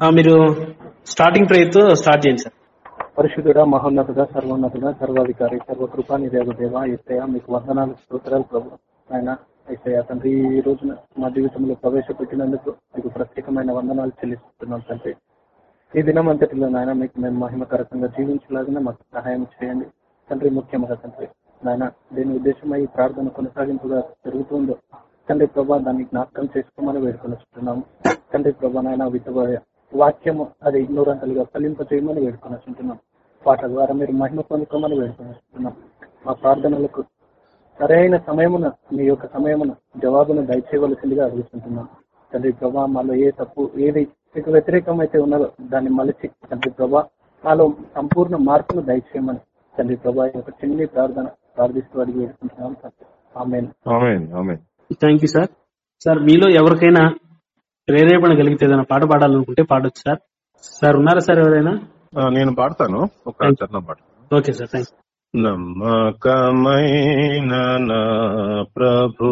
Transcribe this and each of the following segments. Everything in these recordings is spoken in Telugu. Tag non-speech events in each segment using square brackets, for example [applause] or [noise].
మీరు స్టార్టింగ్ ప్రేయర్తో స్టార్ట్ చేయండి సార్ పరిశుద్ధుడ మహోన్నతుడ సర్వోన్నతుడ సర్వాధికారి సర్వకృపా నిదేవ దేవ ఏసయ మీకు వందనాలు స్తోత్రాలు ప్రభు. ఆయన అయితే తండ్రి ఈ రోజున మా జీవితంలో ప్రవేశపెట్టినందుకు మీకు ప్రత్యేకమైన వందనాలు చెల్లిస్తున్నాం తండ్రి. ఈ దినం అంతటిలో నాయన మీకు మేము మహిమకరకంగా జీవించలాగానే మాకు సహాయం చేయండి తండ్రి ముఖ్యంగా తండ్రి. నాయన దీని ఉద్దేశమై ప్రార్థన కొనసాగింపుగా జరుగుతుందో తండ్రి ప్రభా దాన్ని జ్ఞాపకం చేసుకోమని వేడుకొనిస్తున్నాము తండ్రి ప్రభా నాయన విధవ వాక్యము అది నూరంతలుగా ఫలింప చేయమని వేడుకొనిస్తున్నాం పాట ద్వారా మీరు మహిమ పొందుకోమని వేడుకొనిస్తున్నాం మా ప్రార్థనలకు సరైన సమయమున మీ యొక్క సమయమున జవాబును దయచేయవలసిందిగా అడుగుతుంటున్నాం తండ్రి ప్రభా మాలో ఏ తప్పు ఏది మీకు వ్యతిరేకమైతే ఉన్నదో దాన్ని మలిచి తండ్రి ప్రభా మాలో సంపూర్ణ మార్పును దయచేయమని తండ్రి ప్రభా యొక్క చిన్ని ప్రార్థన ప్రార్థిస్తూ అడిగి వేడుకుంటున్నాం. తండ్రి amen. Amen amen. Thank you sir sir మీలో ఎవరికైనా ప్రేరేపణ కలిగితే ఏదైనా పాట పాడాలనుకుంటే పాడొచ్చు సార్. సార్ ఉన్నారా సార్ ఎవరైనా? నేను పాడతాను. ఒక చరణం పాట ఓకే సార్. థ్యాంక్ నమ్మకమైన నా ప్రభు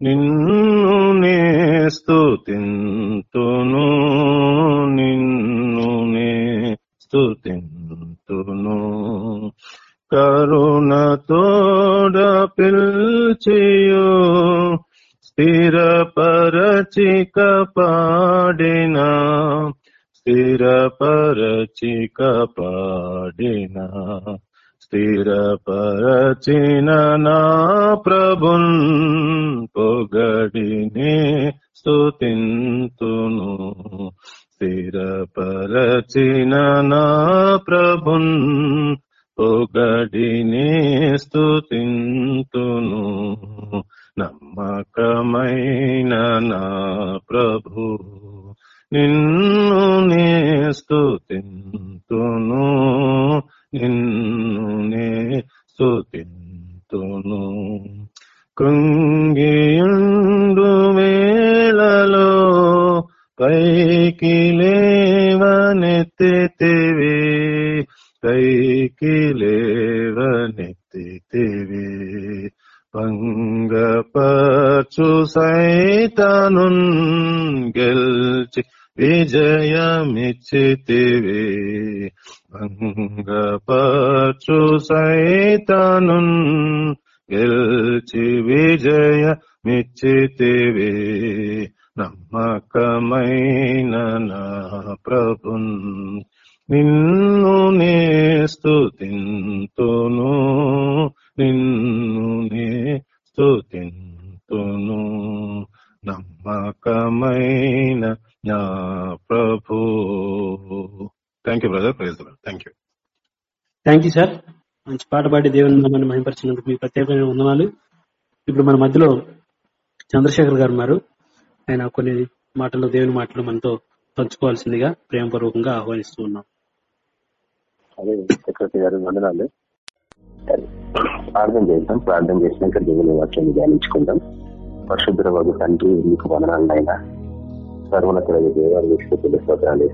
నిన్ను నే నిన్ను నే స్తుతింతును. కరుణతోడ పిల్చియో స్థిరపరచిక పాడినా స్థిరపరచిక పాడిన స్థిరపరచిన నా ప్రభున్ పొగడిని స్తుతింతును స్థిరపరచిన నా ప్రభున్ పొగడిని స్తుతింతును నమ్మకమైన నా ప్రభు. నిన్ను నే స్తుతింతును. నిన్ను నే స్తుతింతును. కృంగియుండు వేళలో పైకి లేవనెత్తివి పైకి లేవనెత్తితివి. భంగపరచు సైతాను గెల్చి విజయమిచ్చితివి. భంగపరచు సైతాను గెల్చి విజయమిచ్చితివి. నమ్మకమైన నా ప్రభున్ నిన్ను నే స్తుతింతును నిన్ను నే స్తుతింతును. నమ్మకమైన నా ప్రభు. Thank you brother praise thank you thank you sir మంచి పాట పాడి దేవుని నామాన్ని మహిమపరిచినందుకు మీ ప్రత్యేకమైన వందనాలు. ఇప్పుడు మన మధ్యలో చంద్రశేఖర్ గారు ఉన్నారు. ఆయన కొన్ని మాటలు దేవుని మాటలు మనతో పంచుకోవాల్సిందిగా ప్రేమపూర్వకంగా ఆహ్వానిస్తూ ఉన్నాం. అదే చక్రవర్తి గారు వందనాలు. ప్రార్థన చేద్దాం. ప్రార్థన చేసినాక దేవుని వాక్యాన్ని ధ్యానించుకుందాం. పరిశుద్ధ వగు తండ్రి మీకు వందనాలు అయినా సర్వనతుల దేవాలు విశ్వతుల స్తోత్రాలు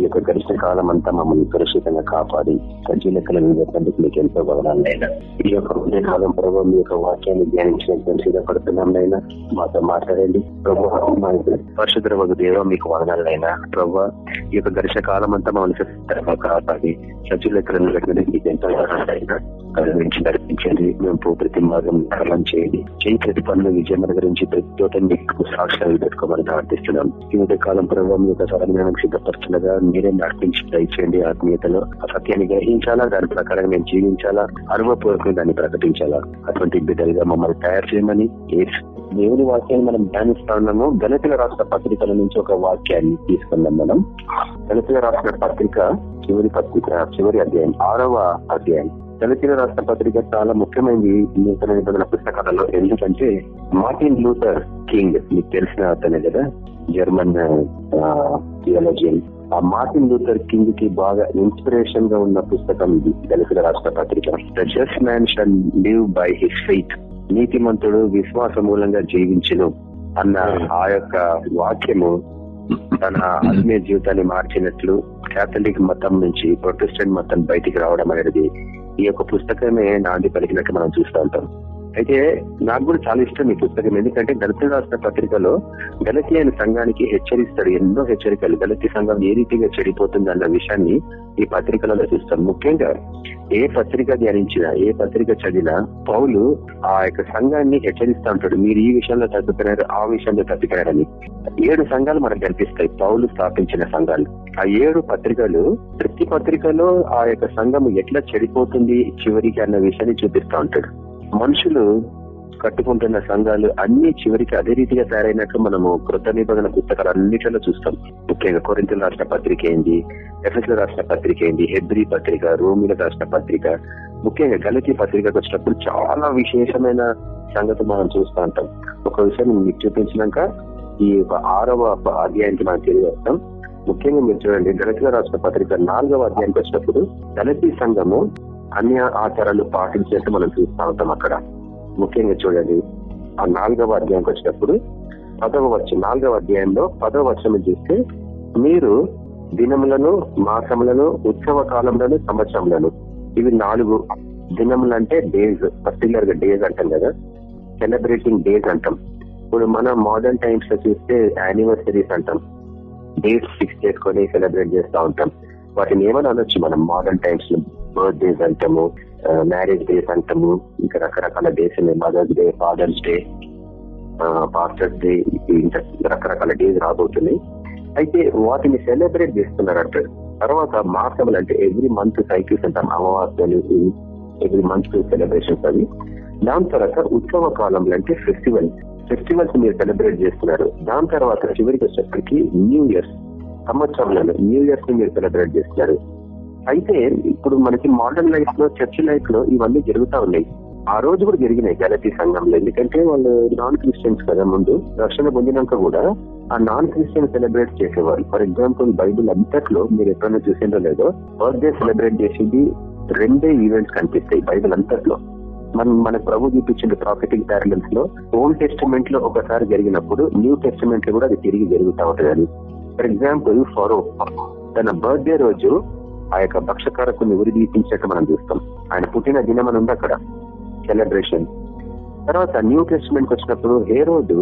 ఈ యొక్క గడిచిన కాలం అంతా మమ్మల్ని సురక్షితంగా కాపాడి సజ్జీ లెక్కల నిలబెట్టడానికి మీకు ఎంతో వదనాలైనా ఈ యొక్క ఉదయ కాలం ప్రభావ మీ యొక్క వాక్యాన్ని ధ్యానించడానికి సిద్ధపడుతున్నాంనైనా మాతో మాట్లాడండి. ప్రభు పరిశుద్ధ దేవ మీకు వదనాలైనా ప్రభు ఈ యొక్క గడిచిన కాలం అంతా మమ్మల్ని సురక్షితంగా కాపాడి సజ్జీ లెక్కల నిలబెట్టడానికి మీకు ఎంతో వదనాలైనా కరుణించి నడిపించండి మేము ప్రతి మార్గం సరళం చేయండి. చేయి ప్రతి పనులు విజయం గురించి ప్రతి చోట మీకు సాక్ష్యాలు పెట్టుకోమని ప్రార్థిస్తున్నాం. ఈ కాలం ప్రభావం మీ యొక్క సరళమైన సిద్ధపరచుండగా మీరే నడిపించి దయచేయండి ఆత్మీయతలో. ఆ సత్యాన్ని గ్రహించాలా? దాని ప్రకారం మేము జీవించాలా? అనుభవపూర్వకంగా దాన్ని ప్రకటించాలా? అటువంటి బిడ్డలుగా మమ్మల్ని తయారు చేయమని దేవుని వాక్యాన్ని మనం ధ్యానిస్తా ఉన్నాము దళితుల రాష్ట్ర పత్రికల నుంచి ఒక వాక్యాన్ని తీసుకున్నాం మనం. దళితుల రాష్ట్ర పత్రిక చివరి పత్రిక చివరి అధ్యాయం ఆరవ అధ్యాయం. దళితుల రాష్ట్ర పత్రిక చాలా ముఖ్యమైనది నూతన నిబంధన పుస్తకాలలో. ఎందుకంటే మార్టిన్ లూథర్ కింగ్ మీకు తెలిసిన అతనే కదా? German theologian. ఆ మార్టిన్ లూథర్ కింగ్కి బాగా ఇన్స్పిరేషన్గా ఉన్న పుస్తకం ఇది దళితుల రాష్ట్ర పత్రిక. The just man shall live by his faith నీతిమంతుడు విశ్వాస మూలంగా జీవించను అన్న ఆ యొక్క వాక్యము తన ఆత్మీయ జీవితాన్ని మార్చినట్లు కేథలిక్ మతం నుంచి ప్రొటెస్టెంట్ మతం బయటికి రావడం అనేది ఈ యొక్క పుస్తకమే నాంది పలికినట్టు మనం చూస్తూ ఉంటాం. అయితే నాకు కూడా చాలా ఇష్టం ఈ పుస్తకం. ఎందుకంటే గణిత రాష్ట్ర పత్రికలో గలతి అయిన సంఘానికి హెచ్చరిస్తాడు. ఎన్నో హెచ్చరికలు. గలతి సంఘం ఏ రీతిగా చెడిపోతుంది అన్న విషయాన్ని ఈ పత్రికలలో చూస్తాం. ముఖ్యంగా ఏ పత్రిక ధ్యానించినా ఏ పత్రిక చదివినా పౌలు ఆ యొక్క సంఘాన్ని హెచ్చరిస్తూ ఉంటాడు. మీరు ఈ విషయంలో తగ్గుతున్నారు ఆ విషయంలో తగ్గుతున్నారని ఏడు సంఘాలు మనకు కనిపిస్తాయి. పౌలు స్థాపించిన సంఘాలు. ఆ ఏడు పత్రికలు ప్రతి పత్రికలో ఆ యొక్క సంఘం ఎట్లా చెడిపోతుంది చివరికి అన్న విషయాన్ని చూపిస్తా ఉంటాడు. మనుషులు కట్టుకుంటున్న సంఘాలు అన్ని చివరికి అదే రీతిగా తయారైనట్లు మనము కృత నిబంధన పుస్తకాలు అన్నిటిలో చూస్తాం. ముఖ్యంగా కొరింతలు రాష్ట్ర పత్రిక ఏంది? ఎఫ్ఎస్ల రాష్ట్ర పత్రిక ఏంది? హెబ్రి పత్రిక రోమిల రాష్ట్ర పత్రిక. ముఖ్యంగా గలతి పత్రికకు వచ్చినప్పుడు చాలా విశేషమైన సంగతి మనం చూస్తూ ఉంటాం. ఒక విషయం మీకు చూపించినాక ఈ ఒక ఆరవ అధ్యాయానికి మనం తెలియజేస్తాం ముఖ్యంగా మీరు చూడండి దళితుల రాష్ట్ర పత్రిక నాలుగవ అధ్యాయానికి వచ్చినప్పుడు దళితీ సంఘము అన్య ఆచారాలు పాటించినట్టు మనం చూస్తూ ఉంటాం అక్కడ. ముఖ్యంగా చూడండి ఆ నాలుగవ అధ్యాయంకి వచ్చినప్పుడు పదవ వచ్చం నాలుగవ అధ్యాయంలో పదవ వచనం చూస్తే మీరు దినములను మాసములను ఉత్సవ కాలంలోను సంవత్సరంలోను ఇవి నాలుగు దినములు అంటే డేస్ పర్టికులర్గా డేస్ అంటాం కదా సెలబ్రేటింగ్ డేస్ అంటాం. ఇప్పుడు మన మోడర్న్ టైమ్స్లో చూస్తే యానివర్సరీస్ అంటాం. డేట్స్ ఫిక్స్ చేసుకొని సెలబ్రేట్ చేస్తూ ఉంటాం. వాటిని ఏమని అనొచ్చు మనం? మోడర్న్ టైమ్స్లో బర్త్డేస్ అంటాము మ్యారేజ్ డేస్ అంటాము ఇంకా రకరకాల డేస్ ఉన్నాయి. Mother's day father's day pastor's day ఇంకా రకరకాల డేస్ రాబోతున్నాయి. అయితే వాటిని సెలబ్రేట్ చేస్తున్నారు అంటారు తర్వాత మాసములు అంటే ఎవ్రీ మంత్ సైకిల్స్ అంటాం అమావాస్యలు ఎవ్రీ మంత్ సెలబ్రేషన్స్ అవి. దాని తర్వాత ఉత్సవ కాలంలో అంటే ఫెస్టివల్ ఫెస్టివల్స్ మీరు సెలబ్రేట్ చేస్తున్నారు. దాని తర్వాత చివరికి వచ్చేప్పటికి న్యూ ఇయర్స్ సంవత్సరంలో న్యూ ఇయర్స్ని మీరు సెలబ్రేట్ చేస్తున్నారు. అయితే ఇప్పుడు మనకి మోడర్న్ లైఫ్లో చర్చ్ లైఫ్లో ఇవన్నీ జరుగుతా ఉన్నాయి. ఆ రోజు కూడా జరిగినాయి గలతీ సంఘంలో. ఎందుకంటే వాళ్ళు నాన్ క్రిస్టియన్స్ కదా ముందు. రక్షణ పొందినాక కూడా ఆ నాన్ క్రిస్టియన్ సెలబ్రేట్ చేసేవారు. ఫర్ ఎగ్జాంపుల్ బైబుల్ అంతట్లో మీరు ఎప్పుడైనా చూసిందో లేదో బర్త్డే సెలబ్రేట్ చేసింది రెండే ఈవెంట్స్ కనిపిస్తాయి బైబుల్ అంతట్లో. మనం మన ప్రభు చూపించిన ప్రాఫిటింగ్ ప్యారలెన్స్లో. ఓల్డ్ టెస్టిమెంట్లో ఒకసారి జరిగినప్పుడు న్యూ టెస్టిమెంట్లో కూడా అది తిరిగి జరుగుతూ ఉంటుంది ఫర్ ఎగ్జాంపుల్ ఫరో తన బర్త్డే రోజు ఆ యొక్క భక్షకారకుని ఉరి తీపించినట్టు మనం చూస్తాం. ఆయన పుట్టిన దినం అని ఉంది అక్కడ. సెలబ్రేషన్ తర్వాత న్యూ టెస్ట్మెంట్ వచ్చినప్పుడు ఏ రోజు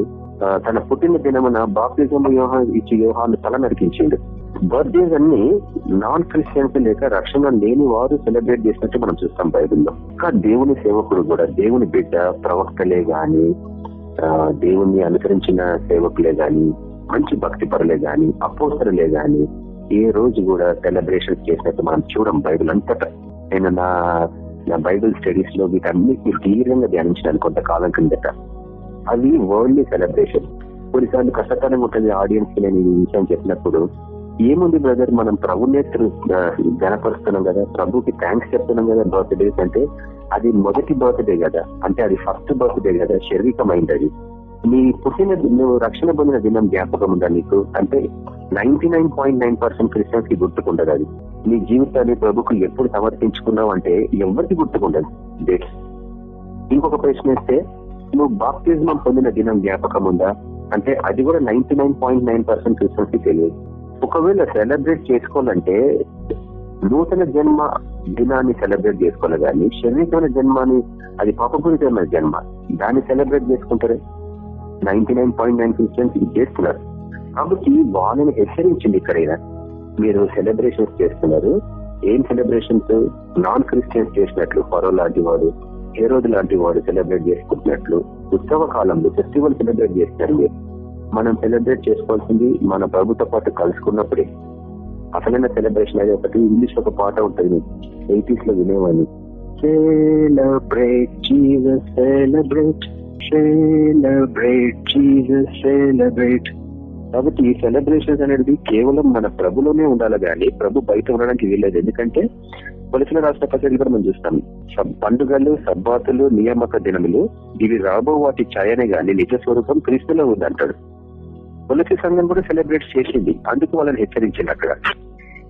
తన పుట్టిన దినమున బాప్తిజం వ్యూహం ఇచ్చి వ్యూహాన్ని తల నరికించిండు. బర్త్డేస్ అన్ని నాన్ క్రిస్టియన్స్ లేక రక్షణ లేని వారు సెలబ్రేట్ చేసినట్టు మనం చూస్తాం బైబిల్లో. ఇంకా దేవుని సేవకుడు కూడా దేవుని బిడ్డ ప్రవక్తలే గాని దేవుణ్ణి అనుసరించిన సేవకులే గాని మంచి భక్తి పరులే గాని అపోసరులే గాని ఏ రోజు కూడా సెలబ్రేషన్స్ చేసినట్టు మనం చూడం బైబిల్ అంతటా. నేను నా నా బైబిల్ స్టడీస్లో వీటన్నిటిని తీవ్రంగా ధ్యానించడానికి కొంతకాలం కిందట అవి వరల్డ్ సెలబ్రేషన్ కొన్నిసార్లు కష్టతరం ఉంటుంది ఆడియన్స్కి నేను ఈ విషయం చెప్పినప్పుడు. ఏముంది బ్రదర్ మనం ప్రభునే గనపరుస్తున్నాం కదా ప్రభుకి థ్యాంక్స్ చెప్తున్నాం కదా బర్త్డేస్ అంటే అది మొదటి బర్త్డే కదా. అంటే అది ఫస్ట్ బర్త్డే కదా శారీరకమైంది అది. నీ పుట్టిన నువ్వు రక్షణ పొందిన దినం జ్ఞాపకం ఉందా నీకు? అంటే ninety nine point nine percent క్రిస్టియన్స్కి గుర్తుకుండదు అది. నీ జీవితాన్ని ప్రభుకు ఎప్పుడు సమర్పించుకున్నావు అంటే ఎవరికి గుర్తుకుండదు? డేట్స్ ఇంకొక ప్రశ్న వేస్తే నువ్వు బాప్తిజమం పొందిన దినం జ్ఞాపకం ఉందా? అంటే అది కూడా ninety nine point nine percent క్రిస్టియన్స్కి తెలియదు. ఒకవేళ సెలబ్రేట్ చేసుకోవాలంటే నూతన జన్మ దినాన్ని సెలబ్రేట్ చేసుకోవాలి కానీ శరీరమైన జన్మాని అది పాపపూరితమైన జన్మ దాన్ని సెలబ్రేట్ చేసుకుంటారు. Ninety nine point nine Christians ఇది చేస్తున్నారు. కాబట్టి వాళ్ళని హెచ్చరించింది ఇక్కడ మీరు సెలబ్రేషన్స్ చేస్తున్నారు. ఏం సెలబ్రేషన్స్? నాన్ క్రిస్టియన్స్ చేసినట్లు ఫరో లాంటి వాడు ఏ రోజు లాంటి వాడు సెలబ్రేట్ చేసుకుంటున్నట్లు ఉత్సవ కాలంలో ఫెస్టివల్ సెలబ్రేట్ చేస్తారు మీరు. మనం సెలబ్రేట్ చేసుకోవాల్సింది మన ప్రభుత్వ పాటు కలుసుకున్నప్పుడే. అసలైన సెలబ్రేషన్ అనేది ఒకటి ఇంగ్లీష్ ఒక పాట ఉంటుంది. ఎయిటీస్లో వినేవాడిని celebrate celebrate celebrate Jesus celebrate కాబట్టి ఈ సెలబ్రేషన్స్ అనేది కేవలం మన ప్రభులోనే ఉండాలి కానీ ప్రభు బయట ఉండడానికి వీల్లేదు. ఎందుకంటే కొలిసిన రాష్ట్ర పత్రికలు కూడా మనం చూస్తాం. పండుగలు సబ్బాతులు నియామక దినములు ఇవి రాబో వాటి ఛాయనే గాని నిజ స్వరూపం క్రీస్తులో ఉందంటాడు కొలసి సంఘం కూడా సెలబ్రేట్ చేసింది. అందుకు వాళ్ళని హెచ్చరించింది అక్కడ.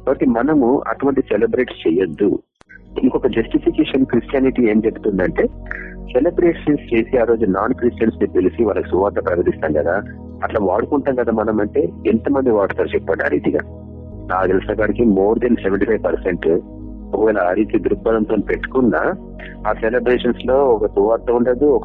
కాబట్టి మనము అటువంటి సెలబ్రేట్ చేయొద్దు. ఇంకొక జస్టిఫికేషన్ క్రిస్టియానిటీ ఏం చెప్తుందంటే సెలబ్రేషన్స్ చేసి ఆ రోజు నాన్ క్రిస్టియన్స్ని పిలిచి వాళ్ళకి సువార్త ప్రకటిస్తాం కదా. అట్లా వాడుకుంటాం కదా మనం అంటే ఎంతమంది వాడతారు చెప్పండి ఆ రీతిగా. నాకు తెలిసిన కాడికి more than seventy five percent ఒకవేళ ఆ రీతి దృక్పథంతో పెట్టుకున్నా ఆ సెలబ్రేషన్స్లో ఒక సువార్త ఉండదు ఒక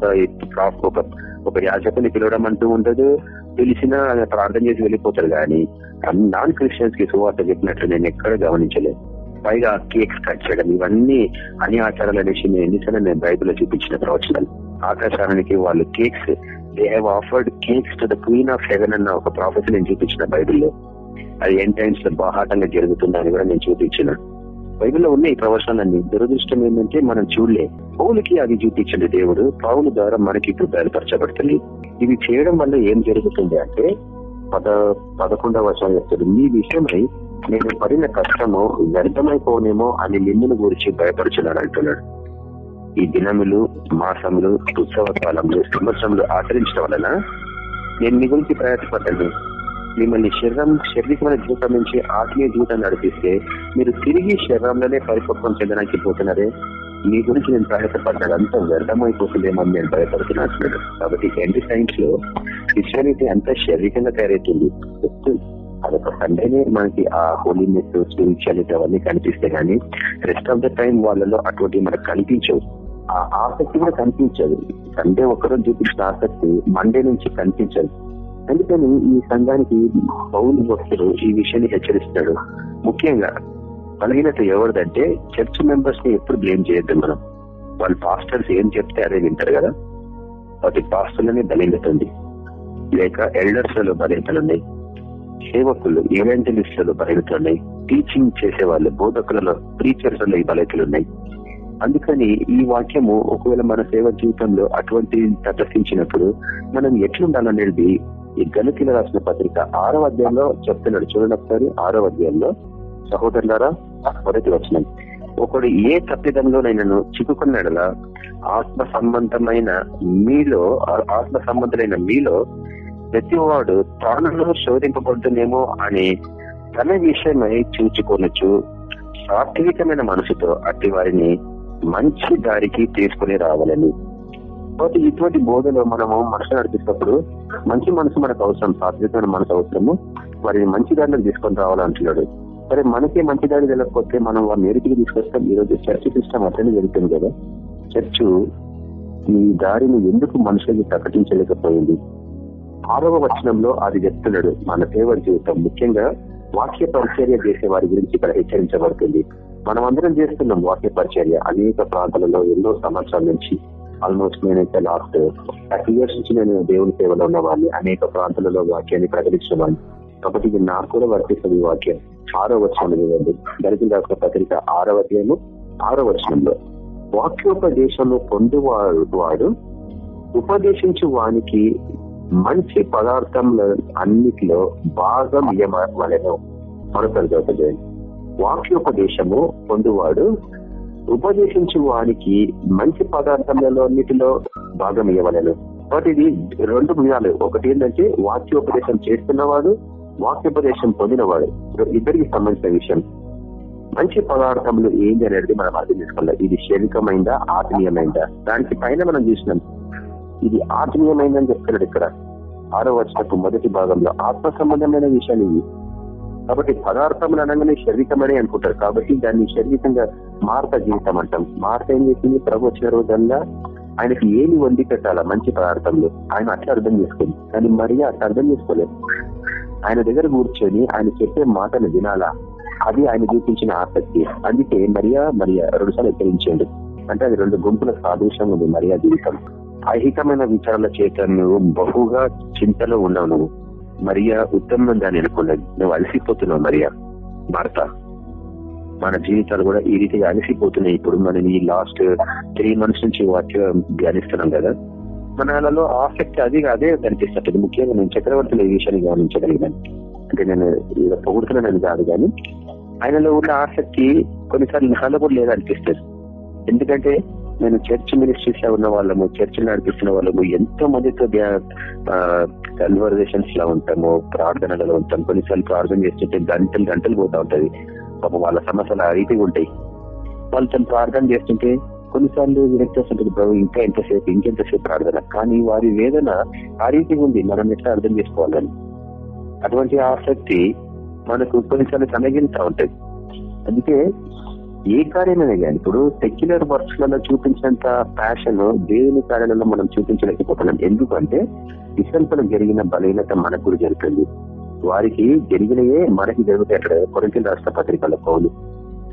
ప్రాఫ్- ఒక ఒక యాజకుని పిలవడం అంటూ ఉండదు. పిలిచినా ప్రార్థన చేసి వెళ్ళిపోతారు కానీ నాన్ క్రిస్టియన్స్కి సువార్త చెప్పినట్లు నేను ఎక్కడ గమనించలేదు. పైగా కేక్స్ కట్ చేయడం ఇవన్నీ అన్ని ఆచారాలు అనేసి నేను ఎన్నిసార్లు నేను బైబిల్లో చూపించిన ప్రవచనాలు. ఆకాశానికి వాళ్ళు cakes they have offered cakes to the queen of heaven అన్న ఒక ప్రాఫెస్ నేను చూపించిన బైబిల్లో. అది ఎన్ టైమ్స్లో బాహాటంగా జరుగుతుందని కూడా నేను చూపించిన. బైబిల్లో ఉన్నాయి ప్రవచనాలన్నీ. దురదృష్టం ఏంటంటే మనం చూడలే. పౌలకి అది చూపించండి దేవుడు పావుల ద్వారా మనకి ఇప్పుడు బయలుపరచబడుతుంది. ఇవి చేయడం వల్ల ఏం జరుగుతుంది అంటే పద పదకొండవ వచనం చెప్తాడు మీ విషయమై నేను పడిన కష్టము వ్యర్థమైపోనేమో అని నిన్నును గురించి భయపరచున్నాను అంటున్నాడు. ఈ దినములు మాసములు ఉత్సవ కాలంలో సంవత్సరములు ఆచరించడం వలన నేను మీ గురించి ప్రయాసపడ్డాను. మిమ్మల్ని శరీరం శారీరకమైన జీవితం నుంచి ఆత్మీయ జీవితాన్ని నడిపిస్తే మీరు తిరిగి శరీరంలోనే పరిపక్వం చెందడానికి పోతున్నారే? మీ గురించి నేను ప్రయాసపడ్డాడు అంత వ్యర్థమైపోతుందేమని అని నేను భయపడుతున్నాను కాబట్టి ఎండ్ సైన్స్లో క్రిస్టియానిటీ అంతా శారీరకంగా తయారవుతుంది. అదొక సండేనే మనకి ఆ హోలీనెస్ స్పిరిచువాలిటీ అవన్నీ కనిపిస్తే కానీ రెస్ట్ ఆఫ్ ద టైం వాళ్ళలో అటువంటి మనకు కనిపించవు. ఆ ఆసక్తి కూడా కనిపించదు. సండే ఒకరోజు చూపించిన ఆసక్తి మండే నుంచి కనిపించదు. అందుకని ఈ సంఘానికి పౌలు భక్తులు ఈ విషయాన్ని హెచ్చరిస్తాడు ముఖ్యంగా బలహీనత ఎవరిదంటే చర్చ్ మెంబర్స్ని ఎప్పుడు బ్లేమ్ చేయొద్దు మనం. వాళ్ళ పాస్టర్స్ ఏం చెప్తే అదే వింటారు కదా. వాటి పాస్టర్లోనే బలహీనత ఉంది. లేక ఎల్డర్స్లలో బలహీనతలు ఉన్నాయి. సేవకులు ఈవెంజలిస్టులలో బయలుతున్నాయి ఉన్నాయి టీచింగ్ చేసే వాళ్ళు బోధకులలో టీచర్స్లో ఈ ఉన్నాయి అందుకని ఈ వాక్యము ఒకవేళ మన సేవ జీవితంలో అటువంటి ప్రదర్శించినప్పుడు మనం ఎట్లుండాలనేది ఈ గణితుల రాసిన పత్రిక ఆరో అధ్యాయంలో చెప్తున్నాడు. చూడండి ఒకసారి ఆరో అధ్యాయంలో. సహోదరులారా మొదటి వచ్చినాయి ఒకడు ఏ తప్పిదంలోనైనాను చిక్కుకున్నాడలా ఆత్మ సంబంధమైన మీలో ఆ- ఆత్మ సంబంధమైన మీలో ప్రతివాడు తానులో శోధింపబడుతుందేమో అని తన విషయమై చూచుకొనొచ్చు సాత్వికమైన మనసుతో అట్టి వారిని మంచి దారికి తీసుకుని రావాలని. కాబట్టి ఇటువంటి బోధలో మనము మనసు నడిపిస్తున్నప్పుడు మంచి మనసు మనకు అవసరం సాత్వికమైన మనసు అవసరము. వారిని మంచి దారిలో తీసుకొని రావాలంటున్నాడు సరే మనకే మంచి దారి తెలియకపోతే మనం వారిని ఎరిటికి తీసుకొస్తాం? ఈరోజు చర్చ సిస్టమ్ అట్లనే జరుగుతుంది కదా. చర్చ్ ఈ దారిని ఎందుకు మనుషులకి ప్రకటించలేకపోయింది? ఆరవ వచనంలో అది చెప్తున్నాడు. మన సేవ జీవితం ముఖ్యంగా వాక్య పరిచర్య చేసే వారి గురించి ఇక్కడ హెచ్చరించబడుతుంది. మనం అందరం చేస్తున్నాం వాక్య పరిచర్య. అనేక ప్రాంతాలలో ఎన్నో సంవత్సరాల నుంచి ఆల్మోస్ట్ నేనైతే లాస్ట్ థర్టీ ఇయర్స్ నుంచి నేను దేవుని సేవలో ఉన్న వాళ్ళని అనేక ప్రాంతాలలో వాక్యాన్ని ప్రకటించిన వాడిని కాబట్టి ఇది నాకు కూడా వర్తిస్తుంది వాక్యం. ఆరో వచనం ఇవ్వండి. దళితుల రాసిన పత్రిక ఆరవ అధ్యాయము ఆరో వచనంలో వాక్యోపదేశము పొందువాడు వాడు ఉపదేశించు వానికి మంచి పదార్థంలో అన్నిటిలో భాగం ఇవ్వవలెను మరొకరు చదువుతుంది వాక్యోపదేశము పొందువాడు ఉపదేశించు వానికి మంచి పదార్థములలో అన్నిటిలో భాగం ఇవ్వవలెను కాబట్టి ఇది రెండు విధాలు ఒకటి ఏంటంటే వాక్యోపదేశం చేస్తున్నవాడు వాక్యోపదేశం పొందినవాడు. ఇద్దరికి సంబంధించిన విషయం. మంచి పదార్థములు ఏంటి అనేది మనం అర్థం చేసుకోవాలి. ఇది శారీరకమైందా ఆత్మీయమైందా? దానికి పైన మనం చూసినాం. ఇది ఆత్మీయమైందని చెప్తున్నాడు ఇక్కడ. ఆరో వచనపు మొదటి భాగంలో ఆత్మ సంబంధమైన విషయాలు ఇవి. కాబట్టి పదార్థములు అనగానే శారీరకమనే అనుకుంటారు. కాబట్టి దాన్ని శారీరకంగా మార్త జీవితం అంటాం. మార్త ఏం చేసింది? ప్రభు వచ్చిన రోజల్లా ఆయనకి ఏమి వండి పెట్టాలా? మంచి పదార్థంలో ఆయన అట్లా అర్థం చేసుకుంది. కానీ మరియా అట్లా అర్థం చేసుకోలేదు. ఆయన దగ్గర కూర్చొని ఆయన చెప్పే మాటలు వినాలా? అది ఆయన చూపించిన ఆసక్తి. అందుకే మరియా మరియా రెండుసార్లు హెచ్చరించండి. అంటే అది రెండు గుంపుల సాదృశ్యం ఉంది. మరియా జీవితం. ఐహికమైన విచారాల చేత నువ్వు బహుగా చింతలో ఉన్నావు నువ్వు. మరియా ఉత్తమం దాన్ని అనుకున్నది. నువ్వు అలసిపోతున్నావు మరియా. భర్త మన జీవితాలు కూడా ఈ రీతిగా అలసిపోతున్నాయి. ఇప్పుడు మనం ఈ లాస్ట్ త్రీ మంత్స్ నుంచి వాక్యం ధ్యానిస్తున్నాం కదా. మనలో ఆసక్తి అది అదే కనిపిస్తుంది. ముఖ్యంగా నేను చక్రవర్తుల ఈ విషయాన్ని గమనించగలిగాను. అంటే నేను పొగుడుతున్నానని కాదు కానీ ఆయనలో ఉన్న ఆసక్తి కొన్నిసార్లు నాలో కూడా లేదనిపిస్తుంది. ఎందుకంటే నేను చర్చ్ మినిస్ట్రీస్లో ఉన్న వాళ్ళము చర్చ్ నడిపిస్తున్న వాళ్ళము ఎంతో మందితో కన్వర్జేషన్స్లో ఉంటాము ప్రార్థనలో ఉంటాం. కొన్నిసార్లు ప్రార్థన చేస్తుంటే గంటలు గంటలు పోతా ఉంటది. పాపం వాళ్ళ సమస్యలు ఆ రీతిగా ఉంటాయి. వాళ్ళతో ప్రార్థన చేస్తుంటే కొన్నిసార్లు విరక్తి వస్తుంటుంది ప్రభు ఇంకా ఎంతసేపు ఇంకెంతసేపు ప్రార్థన? కానీ వారి వేదన ఆ రీతిగా ఉంది. మనం ఎట్లా అర్థం చేసుకోవాలని అటువంటి ఆసక్తి మనకు కొన్నిసార్లు సన్నగిలుతా ఉంటది. అందుకే ఏ కార్యమైనా కానీ ఇప్పుడు సెక్యులర్ వర్క్స్లలో చూపించినంత ప్యాషన్ దేవుని కార్యాలలో మనం చూపించలేకపోతున్నాం. ఎందుకంటే ఇసంతలో జరిగిన బలహీనత మనకు కూడా జరుగుతుంది వారికి జరిగినయే మనకి జరుగుతాయి అక్కడ కొరంకిల రాష్ట్ర పత్రికల పౌలు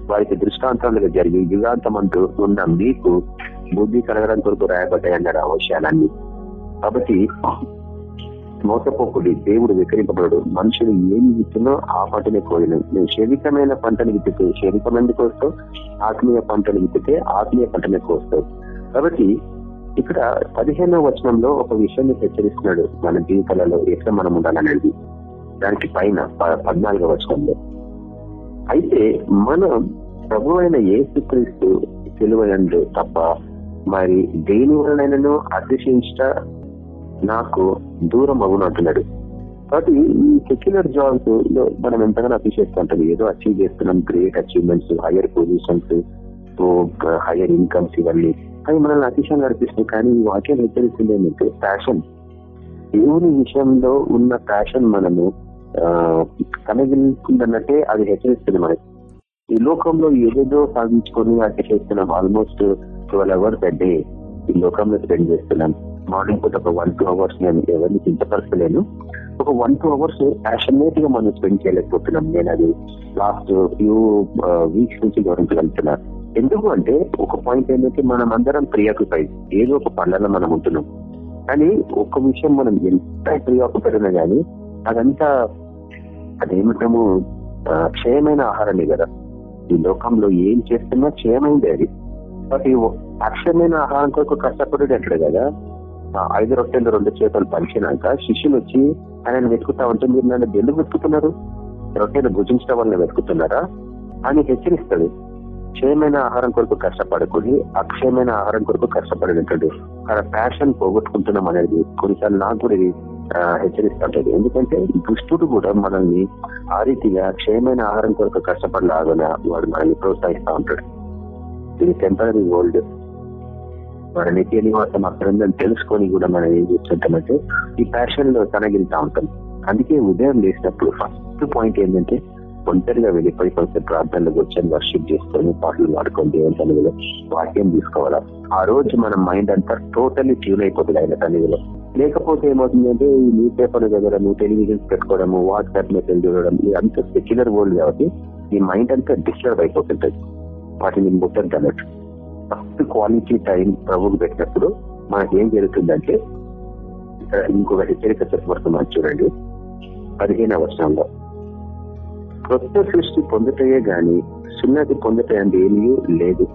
వారికి దృష్టాంతాలుగా జరిగి యుగాంతమంటూ ఉన్న మీకు బుద్ధి కలగడం కొరకు రాయబడ్డాయి అన్నాడు ఆ విషయాలన్నీ కాబట్టి మోసపోకుడి దేవుడు వికరింపబడు మనుషులు ఏమి విత్తునో ఆ పంటనే కోయను నేను శరీరమైన పంటను విత్తితే శరీరమైన కోస్తావు? ఆత్మీయ పంటను విత్తితే ఆత్మీయ పంటనే కోస్తావు. కాబట్టి ఇక్కడ పదిహేనవ వచనంలో ఒక విషయాన్ని హెచ్చరిస్తున్నాడు మన జీవితాలలో ఎట్లా మనం ఉండాలనేది. దానికి పైన ప- పద్నాలుగవ వచనంలో. అయితే మనం ప్రభు అయిన యేసుక్రీస్తు తెలివయందు తప్ప మరి దేని వలనైనను అతిశించట నాకు దూరం అవును అంటున్నాడు. కాబట్టి ఈ సెక్యులర్ జాబ్స్లో మనం ఎంతగానో అతిశయిస్తుంటాం ఏదో అచీవ్ చేస్తున్నాం great achievements higher positions higher incomes ఇవన్నీ. అవి మనల్ని అతిశయం నడిపిస్తున్నాయి కానీ ఈ వాక్యం హెచ్చరిస్తుంది ఏంటంటే ప్యాషన్ దేవుని విషయంలో ఉన్న ప్యాషన్ మనము కనగిలుతుందన్నట్టే అది హెచ్చరిస్తుంది మనకి. ఈ లోకంలో ఏదేదో సాధించుకొని అట్లా చేస్తున్నాం almost twelve hours a day ఈ లోకంలో స్పెండ్ చేస్తున్నాం. మార్నింగ్ పూట ఒక వన్ టూ అవర్స్ నేను ఎవరిని చింతపరచలేను ఒక వన్ టూ అవర్స్ ప్యాషనేట్గా మనం స్పెండ్ చేయలేకపోతున్నాం. నేను అది లాస్ట్ ఫ్యూ వీక్స్ నుంచి గమనించగలుగుతున్నా. ఎందుకు అంటే ఒక పాయింట్ ఏంటంటే మనం అందరం ప్రియాకుపైడ్ ఏదో ఒక పనులలో మనం ఉంటున్నాం. కానీ ఒక్క విషయం మనం ఎంత ప్రియాకుపైడ్ ఉన్నా కానీ అదంతా అదేమిటము క్షయమైన ఆహారమే కదా. ఈ లోకంలో ఏం చేస్తున్నా క్షయమైంది అది. బట్ ఈ అక్షయమైన ఆహారం కొరకు కష్టపడి అంటాడు కదా. ఐదు రొట్టెలు రెండు చేతులు పంచినాక శిష్యులు వచ్చి ఆయన వెతుకుతా ఉంటే మీరు నన్ను ఎందుకు వెతుకుతున్నారు? రొట్టెలు భుజించడం వల్ల వెతుకుతున్నారా? అని హెచ్చరిస్తుంది క్షయమైన ఆహారం కొరకు కష్టపడకూడి అక్షయమైన ఆహారం కొరకు కష్టపడేటట్టు తన ప్యాషన్ పోగొట్టుకుంటున్నాం అనేది కొన్నిసార్లు నాకు కూడా ఇది హెచ్చరిస్తుంటది ఎందుకంటే దుష్టుడు కూడా మనల్ని ఆ రీతిగా క్షయమైన ఆహారం కొరకు కష్టపడలాగా వాడు మనల్ని ప్రోత్సహిస్తూ ఉంటాడు. ఇది టెంపరీ వరల్డ్ మన నిత్య నివాసం అక్కడ ఉందని తెలుసుకొని కూడా మనం ఏం చేస్తుంటామంటే ఈ ప్యాషన్లో తనగిలుతా ఉంటాం. అందుకే ఉదయం లేచినప్పుడు ఫస్ట్ పాయింట్ ఏంటంటే ఒంటరిగా వెళ్ళిపోయి కొంచెం ప్రార్థనలు కూర్చొని వర్షిప్ చేసుకొని పాటలు పాడుకొని దేవుని సన్నిధిలో వాక్యం తీసుకోవాలా? ఆ రోజు మన మైండ్ అంతా టోటల్లీ ట్యూన్ అయిపోతుంది ఆయన సన్నిధిలో. లేకపోతే ఏమవుతుందంటే ఈ న్యూస్ పేపర్ చదవడము టెలివిజన్స్ పెట్టుకోవడము వాట్సాప్ మెసేజ్ చూడడం ఇదంతా సెక్యులర్ వరల్డ్ కాబట్టి ఈ మైండ్ అంతా డిస్టర్బ్ అయిపోతుంటది. వాటిని ముట్టద్దు అన్నట్టు ఫస్ట్ క్వాలిటీ టైం ప్రభుకు పెట్టినప్పుడు మనకి ఏం జరుగుతుందంటే ఇక్కడ ఇంకొక హెచ్చరిక చెప్పబడుతున్నాను చూడండి. పదిహేనవ వర్షంలో. కొత్త సృష్టి పొందుటయే గాని చిన్నది పొందుట అందు ఏమీ లేదు.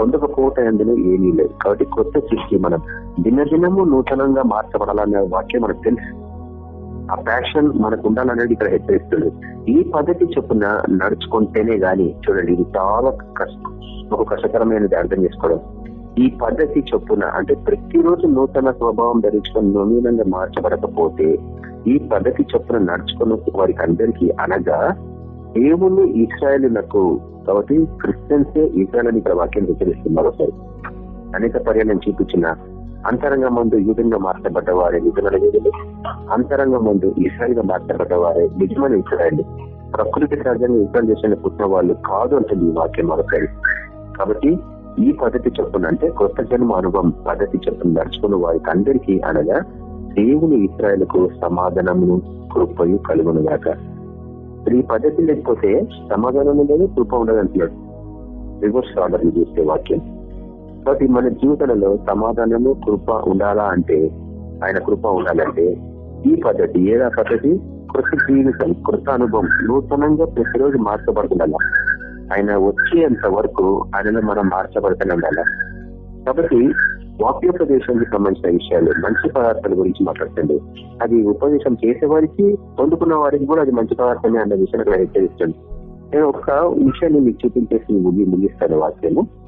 పొందకపోవట అందులో ఏమీ లేదు. కాబట్టి కొత్త సృష్టి మనం దినదినము నూతనంగా మార్చబడాలనే వాక్యం మనకు తెలుసు. ఆ ప్యాషన్ మనకు ఉండాలనేది ఇక్కడ హెచ్చరిస్తుంది. ఈ పద్ధతి చొప్పున నడుచుకుంటేనే గాని చూడండి ఇది చాలా కష్టం ఒక కష్టకరమైనది అర్థం చేసుకోవడం. ఈ పద్ధతి చొప్పున అంటే ప్రతిరోజు నూతన స్వభావం ధరించుకొని నూనెంగా మార్చబడకపోతే ఈ పద్ధతి చొప్పున నడుచుకున్న వారికి అందరికీ అనగా దేవుని ఇస్రాయలులకు కాబట్టి క్రిస్టియన్సే ఇస్రాయల్ అని ఇక్కడ వాక్యం హెచ్చరిస్తున్నారు మరోసారి. అనేక పర్యాలను చూపించిన అంతరంగం ముందు యూదంగా మార్చబడ్డ వారే నిజమైన యూదులు అంతరంగం ముందు ఇస్రాయల్ మార్చబడ్డ వారే నిజమైన ఇస్రాయల్. ప్రకృతి సహజంగా యుద్ధం చేసిన పుట్టిన వాళ్ళు కాదు అంటుంది ఈ వాక్యం మరొకరి కాబట్టి ఈ పద్ధతి చొప్పున అంటే కొత్త జన్మ అనుభవం పద్ధతి చొప్పున నడుచుకున్న వారికి అందరికీ అనగా దేవుని ఇస్రాయలకు సమాధానమును కృపయు కలుగునుగాక ఈ పద్ధతి లేకపోతే సమాధానం లేదు కృప ఉండదు అంటున్నాడు. రివర్స్ ఆర్డర్ చూస్తే వాక్యం. కాబట్టి మన జీవితంలో సమాధానము కృప ఉండాలా అంటే ఆయన కృప ఉండాలంటే ఈ పద్ధతి ఏదా పద్ధతి? కృత జీవితం కృత అనుభవం నూతనంగా ప్రతిరోజు మార్చబడుతుండాల. ఆయన వచ్చేంత వరకు ఆయనలో మనం మార్చబడుతూనే ఉండాలి. కాబట్టి వాక్యోపదేశానికి సంబంధించిన విషయాలు మంచి పదార్థాల గురించి మాట్లాడుతుంది అది ఉపదేశం చేసేవారికి పొందుకున్న వారికి కూడా అది మంచి పదార్థమే అన్న విషయాన్ని హెచ్చరిస్తుంది. నేను ఒక విషయాన్ని మీకు చూపించేసి ముగి ముగిస్తాను వాక్యము.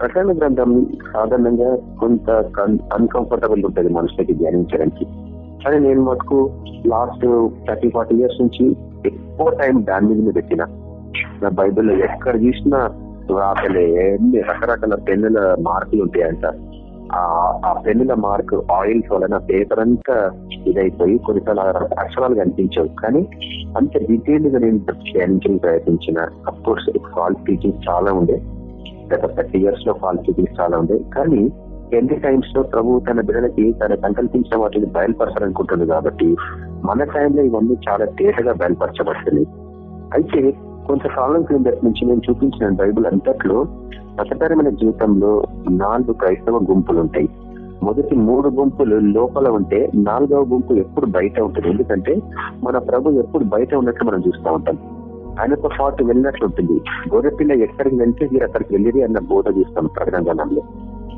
ప్రకటన గ్రంథం సాధారణంగా కొంత అన్కంఫర్టబుల్ ఉంటుంది మనుషులకి ధ్యానించడానికి. కానీ నేను మటుకు లాస్ట్ థర్టీ ఫార్టీ ఇయర్స్ నుంచి ఎక్కువ టైం దాని మీద పెట్టిన. నా బైబిల్లో ఎక్కడ చూసినా రాతలే ఎన్ని రకరకాల పెన్నుల మార్కులు ఉంటాయంట. ఆ పెన్నుల మార్క్ ఆయిల్స్ వలన పేపర్ అంతా ఇదైపోయి కొన్నిసార్లు అక్షరాలు కనిపించవు. కానీ అంత డీటెయిల్గా నేను ధ్యానించడానికి ప్రయత్నించిన. అఫ్కోర్స్ ఫాల్స్ టీచింగ్ చాలా ఉండే. గత థర్టీ ఇయర్స్లో ఫాల్ టీచింగ్స్ చాలా ఉండే. కానీ ఎన్ని టైమ్స్లో ప్రభు తన బిడ్డలకి తన సంకల్పించిన వాటిని బయలుపరచాలనుకుంటుంది కాబట్టి మన టైంలో ఇవన్నీ చాలా తేటగా బయలుపరచబడుతుంది. అయితే కొంతకాలం క్రిందటి నుంచి నేను చూపించిన బైబుల్ అంతట్లో మతపరమైన జీవితంలో నాలుగు క్రైస్తవ గుంపులు ఉంటాయి. మొదటి మూడు గుంపులు లోపల ఉంటే నాలుగవ గుంపు ఎప్పుడు బయట ఉంటుంది. ఎందుకంటే మన ప్రభు ఎప్పుడు బయట ఉన్నట్లు మనం చూస్తూ ఉంటాం. ఆయనతో పాటు వెళ్ళినట్లు ఉంటుంది. గొర్రెపిల్ల ఎక్కడికి వెళ్తే మీరు అక్కడికి వెళ్ళేది అన్న బోధ చూస్తాం ప్రకటనలో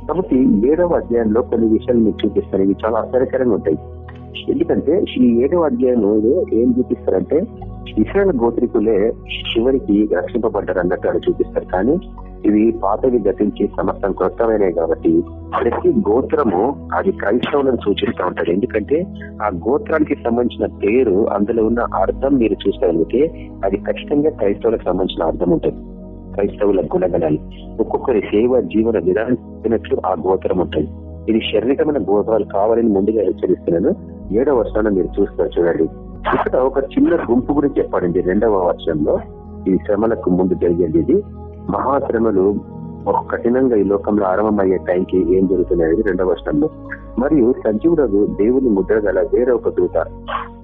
కాబట్టి ఏడవ అధ్యాయంలో కొన్ని విషయాలు మీకు చూపిస్తారు ఇవి చాలా ఆశ్చర్యకరంగా ఉంటాయి. ఎందుకంటే ఈ ఏడవ అధ్యాయంలో ఏం చూపిస్తారంటే ఇస్రాయల్ గోత్రికులే చివరికి రక్షింపబడ్డారు అన్నట్టు అక్కడ చూపిస్తారు. కానీ ఇవి పాతవి గతించి సమస్తం క్రొత్తమైనవి కాబట్టి ప్రతి గోత్రము అది క్రైస్తవులను సూచిస్తూ ఉంటాడు ఎందుకంటే ఆ గోత్రానికి సంబంధించిన పేరు అందులో ఉన్న అర్థం మీరు చూసుకోగలిగితే అది ఖచ్చితంగా క్రైస్తవులకు సంబంధించిన అర్థం ఉంటుంది. క్రైస్తవుల గుణగణాలు. ఒక్కొక్కరి సేవ జీవన విధానం ఆ గోత్రం ఉంటుంది. ఇది శారీరకమైన గోత్రాలు కావాలని ముందుగా హెచ్చరిస్తున్నాను. ఏడవ వర్షాన్ని మీరు చూస్తారు చూడండి. ఇక్కడ ఒక చిన్న గుంపు గురించి చెప్పండి రెండవ వర్షంలో ఈ శ్రమలకు ముందు జరిగేది ఇది. మహాశ్రమలు ఒక కఠినంగా ఈ లోకంలో ఆరంభమయ్యే టైంకి ఏం జరుగుతున్నాయి రెండవ వర్షంలో. మరియు సజీవుడు దేవుని ముద్ర గల వేరే ఒక దూత.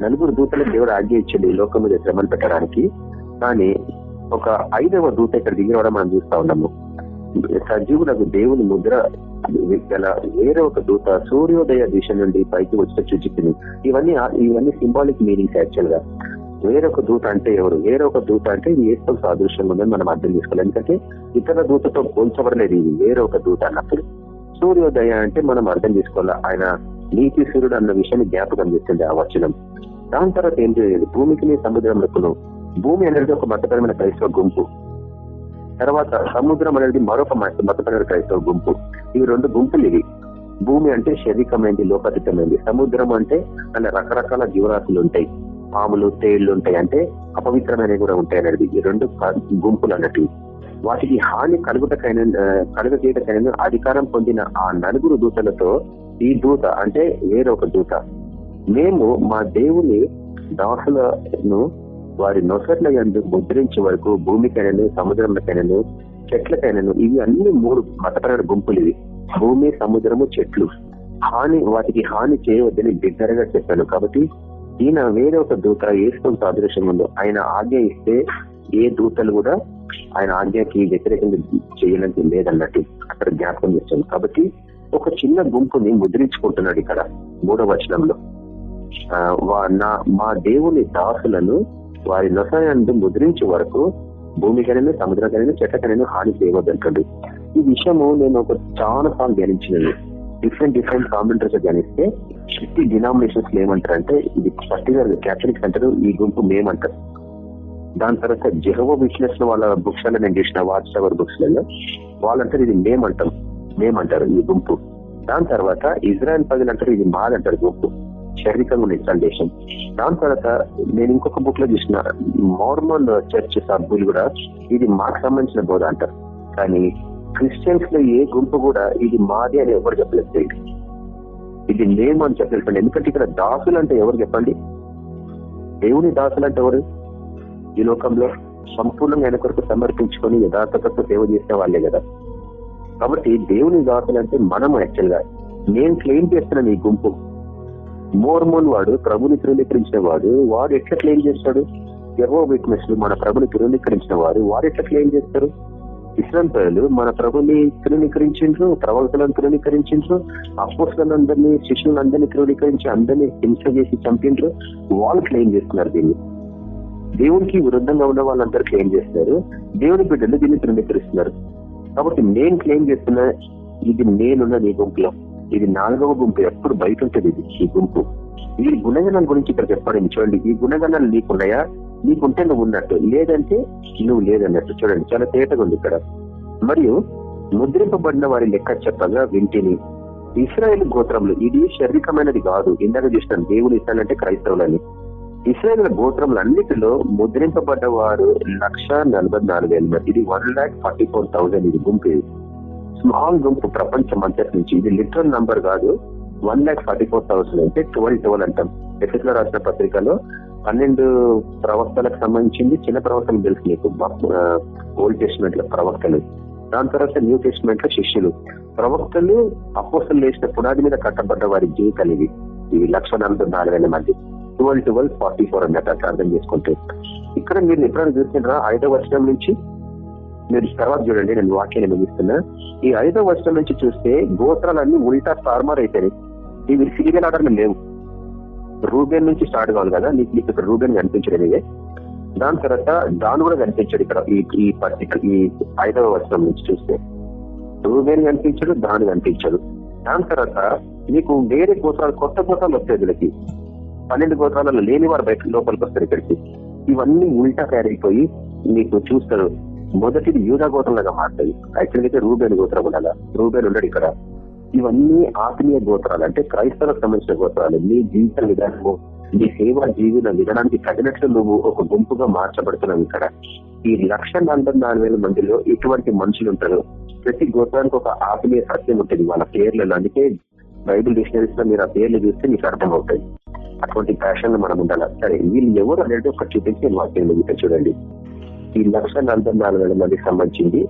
నలుగురు దూతలకు దేవుడు ఆజ్ఞ ఇచ్చింది ఈ లోకం మీద శ్రమలు పెట్టడానికి. కానీ ఒక ఐదవ దూత ఇక్కడ దిగిరవడం మనం చూస్తా ఉన్నాము. సజీవులకు దేవుని ముద్ర గల వేరే ఒక దూత సూర్యోదయ దిశ నుండి పైకి వచ్చిన చూచిపోయింది ఇవన్నీ ఇవన్నీ సింబాలిక్ మీనింగ్స్ యాక్చువల్గా. వేరొక దూత అంటే ఎవరు? వేరొక దూత అంటే ఇది ఏస్తో సాదృశ్యంగా ఉందని మనం అర్థం చేసుకోవాలి. ఎందుకంటే ఇతర దూతతో పోల్చబడలేదు ఇది. వేరొక దూత అన్నప్పుడు సూర్యోదయ అంటే మనం అర్థం చేసుకోవాలి. ఆయన నీతి సూర్యుడు అన్న విషయాన్ని జ్ఞాపకం చేస్తుంది ఆ వచనం. దాని తర్వాత ఏం చేయలేదు భూమికి సముద్రంలో భూమి అనేది ఒక మతపరమైన క్రైస్తవ గుంపు. తర్వాత సముద్రం అనేది మరొక మతపరమైన క్రైస్తవ గుంపు. ఈ రెండు గుంపులు ఇవి. భూమి అంటే శరీరమైంది లోకతీతమైంది. సముద్రం అంటే అలా రకరకాల జీవరాశులు ఉంటాయి. పాములు తేళ్ళు ఉంటాయి. అంటే అపవిత్రమైనవి కూడా ఉంటాయి అనేది ఈ రెండు గుంపులు అన్నట్టు. వాటికి హాని కలుగుటకైనా కలుగజేయటకైనా అధికారం పొందిన ఆ నలుగురు దూతలతో ఈ దూత అంటే వేరొక దూత. మేము మా దేవుని దాసులను వారి నొసట్ల ఎందు ముద్రించే వరకు భూమికైనను సముద్రంకైనను చెట్లకైనను ఇవి అన్ని మూడు మతపరమైన గుంపులు ఇవి భూమి సముద్రము చెట్లు. హాని వాటికి హాని చేయవద్దని బిగ్గరగా చెప్పాను. కాబట్టి ఈయన వేరే ఒక దూత ఏసుకుని సాదృశ్యం ఉందో ఆయన ఆజ్ఞ ఇస్తే ఏ దూతలు కూడా ఆయన ఆజ్ఞకి వ్యతిరేకంగా చేయడానికి లేదన్నట్టు అక్కడ జ్ఞాపకం చేస్తాను కాబట్టి ఒక చిన్న గుంపుని ముద్రించుకుంటున్నాడు ఇక్కడ మూడవ వచనంలో. నా మా దేవుని దాసులను వారి నొసయందు ముద్రించే వరకు భూమికైనా సముద్రకైనా చెట్లకైనా హాని చేయవద్దంటాడు. ఈ విషయము నేను ఒక చాలా సార్లు ధ్యానించినది. డిఫరెంట్ డిఫరెంట్ కామెంటరీస్ ధ్యానిస్తే ఫిఫ్టీ డినామినేషన్స్ ఏమంటారంటే ఇది పర్టికులర్ క్యాథలిక్స్ అంటారు ఈ గుంపు మేమంటారు. దాని తర్వాత జెహోవో బిజినెస్ వాళ్ళ బుక్స్లో నేను చూసిన వాచ్ అవర్ బుక్స్లలో వాళ్ళంటారు ఇది మేమంటాం. మేమంటారు ఈ గుంపు. దాని తర్వాత ఇజ్రాయల్ ప్రజలు అంటారు ఇది మాదంటారు గుంపు. శారీరకంగా ఉన్న సందేశం. దాని తర్వాత నేను ఇంకొక బుక్లో చూసిన మార్మన్ చర్చ్ సభ్యులు కూడా ఇది మాకు సంబంధించిన బోధ అంటారు. కానీ క్రిస్టియన్స్లో ఏ గుంపు కూడా ఇది మాది అని ఎవరు చెప్పలేదు ఇది మేము అని చెప్పలేదు ఎందుకంటే ఇక్కడ దాసులు అంటే ఎవరు చెప్పండి? దేవుని దాసులు అంటే ఎవరు? ఈ లోకంలో సంపూర్ణంగా ఆయన కొరకు సమర్పించుకొని యథార్థతతో సేవ చేసే వాళ్ళే కదా. కాబట్టి దేవుని దాసులు అంటే మనం యాక్చువల్గా. నేను క్లెయిమ్ చేస్తున్నాను ఈ గుంపు మోర్మోన్ వాడు ప్రభుని ధృవీకరించిన వాడు వాడు ఎట్లా క్లెయిమ్ చేస్తాడు? ఎవో విట్నెస్ మన ప్రభుని ధృవీకరించిన వారు వారు ఎట్లా క్లెయిమ్ చేస్తారు? ఇస్లాం ప్రజలు మన ప్రభుని తృణీకరించిండ్రు ప్రవక్తలను తృణీకరించిండ్రు అపోస్లందరినీ శిష్యులందరినీ తృణీకరించి అందరినీ హింస చేసి చంపిండ్రు. వాళ్ళు క్లెయిమ్ చేస్తున్నారు దీన్ని. దేవునికి విరుద్ధంగా ఉన్న వాళ్ళందరూ క్లెయిమ్ చేస్తున్నారు. దేవుని బిడ్డలు దీన్ని తృణీకరిస్తున్నారు కాబట్టి నేను క్లెయిమ్ చేస్తున్న ఇది నేనున్న నీ గుంపులో. ఇది నాలుగవ గుంపు ఎప్పుడు బయట ఉంటుంది ఇది ఈ గుంపు. ఈ గుణగణాల గురించి ఇక్కడ చెప్పండి చూడండి ఈ గుణగణాలు నీకున్నాయా? నీకుంటే నువ్వు ఉన్నట్టు. లేదంటే నువ్వు లేదన్నట్టు. చూడండి చాలా తేటగా ఉంది ఇక్కడ. మరియు ముద్రింపబడిన వారి లెక్క చెప్పగా వింటిని. ఇస్రాయేల్ గోత్రములు ఇది శారీరకమైనది కాదు. ఇందాక చూసినాం దేవుని ఇస్తానంటే క్రైస్తవులని. ఇస్రాయేల్ గోత్రములు అన్నిటిలో ముద్రింపబడ్డ వారు లక్ష నలభై నాలుగు వేల ఇది one lakh forty four thousand ఇది గుంపు స్మాల్ గుంపు ప్రపంచం అంతటి నుంచి. ఇది లిటరల్ నంబర్ కాదు. One lakh forty four thousand అంటే ట్వెల్వ్ ట్వెల్వ్ అంటాం. ఎఫెస్లో రాసిన పత్రికలో పన్నెండు ప్రవక్తలకు సంబంధించింది చిన్న ప్రవక్తలు తెలుసు మీకు ఓల్డ్ టెస్ట్మెంట్లో ప్రవక్తలు. దాని తర్వాత న్యూ టెస్ట్మెంట్లో శిష్యులు. ప్రవక్తలు అపోసలు వేసిన పునాది మీద కట్టబడ్డ వారి జీవితాలు ఇవి. ఇవి లక్ష నలభై నాలుగు వేల మంది. ట్వెల్వ్ ట్వెల్వ్ ఫార్టీ ఫోర్ అన్నట్టు అర్థం చేసుకుంటే. ఇక్కడ మీరు ఎప్పుడైనా చూసినారా? ఐదో వర్షం నుంచి మీరు తర్వాత చూడండి నేను వాక్యాన్ని ముగిస్తున్నా. ఈ ఐదో వర్షం నుంచి చూస్తే గోత్రాలన్నీ ఉల్టా ఫార్మర్ అయిపోయినాయి. ఇవి సీరియల్ ఆర్డర్లు లేవు. రూబెన్ నుంచి స్టార్ట్ కావాలి కదా నీకు నీకు ఇక్కడ రూబెన్ కనిపించడం ఇదే. దాని తర్వాత దాని కూడా కనిపించాడు ఇక్కడ ఈ ఈ పర్టికులర్ ఈ ఐదవ వర్షం నుంచి చూస్తే. రూబేన్ కనిపించడు దాని కనిపించాడు. దాని తర్వాత నీకు వేరే గోత్రాలు కొత్త గోత్రాలు వస్తాయి వీళ్ళకి. పన్నెండు గోత్రాలలో లేని వారు బయట లోపలికి వస్తారు ఇక్కడికి. ఇవన్నీ ఉల్టా తయారైపోయి నీకు చూస్తారు. మొదటిది యూదా గోత్రంలాగా మారుతాయి. యాక్చువల్ అయితే రూబేన్ గోత్రం ఉండాలా రూబేన్ ఉండడు ఇక్కడ. ఇవన్నీ ఆత్మీయ గోత్రాలు. అంటే క్రైస్తవులకు సంబంధించిన గోత్రాలు. నీ జీవిత విధానము నీ సేవా జీవన విధానానికి తగినట్లు నువ్వు ఒక గుంపుగా మార్చబడుతున్నావు ఇక్కడ. ఈ లక్ష నాలుగు వేల మందిలో ఎటువంటి మనుషులు ఉంటారు? ప్రతి గోత్రానికి ఒక ఆత్మీయ సత్యం ఉంటుంది. వాళ్ళ పేర్లలో అందుకే బైబిల్ డిక్షనరీస్లో మీరు ఆ పేర్లు చూస్తే మీకు అర్థమవుతాయి. అటువంటి ప్యాషన్ మనం ఉండాలి? సరే వీళ్ళు ఎవరు అనేది ఒక చూపించి వాక్యం చూడండి. ఈ లక్ష నలభై నాలుగు వేల మందికి సంబంధించింది.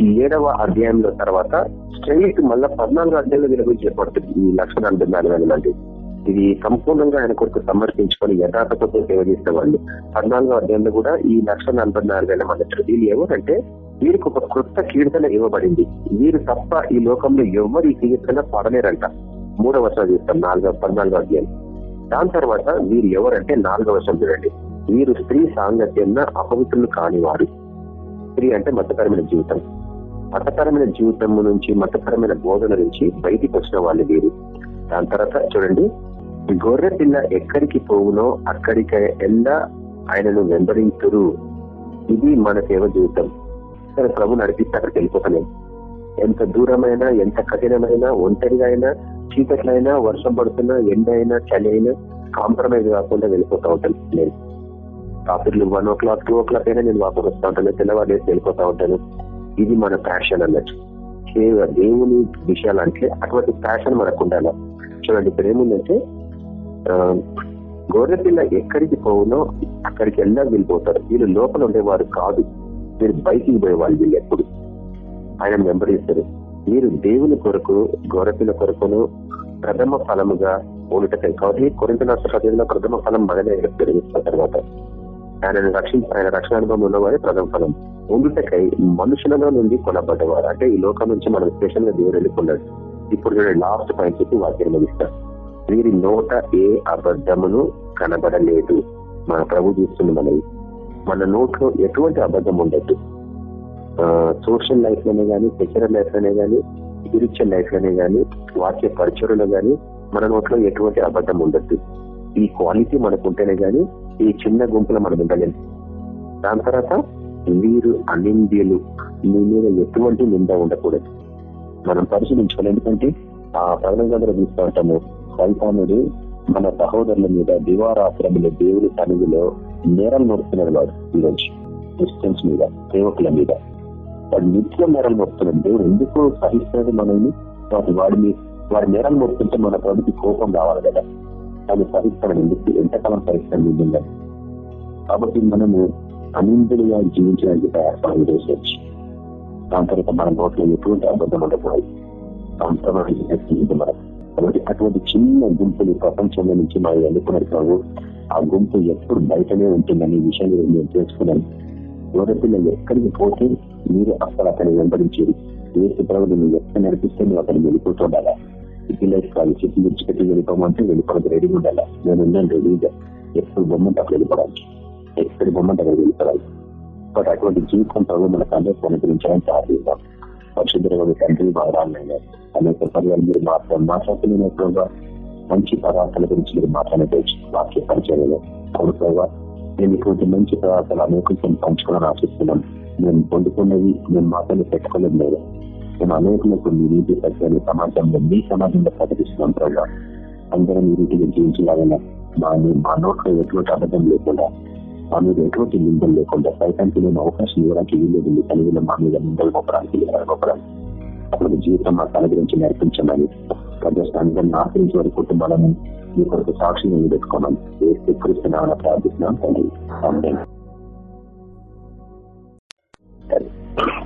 ఈ ఏడవ అధ్యాయంలో తర్వాత స్ట్రైట్ మళ్ళా పద్నాలుగు అధ్యాయంలో వీళ్ళ ఈ లక్ష నలభై నాలుగు వేల మంది. ఇది సంపూర్ణంగా ఆయన కొరకు సమర్పించుకొని యథార్థతో సేవ చేసిన వాళ్ళు పద్నాలుగో అధ్యాయంలో కూడా ఈ లక్ష నలభై నాలుగు వేల మంది అంటారు. వీళ్ళు ఎవరంటే వీరికి ఒక కొత్త కీర్తన ఇవ్వబడింది. వీరు తప్ప ఈ లోకంలో ఎవరు ఈ కీర్తన పడలేరంట. మూడవ వర్షాలు చూస్తాం నాలుగో పద్నాలుగో అధ్యాయం. దాని తర్వాత వీరు ఎవరంటే నాలుగో వర్షం చూడండి. వీరు స్త్రీ సాంగత్యంన అపవిత్రులు కానివారు. స్త్రీ అంటే మతపరమైన జీవితం. మతపరమైన జీవితం నుంచి మతపరమైన బోధన నుంచి బయటికి వచ్చిన వాళ్ళు వీరు. దాని తర్వాత చూడండి గొర్రె పిల్ల ఎక్కడికి పోవునో అక్కడికి ఎలా ఆయనను వెంబడించురు. ఇది మన సేవ జీవితం. సరే ప్రభు నడిపిస్తే అక్కడికి వెళ్ళిపోతాను. ఎంత దూరమైనా ఎంత కఠినమైన ఒంటరిగా అయినా చీకట్లైనా వర్షం పడుతున్నా ఎండ అయినా చలి అయినా కాంప్రమైజ్ కాకుండా వెళ్ళిపోతా ఉంటాను నేను రాత్రులు one o'clock two o'clock అయినా నేను వాపస్ వస్తా ఉంటాను తెల్లవారులేసి వెళ్ళిపోతా ఉంటాను. ఇది మన ప్యాషన్ అన్నట్టు. సేవ దేవుని విషయాలు అంటే అటువంటి ప్యాషన్ మనకు ఉండాలి? చూడండి ఇక్కడ ఏముందంటే గొర్రెపిల్ల ఎక్కడికి పోవునో అక్కడికి వెళ్ళా వెళ్ళిపోతారు వీళ్ళు లోపల ఉండేవారు కాదు. మీరు బయటికి పోయేవాళ్ళు వీళ్ళు ఎప్పుడు. ఆయన వెంబడిస్తారు మీరు దేవుని కొరకు గొర్రెపిల్ల కొరకును ప్రథమ ఫలముగా ఉండటం కాబట్టి కొరింత నష్టపతిలో ప్రథమ ఫలం మనమే పెరుగుతున్న తర్వాత ఆయన రక్షణ ఆయన రక్షణ అనుభవం ఉన్నవారే ప్రథమ ఫలం. ఉండుటకై మనుషులలో నుండి కొనబడ్డవారు. అంటే ఈ లోకం నుంచి మనం స్పెషల్గా దేవుడు వెళ్ళిపోన్నాడు ఇప్పుడు చూడండి లాస్ట్ పాయింట్ చెప్పి వాక్యం ముగిస్తారు వీరి నోట ఏ అబద్ధమును కనబడలేదు. మన ప్రభు చూస్తుంది మనవి. మన నోట్లో ఎటువంటి అబద్ధం ఉండద్దు సోషల్ లైఫ్లోనే కానీ సెక్యులర్ లైఫ్లోనే కానీ స్పిరిచువల్ లైఫ్లోనే కానీ వాక్య పరిచయలో కానీ మన నోట్లో ఎటువంటి అబద్ధం ఉండద్దు ఈ క్వాలిటీ మనకు ఉంటేనే గాని ఈ చిన్న గుంపులో మనం ఉండలేము దాని తర్వాత వీరు అనింద్యులు మీ మీద ఎటువంటి నింద ఉండకూడదు. మనం పరిశీలించుకోవాలి ఎందుకంటే ఆ ప్రజలందరూ గంటలో చూస్తూ ఉంటాము సైతానుడు మన సహోదరుల మీద దివారాశ్రములు దేవుడి సన్నిధిలో నేరం నడుస్తున్నాడు వాడు ఈరోజు. క్రిస్టియన్స్ మీద సేవకుల మీద. వాడు నిత్యం నేరం నడుస్తున్నాడు దేవుడు ఎందుకు సహిస్తున్నాడు మనల్ని? వాటి వాడిని వాడి నేరం నడుస్తుంటే మన ప్రభుకి కోపం రావాలి కదా. దాన్ని సహిస్తాడు ఎందుకు ఎంతకాలం సహిస్తాడు కాబట్టి మనము అనిందులుగా జీవించడానికి ప్రయాసం చేసేవచ్చు దాని తర్వాత మన నోట్లో ఎటువంటి అబద్ధం ఉండకూడదు. సంప్రదాయం మనం. కాబట్టి అటువంటి చిన్న గుంపులు ప్రపంచంలో నుంచి మనం ఎన్నుకున్నారు ప్రభు ఆ గుంపు ఎప్పుడు బయటనే ఉంటుందనే విషయాన్ని నేను తెలుసుకున్నాను గోరపిల్లలు ఎక్కడికి పోతే మీరు అసలు అతన్ని వెంబడించేది? ఏ ప్రభుత్వం నువ్వు ఎక్కడ నడిపిస్తే నువ్వు అక్కడ వెళ్ళిపోతుండాలా పిల్లలకి కాదు చెట్లు విడిచిపెట్టి వెళ్ళిపోమంటే వెళ్ళిపోవడానికి రెడీ ఉండాలి నేను ఉన్నాను రెడీగా ఎప్పుడు బొమ్మంటే అక్కడ వెళ్ళిపోవడానికి ఎక్కడి బొమ్మంటే అక్కడ వెళ్ళిపోవాలి బట్ అటువంటి జీవితం ప్రభు మనకు అందరికీ అనుగ్రహించడానికి ప్రార్థిస్తాం పరిశుద్ధమైన తండ్రి వాడాలైనా అనేక పర్యాలు మీరు మాట్లాడు మాట్లాడుతున్న ప్రభావ మంచి పదార్థాల గురించి మీరు మాట్లాడవచ్చు వాక్య పరిచయంలో అవును ప్రభావ నేను ఇటువంటి మంచి పదార్థాలు అనేక పంచుకోవాలని ఆశిస్తున్నాను మేము పొందుకున్నవి మేము మాత్రమే పెట్టుకోలేదు లేదు మేము అనేకులకు మీ నీతి సత్యాన్ని సమాజంలో మీ సమాజంలో ప్రకటిస్తున్నాం ప్రజా అందరం ఈ రీతిగా జీవించలాగా మా మా నోట్లో ఎటువంటి అబద్ధం లేకుండా మా మీద ఎటువంటి నిందలు లేకుండా సైతానికి నేను అవకాశం ఇవ్వడానికి వీలేదు మీ కలిగిన మా మీద నిందలు గొప్పడానికి గొప్పడానికి అప్పుడు జీవితం మాకు అనుగ్రహించి నేర్పించమని అందరిని ఆశ్రయించి వారి కుటుంబాలను మీ కొరకు సాక్షిని నిలబెట్టుకోమని ఏ క్రీస్తున్నామని ప్రార్థిస్తున్నాం తండ్రి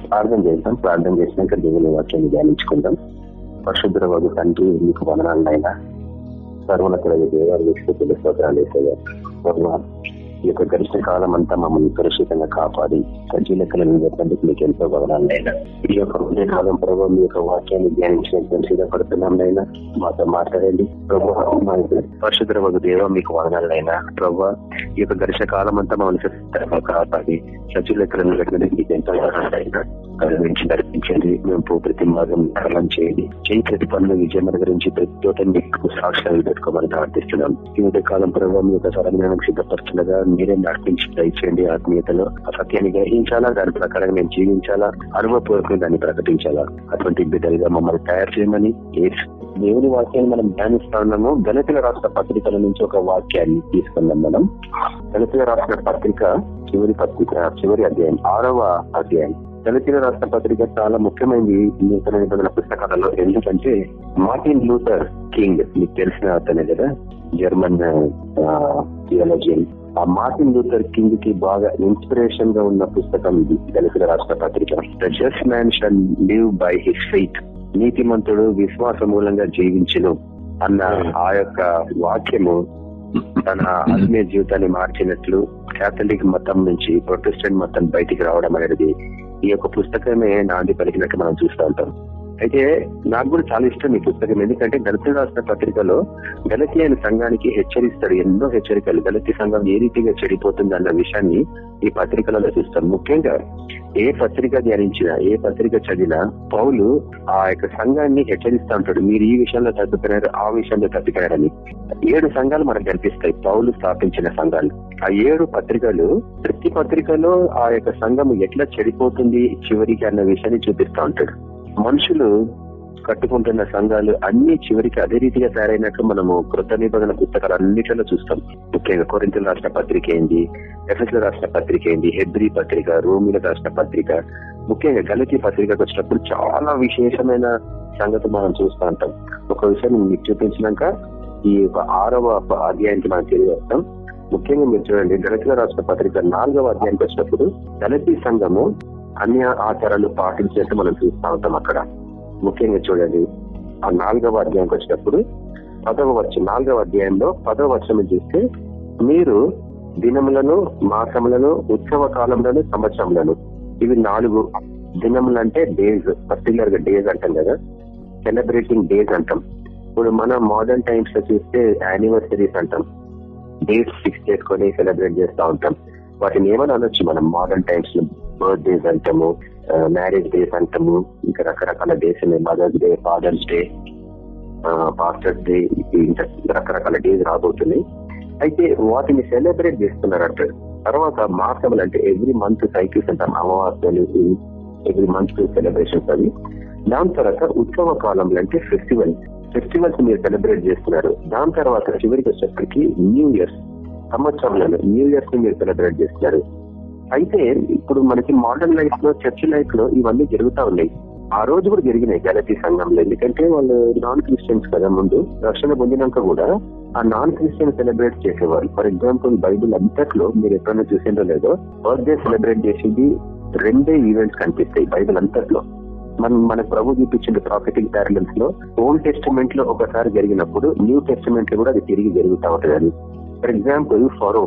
ప్రార్థన చేద్దాం ప్రార్థన చేసినాక దేవుని వాక్యాన్ని ధ్యానించుకుందాం పరిశుద్ధ వారు తండ్రి మీకు వదనాలైనా సర్వనతుల దేవాలు విశ్వతుల స్తోత్రాలు వేసేవారు ఈ యొక్క గడిచిన కాలం అంతా మమ్మల్ని సురక్షితంగా కాపాడి సజ్జీ లెక్కలను చెప్పేందుకు మీకు ఎంతో వదనాలైనా ఈ యొక్క ఉదయ కాలం ప్రభావ మీ యొక్క వాక్యాన్ని ధ్యానించినటువంటి సిద్ధపడుతున్నాంనైనా మాతో మాట్లాడండి. ప్రభావ పరిశుద్ధ దేవ మీకు వదనాలైనా ప్రభావ ఈ యొక్క గడిచిన కాలం అంతా మమ్మల్ని సురక్షితంగా కాపాడి సజ్జీ లెక్కలను పెట్టడానికి మీకు ఎంతో వదనాలైనా కరుణించి నడిపించండి. మేము ప్రతి మార్గం సరళం చేయండి. చేయి ప్రతి పనులు విజయం గురించి ప్రతి చోట మీకు సాక్ష్యాలు పెట్టుకోమని ప్రార్థిస్తున్నాం. ఈ ఉదయ కాలం ప్రభావం మీ యొక్క సరళమైన సిద్ధపరుచుండగా మీరే నడిపించి దయచేయండి ఆత్మీయతలో. ఆ సత్యాన్ని గ్రహించాలా? దాని ప్రకారంగా మేము జీవించాలా? అనుభవపూర్వకంగా దాన్ని ప్రకటించాలా? అటువంటి బిడ్డలుగా మమ్మల్ని తయారు చేయమని దేవుని వాక్యాన్ని మనం ధ్యానిస్తా ఉన్నాము. గణితుల రాష్ట్ర పత్రికల నుంచి ఒక వాక్యాన్ని తీసుకున్నాం మనం. గణితుల రాష్ట్ర పత్రిక చివరి పత్రిక చివరి అధ్యాయం ఆరవ అధ్యాయం. దళితుల రాష్ట్ర పత్రిక చాలా ముఖ్యమైనది నూతన నిబంధన పుస్తకాలలో. ఎందుకంటే మార్టిన్ లూథర్ కింగ్ మీకు తెలిసిన అతనే కదా? జర్మన్ థియాలజియన్ ఆ మార్టిన్ లూథర్ కింగ్కి బాగా ఇన్స్పిరేషన్గా ఉన్న పుస్తకం ఇది. దళితుల రాష్ట్ర పత్రిక. The just man shall live by his faith నీతిమంతుడు విశ్వాస మూలంగా జీవించను అన్న ఆ యొక్క వాక్యము తన ఆత్మీయ జీవితాన్ని మార్చినట్లు కేథలిక్ మతం నుంచి ప్రొటెస్టెంట్ మతం బయటికి రావడం అనేది ఈ యొక్క పుస్తకమే నాంది పలికినట్టు మనం చూస్తూ ఉంటాం. అయితే నాకు కూడా చాలా ఇష్టం ఈ పుస్తకం. ఎందుకంటే దళిత రాసిన పత్రికలో గలతి అయిన సంఘానికి హెచ్చరిస్తాడు ఎన్నో హెచ్చరికలు. గలతి సంఘం ఏ రీతిగా చెడిపోతుంది అన్న విషయాన్ని ఈ పత్రికలలో చూస్తాం ముఖ్యంగా ఏ పత్రిక ధ్యానించినా ఏ పత్రిక చదివినా పౌలు ఆ యొక్క సంఘాన్ని హెచ్చరిస్తూ ఉంటాడు. మీరు ఈ విషయంలో తగ్గిపోయారు ఆ విషయంలో తగ్గిపోయారని ఏడు సంఘాలు మనకు కనిపిస్తాయి. పౌలు స్థాపించిన సంఘాలు. ఆ ఏడు పత్రికలు ప్రతి పత్రికలో ఆ యొక్క సంఘం ఎట్లా చెడిపోతుంది చివరికి అన్న విషయాన్ని చూపిస్తూ ఉంటాడు. మనుషులు కట్టుకుంటున్న సంఘాలు అన్ని చివరికి అదే రీతిగా తయారైనట్లు మనము కృత నిబంధన పుస్తకాలు అన్నిటిలో చూస్తాం. ముఖ్యంగా కొరింతల రాష్ట్ర పత్రిక ఏంది? ఎఫ్ఎస్ల రాష్ట్ర పత్రిక ఏంది? హెబ్రి పత్రిక రోమిల రాష్ట్ర పత్రిక. ముఖ్యంగా గలతీ పత్రికకు వచ్చినప్పుడు చాలా విశేషమైన సంగతి మనం చూస్తూ ఉంటాం. ఒక విషయం మీకు చూపించినాక ఈ ఆరవ అధ్యాయానికి మనం తెలియజేస్తాం ముఖ్యంగా మీరు చూడండి దళితుల రాష్ట్ర పత్రిక నాలుగవ అధ్యాయానికి వచ్చినప్పుడు దళితీ సంఘము అన్య ఆచారాలు పాటించినట్టు మనం చూస్తూ ఉంటాం అక్కడ. ముఖ్యంగా చూడండి ఆ నాలుగవ అధ్యాయంకి వచ్చినప్పుడు పదవ వర్షం నాలుగవ అధ్యాయంలో పదవ వచనం చూస్తే మీరు దినములను మాసములను ఉత్సవ కాలంలోను సంవత్సరంలోను ఇవి నాలుగు దినములు అంటే డేస్ పర్టికులర్గా డేస్ అంటాం కదా సెలబ్రేటింగ్ డేస్ అంటాం. ఇప్పుడు మనం మోడర్న్ టైమ్స్లో చూస్తే యానివర్సరీస్ అంటాం. డేట్స్ ఫిక్స్ చేసుకొని సెలబ్రేట్ చేస్తూ ఉంటాం. వాటిని ఏమని అనొచ్చు మనం? మోడర్న్ టైమ్స్లో బర్త్డేస్ అంటాము మ్యారేజ్ డేస్ అంటాము ఇంకా రకరకాల డేస్ ఉన్నాయి. Mother's day father's day pastor's day ఇంకా రకరకాల డేస్ రాబోతున్నాయి. అయితే వాటిని సెలబ్రేట్ చేస్తున్నారు అంటారు తర్వాత మాసములు అంటే ఎవ్రీ మంత్ సైకిల్స్ అంటాం అమావాస్యలు ఎవ్రీ మంత్ సెలబ్రేషన్స్ అవి. దాని తర్వాత ఉత్సవ కాలంలో అంటే ఫెస్టివల్ ఫెస్టివల్స్ మీరు సెలబ్రేట్ చేస్తున్నారు. దాని తర్వాత చివరికి వచ్చేసరికి న్యూ ఇయర్స్ సంవత్సరంలో న్యూ ఇయర్స్ని మీరు సెలబ్రేట్ చేస్తున్నారు. అయితే ఇప్పుడు మనకి మోడర్న్ లైఫ్లో చర్చ్ లైఫ్లో ఇవన్నీ జరుగుతా ఉన్నాయి. ఆ రోజు కూడా జరిగినాయి గలతీ సంఘంలో. ఎందుకంటే వాళ్ళు నాన్ క్రిస్టియన్స్ కదా ముందు. రక్షణ పొందినాక కూడా ఆ నాన్ క్రిస్టియన్ సెలబ్రేట్ చేసేవారు ఫర్ ఎగ్జాంపుల్ బైబుల్ అంతట్లో మీరు ఎప్పుడైనా చూసిందో లేదో బర్త్డే సెలబ్రేట్ చేసింది రెండే ఈవెంట్స్ కనిపిస్తాయి బైబిల్ అంతట్లో. మనం మన ప్రభు చూపించిన ప్రాఫిటింగ్ ప్యారలెన్స్లో. ఓల్డ్ టెస్టిమెంట్లో ఒకసారి జరిగినప్పుడు న్యూ టెస్టిమెంట్లో కూడా అది తిరిగి జరుగుతూ ఉంటుంది ఫర్ ఎగ్జాంపుల్ ఫరో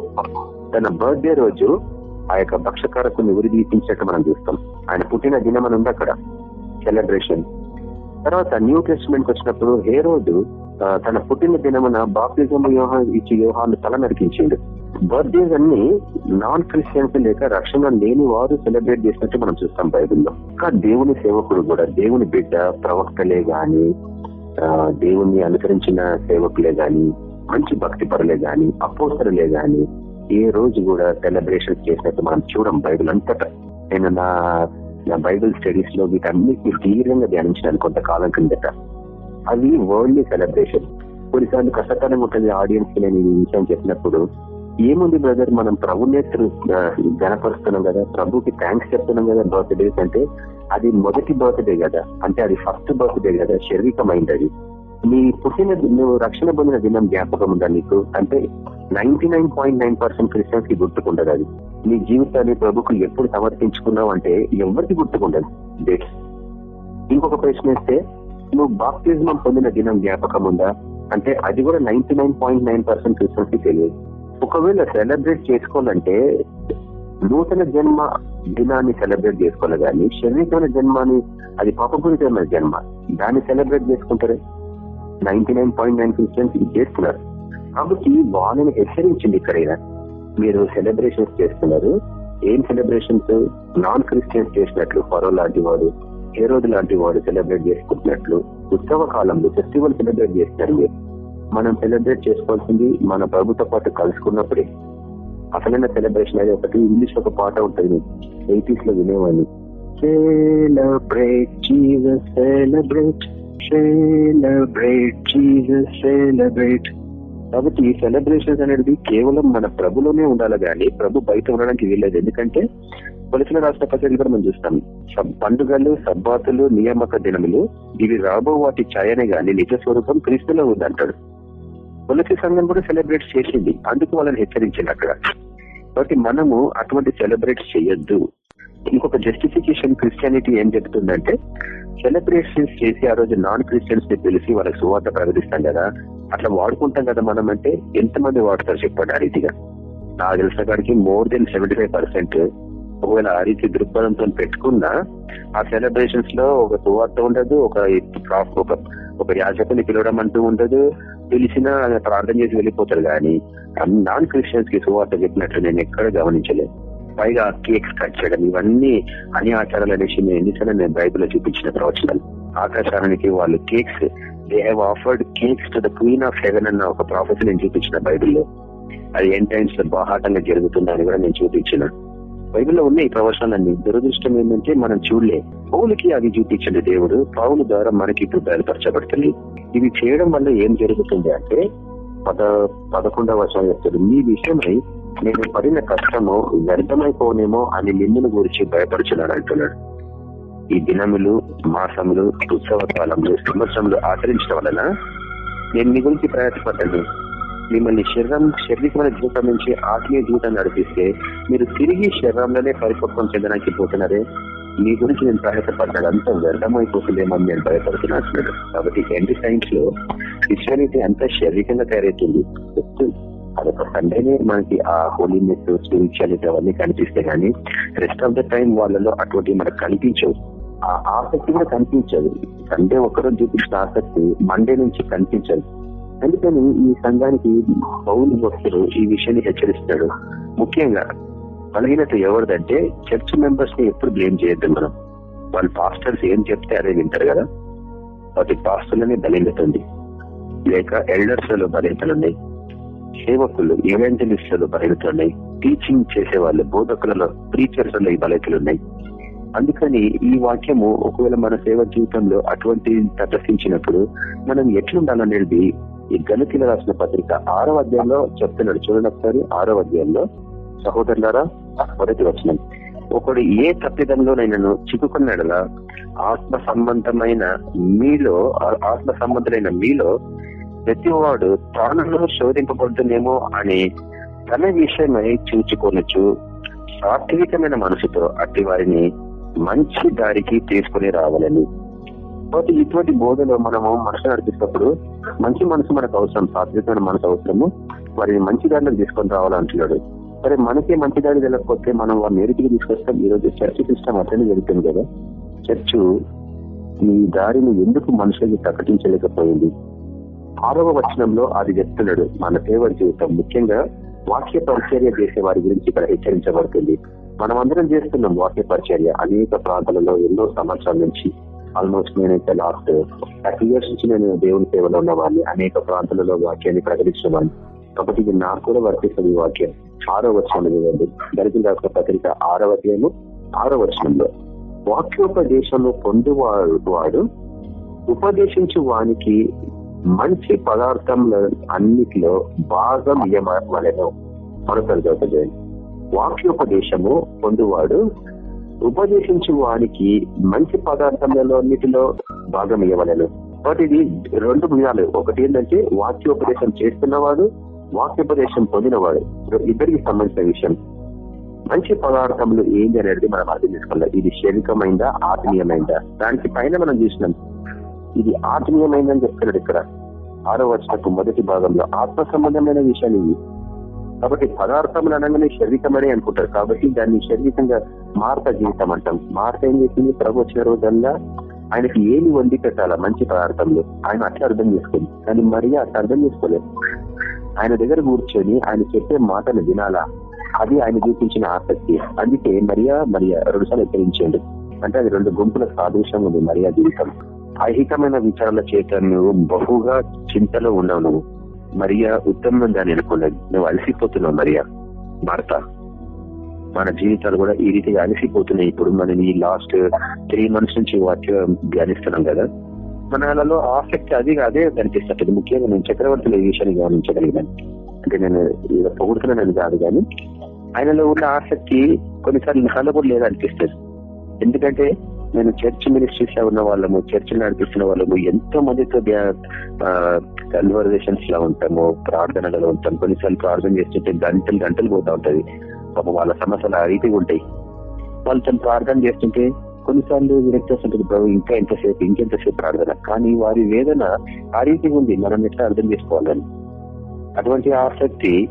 తన బర్త్డే రోజు ఆ యొక్క భక్షకారకుని ఉరిదీపించినట్టు మనం చూస్తాం. ఆయన పుట్టిన దినం అని ఉంది అక్కడ. సెలబ్రేషన్ తర్వాత న్యూ టెస్టిమెంట్ వచ్చినప్పుడు ఏ రోజు తన పుట్టిన దినమున బాప్తిజం వ్యూహం ఇచ్చి వ్యూహాన్ని తల నరికించిండు. బర్త్డేస్ అన్ని నాన్ క్రిస్టియన్స్ లేక రక్షణ లేని వారు సెలబ్రేట్ చేసినట్టు మనం చూస్తాం బైబిల్లో. ఇంకా దేవుని సేవకుడు కూడా దేవుని బిడ్డ ప్రవక్తలే గాని దేవుణ్ణి అనుసరించిన సేవకులే గాని మంచి భక్తి పరులే గాని అపోస్తరులే గాని ఏ రోజు కూడా సెలబ్రేషన్ చేసినట్టు మనం చూడం బైబిల్ అంతటా. నేను నా నా బైబిల్ స్టడీస్లో వీటన్నిటిని తీవ్రంగా ధ్యానించడానికి కొంతకాలం కిందట అవి వరల్డ్ సెలబ్రేషన్ కొన్నిసార్లు కష్టతరం ఉంటుంది ఆడియన్స్కి నేను ఈ విషయం చెప్పినప్పుడు. ఏముంది బ్రదర్ మనం ప్రభునే గనపరుస్తున్నాం కదా ప్రభుకి థ్యాంక్స్ చెప్తున్నాం కదా బర్త్డేస్ అంటే అది మొదటి బర్త్డే కదా. అంటే అది ఫస్ట్ బర్త్డే కదా శారీరకమైంది అది. నీ పుట్టిన నువ్వు రక్షణ పొందిన దినం జ్ఞాపకం ఉందా నీకు? అంటే ninety nine point nine percent క్రిస్టియన్స్కి గుర్తుకుండదు అది. నీ జీవితాన్ని ప్రభుకు ఎప్పుడు సమర్పించుకున్నావు అంటే ఎవరికి గుర్తుకుండదు? డేట్స్ ఇంకొక ప్రశ్న వేస్తే నువ్వు బాప్తిజమం పొందిన దినం జ్ఞాపకం ఉందా? అంటే అది కూడా ninety nine point nine percent క్రిస్టియన్స్కి తెలియదు. ఒకవేళ సెలబ్రేట్ చేసుకోవాలంటే నూతన జన్మ దినాన్ని సెలబ్రేట్ చేసుకోవాలి కానీ శరీరమైన జన్మని అది పాపపూరితమైన జన్మ దాన్ని celebrate చేసుకుంటారే. Ninety nine point nine Christians ఇది చేస్తున్నారు. కాబట్టి వాళ్ళని హెచ్చరించింది ఇక్కడ మీరు సెలబ్రేషన్స్ చేస్తున్నారు. ఏం సెలబ్రేషన్స్ నాన్ క్రిస్టియన్స్ చేసినట్లు ఫరో లాంటి వాడు ఏ రోజు లాంటి వాడు సెలబ్రేట్ చేసుకుంటున్నట్లు ఉత్సవ కాలంలో ఫెస్టివల్ సెలబ్రేట్ చేస్తారు మీరు. మనం సెలబ్రేట్ చేసుకోవాల్సింది మన ప్రభుత్వ పాటు కలుసుకున్నప్పుడే. అసలైన సెలబ్రేషన్ అనేది ఒకటి ఇంగ్లీష్ ఒక పాట ఉంటుంది. ఎయిటీస్లో వినేవాడిని celebrate celebrate celebrate Jesus celebrate కాబట్టి ఈ సెలబ్రేషన్స్ అనేది కేవలం మన ప్రభులోనే ఉండాలి కానీ ప్రభు బయట ఉండడానికి వీల్లేదు. ఎందుకంటే కొలసిన రాష్ట్ర పత్రికలు కూడా మనం చూస్తాం. పండుగలు సబ్బాతులు నియామక దినములు ఇవి రాబో వాటి ఛాయనే గాని నిజ స్వరూపం క్రీస్తులో ఉందంటాడు. కొలసి సంఘం కూడా సెలబ్రేట్ చేసింది. అందుకు వాళ్ళని హెచ్చరించింది అక్కడ. కాబట్టి మనము అటువంటి సెలబ్రేట్ చేయొద్దు. ఇంకొక జస్టిఫికేషన్ క్రిస్టియానిటీ ఏం చెప్తుందంటే సెలబ్రేషన్స్ చేసి ఆ రోజు నాన్ క్రిస్టియన్స్ని పిలిచి వాళ్ళకి సువార్త ప్రకటిస్తాం కదా అట్లా వాడుకుంటాం కదా మనం అంటే ఎంతమంది వాడతారు చెప్పండి ఆ రీతిగా. నాకు తెలిసిన కాడికి more than seventy five percent ఒకవేళ ఆ రీతి దృక్పథంతో పెట్టుకున్నా ఆ సెలబ్రేషన్స్లో ఒక సువార్త ఉండదు ఒక ఒక ఒక యాజకుని పిలవడం అంటూ ఉండదు పిలిచినా ప్రార్థన చేసి వెళ్ళిపోతారు. కానీ నాన్ క్రిస్టియన్స్కి సువార్త చెప్పినట్లు నేను ఎక్కడ గమనించలేదు. పైగా కేక్స్ కట్ చేయడం ఇవన్నీ అన్ని ఆచారాలు అనేసి నేను ఎన్నిసార్లు నేను బైబిల్లో చూపించిన ప్రవచనాలు. ఆకాశానికి వాళ్ళు cakes they have offered cakes to the queen of heaven అన్న ఒక ప్రాఫెస్ నేను చూపించిన బైబిల్లో. అది ఎన్ టైమ్స్లో బాహాటంగా జరుగుతుందని కూడా నేను చూపించిన. బైబిల్లో ఉన్నాయి ఈ ప్రవచనాలన్నీ. దురదృష్టం ఏంటంటే మనం చూడలే. పౌలకి అవి చూపించండి దేవుడు పౌలు ద్వారా మనకి ఇప్పుడు బయలుపరచబడుతుంది. ఇవి చేయడం వల్ల ఏం జరుగుతుంది అంటే పద పదకొండవ వచనం చెప్తాడు మీ విషయమై నేను పడిన కష్టము వ్యర్థమైపోనేమో అని నిన్నును గురించి భయపడుచున్నాడు అంటున్నాడు. ఈ దినములు మాసములు ఉత్సవ కాలంలో సంవత్సరములు ఆచరించడం వలన నేను మీ గురించి ప్రయాసపడ్డాను. మిమ్మల్ని శరీరం శారీరకమైన జీవితం నుంచి ఆత్మీయ జీవితాన్ని నడిపిస్తే మీరు తిరిగి శరీరంలోనే పరిపక్వం చెందడానికి పోతున్నారే? మీ గురించి నేను ప్రయాసపడ్డాడు అంత వ్యర్థమైపోతుందేమో నేను భయపడుతున్నాడు కాబట్టి ఎండ్ సైన్స్లో క్రిస్టియానిటీ అంతా శారీరకంగా తయారవుతుంది. అదొక సండేనే మనకి ఆ హోలీనెస్ స్పిరిచువాలిటీ అవన్నీ కనిపిస్తే కానీ రెస్ట్ ఆఫ్ ద టైం వాళ్ళలో అటువంటి మనకు కనిపించవు. ఆ ఆసక్తి కూడా కనిపించదు. సండే ఒకరోజు చూపించిన ఆసక్తి మండే నుంచి కనిపించదు. అందుకని ఈ సంఘానికి పౌరులు భక్తులు ఈ విషయాన్ని హెచ్చరిస్తాడు. ముఖ్యంగా బలహీనత ఎవరిదంటే చర్చ్ మెంబర్స్ని ఎప్పుడు బ్లేమ్ చేయొద్దు మనం. వాళ్ళ పాస్టర్స్ ఏం చెప్తే అదే వింటారు కదా. వాటి పాస్టర్లనే బలహీనత ఉంది. లేక ఎల్డర్స్లలో బలహీనతలు ఉన్నాయి. సేవకులు ఈవెంజలిస్టులు బయలుతున్నాయి టీచింగ్ చేసే వాళ్ళు బోధకులలో టీచర్స్ ఈ బలహీనతలు ఉన్నాయి. అందుకని ఈ వాక్యము ఒకవేళ మన సేవ జీవితంలో అటువంటి ప్రదర్శించినప్పుడు మనం ఎట్లుండాలనేది ఈ గణితుల రాసిన పత్రిక ఆరో అధ్యాయంలో చెప్తున్నాడు. చూడండి ఒకసారి ఆరో అధ్యాయంలో. సహోదరులారా మొదటి వచ్చినాయి ఒకడు ఏ తప్పిదంలోనైనా చిక్కుకున్నాడలా ఆత్మ సంబంధమైన మీలో ఆత్మ సంబంధమైన మీలో ప్రతివాడు తానులో శోధింపబడుతుందేమో అని తన విషయమై చూచుకొనొచ్చు సాత్వికమైన మనసుతో అట్టి వారిని మంచి దారికి తీసుకుని రావాలని. కాబట్టి ఇటువంటి బోధలో మనము మనసు నడిపిస్తున్నప్పుడు మంచి మనసు మనకు అవసరం సాత్వికమైన మనసు అవసరము. వారిని మంచి దారిలో తీసుకొని రావాలంటున్నాడు సరే మనకే మంచి దారి వెళ్ళకపోతే మనం వారిని ఎరిటికి తీసుకొస్తాం? ఈ రోజు చర్చ సిస్టమ్ అట్లనే జరుగుతుంది కదా. చర్చ్ ఈ దారిని ఎందుకు మనుషులకి ప్రకటించలేకపోయింది? ఆరవ వచనంలో అది చెప్తున్నాడు. మన సేవ జీవితం ముఖ్యంగా వాక్య పరిచర్య చేసే వారి గురించి ఇక్కడ హెచ్చరించబడుతుంది. మనం అందరం చేస్తున్నాం వాక్య పరిచర్య అనేక ప్రాంతాలలో ఎన్నో సంవత్సరాల నుంచి ఆల్మోస్ట్ నేనైతే లాస్ట్ థర్టీ ఇయర్స్ నుంచి నేను దేవుని సేవలో ఉన్నవాడిని. అనేక ప్రాంతాలలో వాక్యాన్ని ప్రకటించిన వాడిని కాబట్టి ఇది నాకు కూడా వర్తిస్తుంది వాక్యం. ఆరో వచనం చూడండి దళితుల రాష్ట్ర పత్రిక ఆరవ అధ్యాయము ఆరో వచనంలో. వాక్యోపదేశము పొందువాడు వాడు ఉపదేశించు వానికి మంచి పదార్థంలో అన్నిటిలో భాగం ఇవ్వవలను మరోసారి వాక్యోపదేశము పొందువాడు ఉపదేశించు వానికి మంచి పదార్థములన్నిటిలో భాగం ఇవ్వలేను కాబట్టి ఇది రెండు విధాలు. ఒకటి ఏంటంటే వాక్యోపదేశం చేస్తున్నవాడు వాక్యోపదేశం పొందినవాడు. ఇద్దరికి సంబంధించిన విషయం. మంచి పదార్థములు ఏంటి అనేది మనం అర్థం చేసుకోవాలి. ఇది శరీరమైందా ఆత్మీయమైందా? దానికి పైన మనం చూసినాం. ఇది ఆత్మీయమైందని చెప్తున్నాడు ఇక్కడ. ఆరో వచ్చినప్పుడు మొదటి భాగంలో ఆత్మ సంబంధమైన విషయాలు ఇవి. కాబట్టి పదార్థములు అనగానే శరీరమనే అనుకుంటారు. కాబట్టి దాన్ని శారీరకంగా మార్త జీవితం అంటాం. మార్త ఏం చేసింది? ప్రభు వచ్చిన రోజల్లా ఆయనకి ఏమి వండి పెట్టాలా? మంచి పదార్థంలో ఆయన అట్లా అర్థం చేసుకుంది. కానీ మరియా అట్లా అర్థం చేసుకోలేదు. ఆయన దగ్గర కూర్చొని ఆయన చెప్పే మాటలు వినాలా? అది ఆయన చూపించిన ఆసక్తి. అందుకే మరియా మరియా రెండుసార్లు హెచ్చరించండి. అంటే అది రెండు గుంపుల సాదృశ్యం ఉంది మరియా జీవితం. ఐహికమైన విచారాల చేత నువ్వు బహుగా చింతలో ఉన్నావు నువ్వు. మరియా ఉత్తమం దాన్ని అనుకున్నది నువ్వు అలసిపోతున్నావు మరియా. భర్త మన జీవితాలు కూడా ఈ రీతిగా అలసిపోతున్నాయి. ఇప్పుడు మనం ఈ లాస్ట్ త్రీ మంత్స్ నుంచి వాక్యం ధ్యానిస్తున్నాం కదా. మనలో ఆసక్తి అది అదే కనిపిస్తుంది. ముఖ్యంగా నేను చక్రవర్తుల ఈ విషయాన్ని గమనించగలిగాను. అంటే నేను ఇలా పొగుడుతున్నానని కాదు కానీ ఆయనలో ఉన్న ఆసక్తి కొన్నిసార్లు నాలో కూడా లేదనిపిస్తుంది. ఎందుకంటే నేను చర్చ్ మినిస్ట్రీస్లో ఉన్న వాళ్ళము చర్చ్ నడిపిస్తున్న వాళ్ళము ఎంతో మందితో కన్వర్జేషన్స్లో ఉంటాము ప్రార్థనలలో ఉంటాం కొన్నిసార్లు ప్రార్థన చేస్తుంటే గంటలు గంటలు పోతా ఉంటది. పాపం వాళ్ళ సమస్యలు ఆ రీతిగా ఉంటాయి. వాళ్ళతో ప్రార్థన చేస్తుంటే కొన్నిసార్లు విరక్తి వస్తుంటుంది ప్రభు ఇంకా ఎంతసేపు ఇంకెంతసేపు ప్రార్థన? కానీ వారి వేదన ఆ రీతిగా ఉంది. మనం ఎట్లా అర్థం చేసుకోవాలని. అటువంటి ఆసక్తి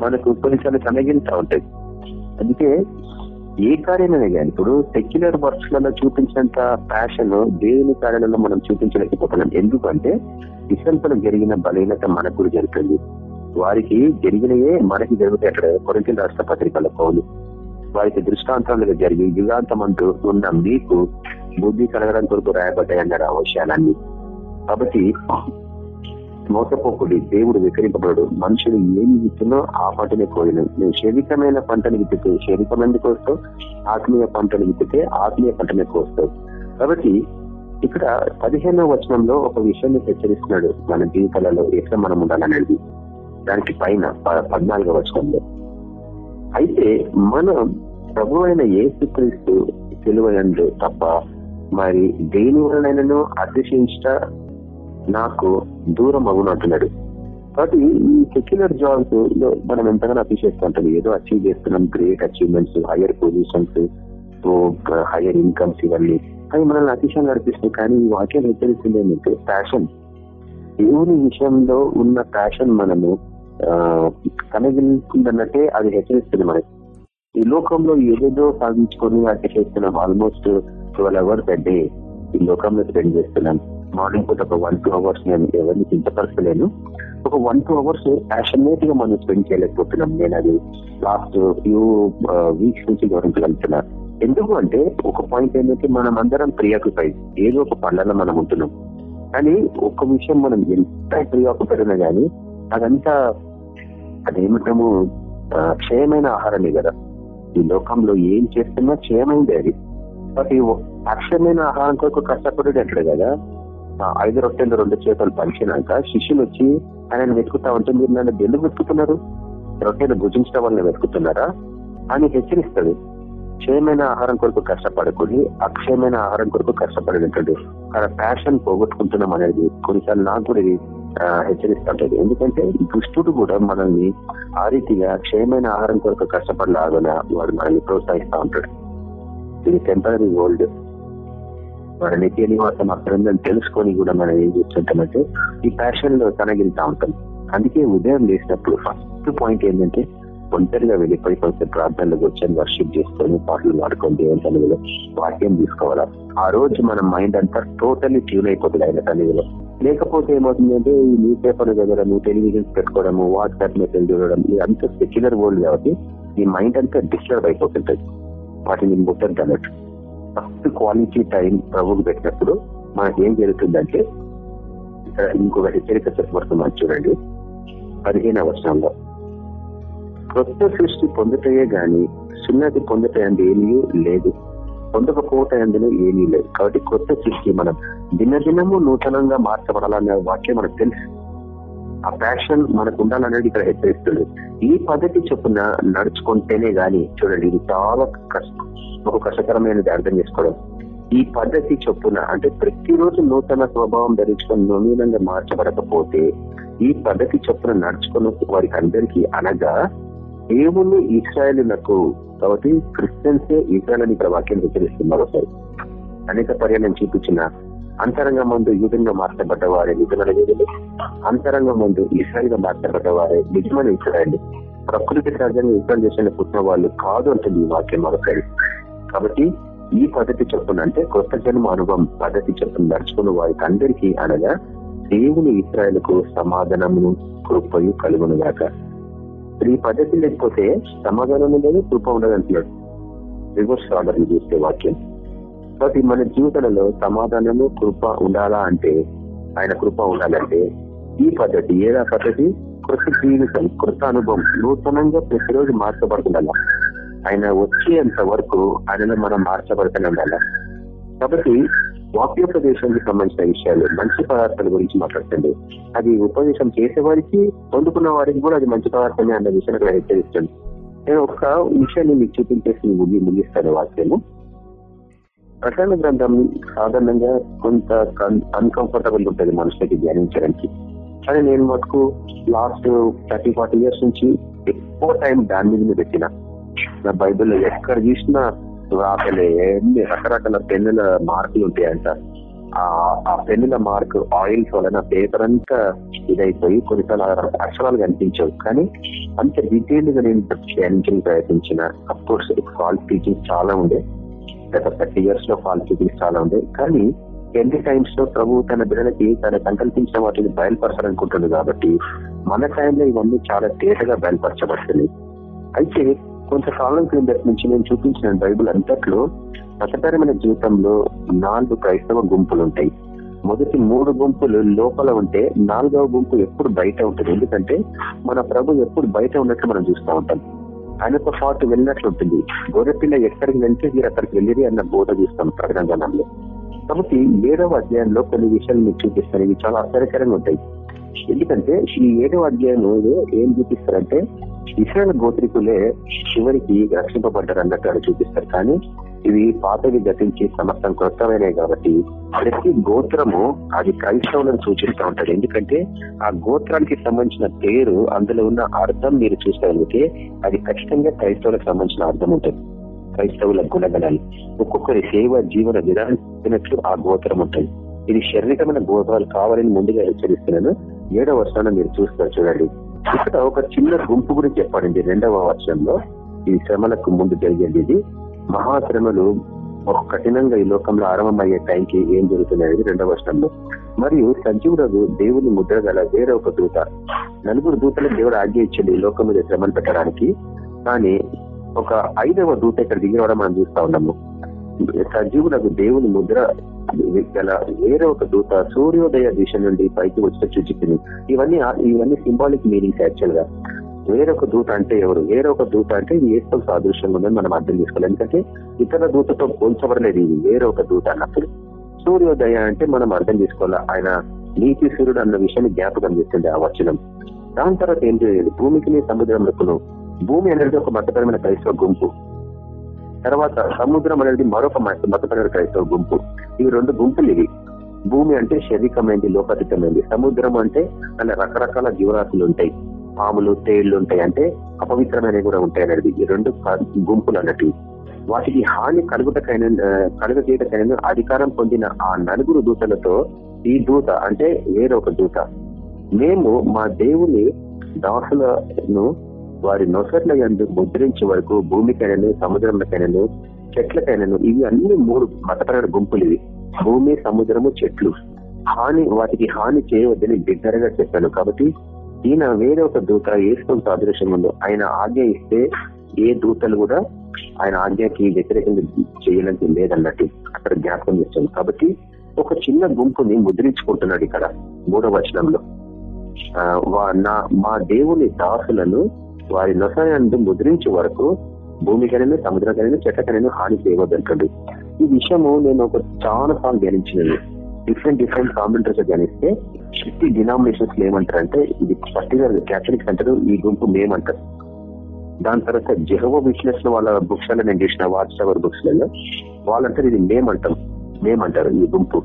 మనకు కొన్నిసార్లు కనగిలుతా ఉంటది. అందుకే ఏ కార్యమైనా కానీ ఇప్పుడు సెక్యులర్ వర్క్స్లలో చూపించినంత ప్యాషన్ దేవుని కార్యాలలో మనం చూపించలేకపోతున్నాం. ఎందుకంటే విశ్వంతలో జరిగిన బలహీనత మనకు కూడా జరుగుతుంది వారికి జరిగినయే మనకి జరుగుతాయి అక్కడ. కొరింత రాష్ట్ర పత్రికల పౌలు వారికి దృష్టాంతాలుగా జరిగి యుగాంతం అంటూ ఉన్న మీకు బుద్ధి కలగడం కొరకు రాయబడ్డాయి అన్నారు ఆ విషయాలన్నీ. కాబట్టి మోసపోకుడి దేవుడు వికరింపబడు మనుషులు ఏమి విత్తునో ఆ పంటనే కోరిన నువ్వు శరీరమైన పంటను విత్తితే శరీరమైన కోస్తావు ఆత్మీయ పంటను విత్తితే ఆత్మీయ పంటనే కోస్తావు. కాబట్టి ఇక్కడ పదిహేనవ వచనంలో ఒక విషయాన్ని హెచ్చరిస్తున్నాడు మన జీవితాలలో ఎట్లా మనం ఉండాలనేది. దానికి పైన పద్నాలుగవ వచనంలో. అయితే మనం ప్రభు అయిన ఏసుక్రీస్తు తెలివయండు తప్ప మరి దేని వలనైనాను అతిశించట నాకు దూరం అవునంటున్నాడు కాబట్టి ఈ సెక్యులర్ జాబ్స్లో మనం ఎంతగానో అప్రిషియేస్తుంటాం ఏదో అచీవ్ చేస్తున్నాం great achievements higher positions higher incomes ఇవన్నీ. అవి మనల్ని అతిశయం నడిపిస్తున్నాయి కానీ ఈ వాక్యం హెచ్చరిస్తుంది ఏంటంటే ప్యాషన్ దేవుని విషయంలో ఉన్న ప్యాషన్ మనము కనగిలిందన్నట్టే అది హెచ్చరిస్తుంది మనకి. ఈ లోకంలో ఏదేదో సాధించుకొని అట్లా చేస్తున్నాం. Almost twelve hours a day ఈ లోకంలో స్పెండ్ చేస్తున్నాం. మార్నింగ్ పూట ఒక వన్ టూ అవర్స్ నేను ఎవరిని చింతపరచలేను ఒక వన్ టూ అవర్స్ ప్యాషనేట్గా మనం స్పెండ్ చేయలేకపోతున్నాం. నేను అది లాస్ట్ ఫ్యూ వీక్స్ నుంచి గమనించగలుగుతున్నా. ఎందుకు అంటే ఒక పాయింట్ ఏంటంటే మనం అందరం ప్రియాకుపైజ్ ఏదో ఒక పనులలో మనం ఉంటున్నాం. కానీ ఒక్క విషయం మనం ఎంత ప్రియాకుపడినా కానీ అదంతా అదేమిటము క్షయమైన ఆహారమే కదా. ఈ లోకంలో ఏం చేస్తున్నా క్షయమైంది అది. బట్ అక్షయమైన ఆహారం కొరకు కష్టపడేటట్లు కదా. ఐదు రొట్టెలు రెండు చేతులు పంచినాక శిష్యులు వచ్చి ఆయన వెతుకుతా ఉంటే మీరు నన్ను ఎందుకు వెతుకుతున్నారు? రొట్టెలు భుజించడం వల్ల వెతుకుతున్నారా? అని హెచ్చరిస్తుంది. క్షయమైన ఆహారం కొరకు కష్టపడకూడదు అక్షయమైన ఆహారం కొరకు కష్టపడేటట్టు తన ప్యాషన్ పోగొట్టుకుంటున్నాం అనేది కొన్నిసార్లు నాకు కూడా ఇది హెచ్చరిస్తుంటది ఎందుకంటే దుష్టుడు కూడా మనల్ని ఆ రీతిగా క్షయమైన ఆహారం కొరకు కష్టపడలాగా వాడు మనల్ని ప్రోత్సహిస్తూ ఉంటాడు. ఇది టెంపరీ వరల్డ్ ద్వారా నిత్య నివాసం అక్కడ ఉందని తెలుసుకొని కూడా మనం ఏం చేస్తుంటామంటే ఈ ప్యాషన్లో తనగిలుతా ఉంటాం. అందుకే ఉదయం లేసినప్పుడు ఫస్ట్ పాయింట్ ఏంటంటే ఒంటరిగా వెళ్ళిపోయి కొంచెం ప్రార్థనలో వచ్చాను వర్షిప్ చేసుకొని పాటలు పాడుకొని దేవుని సన్నిధిలో వాక్యం తీసుకోవాలా? ఆ రోజు మన మైండ్ అంతా టోటల్లీ ట్యూన్ అయిపోతుంది ఆయన సన్నిధిలో. లేకపోతే ఏమవుతుందంటే ఈ న్యూస్ పేపర్ చదవడము టెలివిజన్స్ పెట్టుకోవడము వాట్సాప్ మెసేజ్ చూడడం అంత సెక్యులర్ వరల్డ్ కాబట్టి ఈ మైండ్ అంతా డిస్టర్బ్ అయిపోతుంటది. వాటిని ముట్టద్దు అన్నట్టు. ఫస్ట్ క్వాలిటీ టైం ప్రభుకు పెట్టినప్పుడు మనకి ఏం జరుగుతుందంటే ఇక్కడ ఇంకొక హెచ్చరిక చెప్పబడుతున్నాను చూడండి. పదిహేను వర్షంలో కొత్త సృష్టి పొందుటయే గాని సున్నతి పొందుట ఏమీ లేదు. పొందకపోవట అందులో ఏమీ లేదు. కాబట్టి కొత్త సృష్టి మనం దినదినము నూతనంగా మార్చబడాలనే వాక్యం మనకు తెలుసు. ఆ ప్యాషన్ మనకు ఉండాలనేది ఇక్కడ హెచ్చరిస్తుంది. ఈ పద్ధతి చొప్పున నడుచుకుంటేనే గాని చూడండి ఇది చాలా కష్టం. బహు కష్టకరమైనది అర్థం చేసుకోవడం. ఈ పద్ధతి చొప్పున అంటే ప్రతిరోజు నూతన స్వభావం ధరించుకొని నూనెంగా మార్చబడకపోతే ఈ పద్ధతి చొప్పున నడుచుకున్న వారికి అందరికీ అనగా దేవుని ఇస్రాయలులకు కాబట్టి క్రిస్టియన్సే ఇస్రాయల్ అని ఇక్కడ వాక్యం హెచ్చరిస్తుంది మరోసారి. అనేక పర్యాణం చూపించిన అంతరంగ ముందు యూదంగా మార్చబడ్డ వారే నిజమైన యూదులు. అంతరంగ ముందు ఇస్రాయల్గా మార్చబడ్డ వారే నిజమైన ఇస్రాయల్ ప్రకృతి సహజంగా ఇస్రాయల్ చేసిన పుట్టిన వాళ్ళు కాదు అంటుంది ఈ వాక్యం మరొకరి కాబట్టి ఈ పద్ధతి చొప్పున అంటే కొత్త జన్మ అనుభవం పద్ధతి చొప్పున నడుచుకున్న వారికి అందరికీ అనగా దేవుని ఇస్రాయలకు సమాధానము కృపయు కలుగునుగాక ఈ పద్ధతి లేకపోతే సమాధానం లేదు కృప ఉండదు అంటున్నాడు. రివర్స్ ఆర్డర్ చూస్తే వాక్యం. కాబట్టి మన జీవితంలో సమాధానము కృప ఉండాలా అంటే ఆయన కృప ఉండాలంటే ఈ పద్ధతి ఏదా పద్ధతి? కృత జీవితం కృత అనుభవం నూతనంగా ప్రతిరోజు మార్చబడుతుండాల? ఆయన వచ్చేంత వరకు ఆయనలో మనం మార్చబడుతూనే ఉండాలి. కాబట్టి వాక్యోపదేశానికి సంబంధించిన విషయాలు మంచి పదార్థాల గురించి మాట్లాడుతుంది. అది ఉపదేశం చేసేవారికి పొందుకున్న వారికి కూడా అది మంచి పదార్థమే అన్న విషయాన్ని హెచ్చరిస్తుంది. నేను ఒక విషయాన్ని మీకు చూపించేసి ముగి ముగిస్తాను వాక్యము. ప్రకటన గ్రంథం సాధారణంగా కొంత అన్కంఫర్టబుల్ ఉంటుంది మనుషులకి ధ్యానించడానికి. కానీ నేను మటుకు లాస్ట్ థర్టీ ఫార్టీ ఇయర్స్ నుంచి ఎక్కువ టైం దాని మీద పెట్టిన. నా బైబిల్లో ఎక్కడ చూసినా రాకలే. ఎన్ని రకరకాల పెన్నుల మార్కులు ఉంటాయంట. ఆ పెన్నుల మార్క్ ఆయిల్స్ వలన పేపర్ అంతా ఇదైపోయి కొన్నిసార్లు అక్షరాలు కనిపించవు. కానీ అంత డీటెయిల్గా నేను ధ్యానించడానికి ప్రయత్నించిన అఫ్ కోర్స్ ఫాల్స్ టీచింగ్ చాలా ఉండే. గత థర్టీ ఇయర్స్లో ఫాల్స్ టీచింగ్ చాలా ఉండే. కానీ ఎన్ని టైమ్స్లో ప్రభు తన బిడ్డలకి తన సంకల్పించిన వాటిని బయలుపరచాలనుకుంటుంది కాబట్టి మన టైంలో ఇవన్నీ చాలా తేటగా బయలుపరచబడుతుంది అయితే కొంతకాలం క్రింద నుంచి నేను చూపించిన బైబుల్ అంతట్లో మతపరమైన జీవితంలో నాలుగు క్రైస్తవ గుంపులు ఉంటాయి. మొదటి మూడు గుంపులు లోపల ఉంటే నాలుగవ గుంపు ఎప్పుడు బయట ఉంటుంది. ఎందుకంటే మన ప్రభు ఎప్పుడు బయట ఉన్నట్లు మనం చూస్తూ ఉంటాం. ఆయనతో పాటు వెళ్ళినట్లు ఉంటుంది. గొర్రెపిల్ల ఎక్కడికి వెళ్తే మీరు అక్కడికి వెళ్ళిరి అన్న బోధ చూస్తాం ప్రకటనలో కాబట్టి ఏడవ అధ్యాయంలో కొన్ని విషయాలు మీకు చూపిస్తాను. ఇవి చాలా ఆశ్చర్యకరంగా ఉంటాయి. ఎందుకంటే ఈ ఏడవ అధ్యాయం ఏం చూపిస్తారంటే ఇస్రాయల్ గోత్రికులే చివరికి రక్షింపబడ్డారు అన్నట్టు చూపిస్తారు. కానీ ఇవి పాతవి గతించి సమస్తం క్రొత్తమైనవి కాబట్టి ప్రతి గోత్రము అది క్రైస్తవులను సూచిస్తూ ఉంటది ఎందుకంటే ఆ గోత్రానికి సంబంధించిన పేరు అందులో ఉన్న అర్థం మీరు చూసే అది ఖచ్చితంగా క్రైస్తవులకు సంబంధించిన అర్థం ఉంటుంది. క్రైస్తవుల గుణగణాలు. ఒక్కొక్కరి సేవ జీవన విధానం ఆ గోత్రం ఉంటుంది. ఇది శారీరకమైన గోత్రాలు కావాలని ముందుగా హెచ్చరిస్తున్నాను. ఏడవ వర్షాన్ని మీరు చూస్తారు చూడండి. ఇక్కడ ఒక చిన్న గుంపు గురించి చెప్పండి రెండవ వర్షంలో ఈ శ్రమలకు ముందు జరిగేది ఇది. మహాశ్రమలు ఒక కఠినంగా ఈ లోకంలో ఆరంభమయ్యే టైంకి ఏం జరుగుతుంది అనేది రెండవ వర్షంలో. మరియు సంజీవుడు దేవుని ముద్ర గల వేరే ఒక దూత. నలుగురు దూతలు దేవుడు ఆజ్ఞ ఇచ్చింది ఈ లోకం మీద శ్రమలు పెట్టడానికి. కానీ ఒక ఐదవ దూత ఇక్కడ దిగిరవడం మనం చూస్తా ఉన్నాము. సజీవులకు దేవుని ముద్ర గల వేరే ఒక దూత సూర్యోదయ దిశ నుండి పైకి వచ్చిన చెప్పింది ఇవన్నీ ఇవన్నీ సింబాలిక్ మీనింగ్స్ యాక్చువల్గా. వేరొక దూత అంటే ఎవరు? వేరొక దూత అంటే ఇది ఏస్తో సాదృశ్యంగా ఉందని మనం అర్థం చేసుకోవాలి. ఎందుకంటే ఇతర దూతతో పోల్చబడలేదు ఇది. వేరొక దూత అన్నప్పుడు సూర్యోదయ అంటే మనం అర్థం చేసుకోవాలి? ఆయన నీతి సూర్యుడు అన్న విషయాన్ని జ్ఞాపకం చేస్తుంది ఆ వచనం. దాని తర్వాత ఏం చేయలేదు భూమికి సముద్రంలో భూమి అనేది ఒక మతపరమైన క్రైస్తవ గుంపు. తర్వాత సముద్రం అనేది మరొక మతపరమైన క్రైస్తవ గుంపు. ఈ రెండు గుంపులు ఇవి. భూమి అంటే శరీరమైంది లోకతీతమైంది. సముద్రం అంటే అలా రకరకాల జీవరాశులు ఉంటాయి. పాములు తేళ్ళు ఉంటాయి. అంటే అపవిత్రమైనవి కూడా ఉంటాయి అనేది. ఈ రెండు గుంపులు అన్నట్టు. వాటికి హాని కలుగుటకైన కలుగజేయటకైనా అధికారం పొందిన ఆ నలుగురు దూతలతో ఈ దూత అంటే వేరొక దూత. మేము మా దేవుని దాసులను వారి నొసట్ల ఎందు ముద్రించే వరకు భూమికైనను సముద్రంలకైనను చెట్లకైనను ఇవి అన్ని మూడు మతపరమైన గుంపులు ఇవి. భూమి సముద్రము చెట్లు. హాని వాటికి హాని చేయవద్దని బిగ్గరగా చెప్పాను. కాబట్టి ఈయన వేరే ఒక దూత ఏసుకొని సాదృశ్యం ఉందో ఆయన ఆజ్ఞ ఇస్తే ఏ దూతలు కూడా ఆయన ఆజ్ఞకి వ్యతిరేకంగా చేయడానికి లేదన్నట్టు అక్కడ జ్ఞాపకం చేస్తాను కాబట్టి ఒక చిన్న గుంపుని ముద్రించుకుంటున్నాడు ఇక్కడ మూడవ వచనంలో. నా మా దేవుని దాసులను వారి నొసయందు ముద్రించే వరకు భూమికైనా సముద్రకైనా చెట్లకైనా హాని చేయవద్దంటాడు. ఈ విషయము నేను ఒక చాలా సార్లు ధ్యానించినది డిఫరెంట్ డిఫరెంట్ కామెంటరీస్ గణిస్తే ఫిఫ్టీ డినామినేషన్స్ ఏమంటారంటే ఇది పర్టికులర్ క్యాథలిక్స్ అంటారు ఈ గుంపు మేమంటారు దాని తర్వాత జెహోవో విట్నెస్ వాళ్ళ బుక్స్లో నేను చూసిన వాట్స్ అవర్ బుక్స్లలో వాళ్ళంటారు ఇది మేమంటాం. మేమంటారు ఈ గుంపు.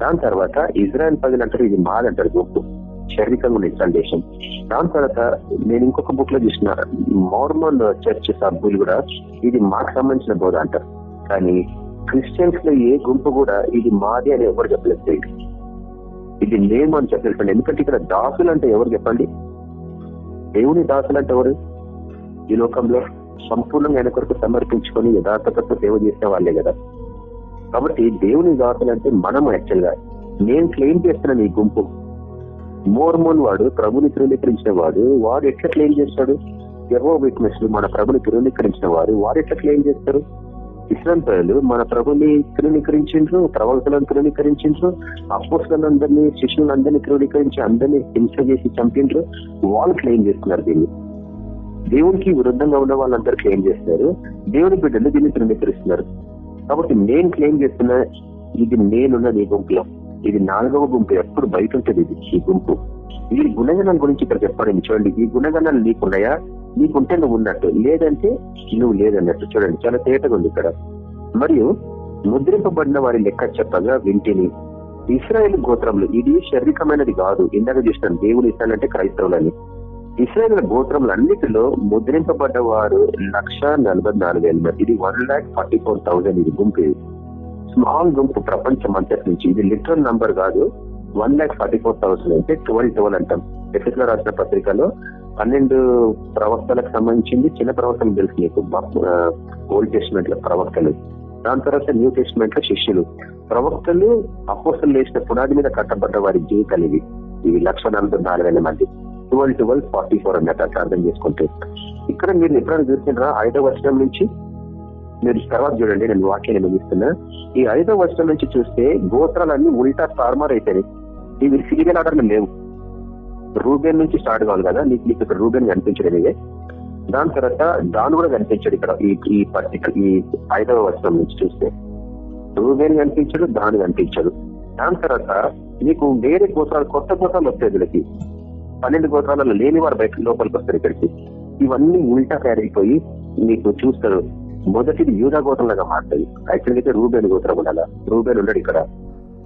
దాని తర్వాత ఇజ్రాయెల్ ప్రజలు అంటారు ఇది మాదంటారు గుంపు. శారీరకంగా ఉండే సందేశం. దాని తర్వాత నేను ఇంకొక బుక్లో చూసిన మోర్మన్ చర్చ్ సబ్బులు కూడా ఇది మాకు సంబంధించిన బోధ అంటారు. కానీ క్రిస్టియన్స్లో ఏ గుంపు కూడా ఇది మాది అని ఎవరు చెప్పలేదు ఇది మేము అని చెప్పండి ఎందుకంటే ఇక్కడ దాసులు అంటే ఎవరు చెప్పండి? దేవుని దాసులు అంటే ఎవరు? ఈ లోకంలో సంపూర్ణంగా ఆయన కొరకు సమర్పించుకొని యథార్థతతో సేవ చేసే వాళ్ళే కదా. కాబట్టి దేవుని దాసులు అంటే మనం యాక్చువల్గా. నేను క్లెయిమ్ చేస్తున్నాను ఈ గుంపు మోర్మోన్ వాడు ప్రభుని ధృవీకరించిన వాడు వాడు ఎట్లా క్లెయిమ్ చేస్తాడు? ఎవో విట్నెస్ మన ప్రభుని ధృవీకరించిన వారు వారు ఎట్లా క్లెయిమ్ చేస్తారు? ఇస్లాం ప్రజలు మన ప్రభుని తృణీకరించిండ్రు ప్రవక్తలను తృణీకరించిండ్రు అపోస్లందరినీ శిష్యులందరినీ తృణీకరించి అందరినీ హింస చేసి చంపిండ్రు వాళ్ళు క్లెయిమ్ చేస్తున్నారు దీన్ని. దేవునికి విరుద్ధంగా ఉన్న వాళ్ళందరూ క్లెయిమ్ చేస్తున్నారు. దేవుని బిడ్డలు దీన్ని తృణీకరిస్తున్నారు కాబట్టి నేను క్లెయిమ్ చేస్తున్న ఇది నేనున్న నీ గుంపులో. ఇది నాలుగవ గుంపు ఎప్పుడు బయట ఉంటుంది ఇది ఈ గుంపు. ఈ గుణగణాల గురించి ఇక్కడ చెప్పండి. చూడండి ఈ గుణగణాలు నీకున్నాయా నీకుంటే నువ్వు ఉన్నట్టు. లేదంటే నువ్వు లేదన్నట్టు. చూడండి చాలా తేటగా ఉంది ఇక్కడ. మరియు ముద్రింపబడిన వారి లెక్క చెప్పగా వింటిని. ఇస్రాయేల్ గోత్రములు ఇది శారీరకమైనది కాదు. ఇందాక చూసినాను దేవుడు ఇస్తానంటే క్రైస్తవులని. ఇస్రాయేల్ గోత్రములు అన్నిటిలో ముద్రింపబడ్డ వారు లక్ష నలభై నాలుగు వేల ఇది one lakh forty four thousand ఇది గుంపు స్మాల్ గుంపు ప్రపంచం అంతటి నుంచి ఇది లిటరల్ నంబర్ కాదు one lakh forty four thousand అంటే ట్వెల్వ్ ట్వెల్వ్ అంటాం. ఎఫ్ఎస్లో రాసిన పత్రికలో పన్నెండు ప్రవక్తలకు సంబంధించింది చిన్న ప్రవక్తలు తెలుసు నీకు ఓల్డ్ టెస్ట్మెంట్లో ప్రవక్తలు. దాని తర్వాత న్యూ టెస్ట్మెంట్లో శిష్యులు. ప్రవక్తలు అపోసలు వేసిన పునాది మీద కట్టబడ్డ వారి జీవితాలు ఇవి. ఇవి లక్ష నలభై నాలుగు వేల మంది. ట్వెల్వ్ ట్వెల్వ్ ఫార్టీ ఫోర్ అన్నట్టు అట్లా అర్థం చేసుకుంటే. ఇక్కడ మీరు ఎప్పుడైనా చూసినారా ఐదో వర్షం నుంచి మీరు తర్వాత చూడండి నేను వాక్యాన్ని ముగిస్తున్నా. ఈ ఐదో వర్షం నుంచి చూస్తే గోత్రాలన్నీ ఉల్టా తారుమారు అయిపోయినాయి. ఇవి సీరియల్ ఆర్డర్లు లేవు. రూబెన్ నుంచి స్టార్ట్ కావాలి కదా నీకు నీకు ఇక్కడ రూబెన్ కనిపించడం ఇదే. దాని తర్వాత దాని కూడా కనిపించాడు ఇక్కడ ఈ ఈ పర్టికల్ ఈ ఐదవ వర్షం నుంచి చూస్తే. రూబేన్ కనిపించాడు దాని కనిపించాడు. దాని తర్వాత నీకు వేరే గోత్రాలు కొత్త గోత్రాలు వస్తాయి వీళ్ళకి. పన్నెండు గోత్రాలలో లేని వారు బయట లోపలికి వస్తారు ఇక్కడికి. ఇవన్నీ ఉల్టా తయారైపోయి నీకు చూస్తారు. మొదటిది యూదా గోత్రంలాగా మారుతాయి. యాక్చువల్గా అయితే రూబేన్ గోత్రం ఉండాలా. రూబేన్ ఉండడు ఇక్కడ.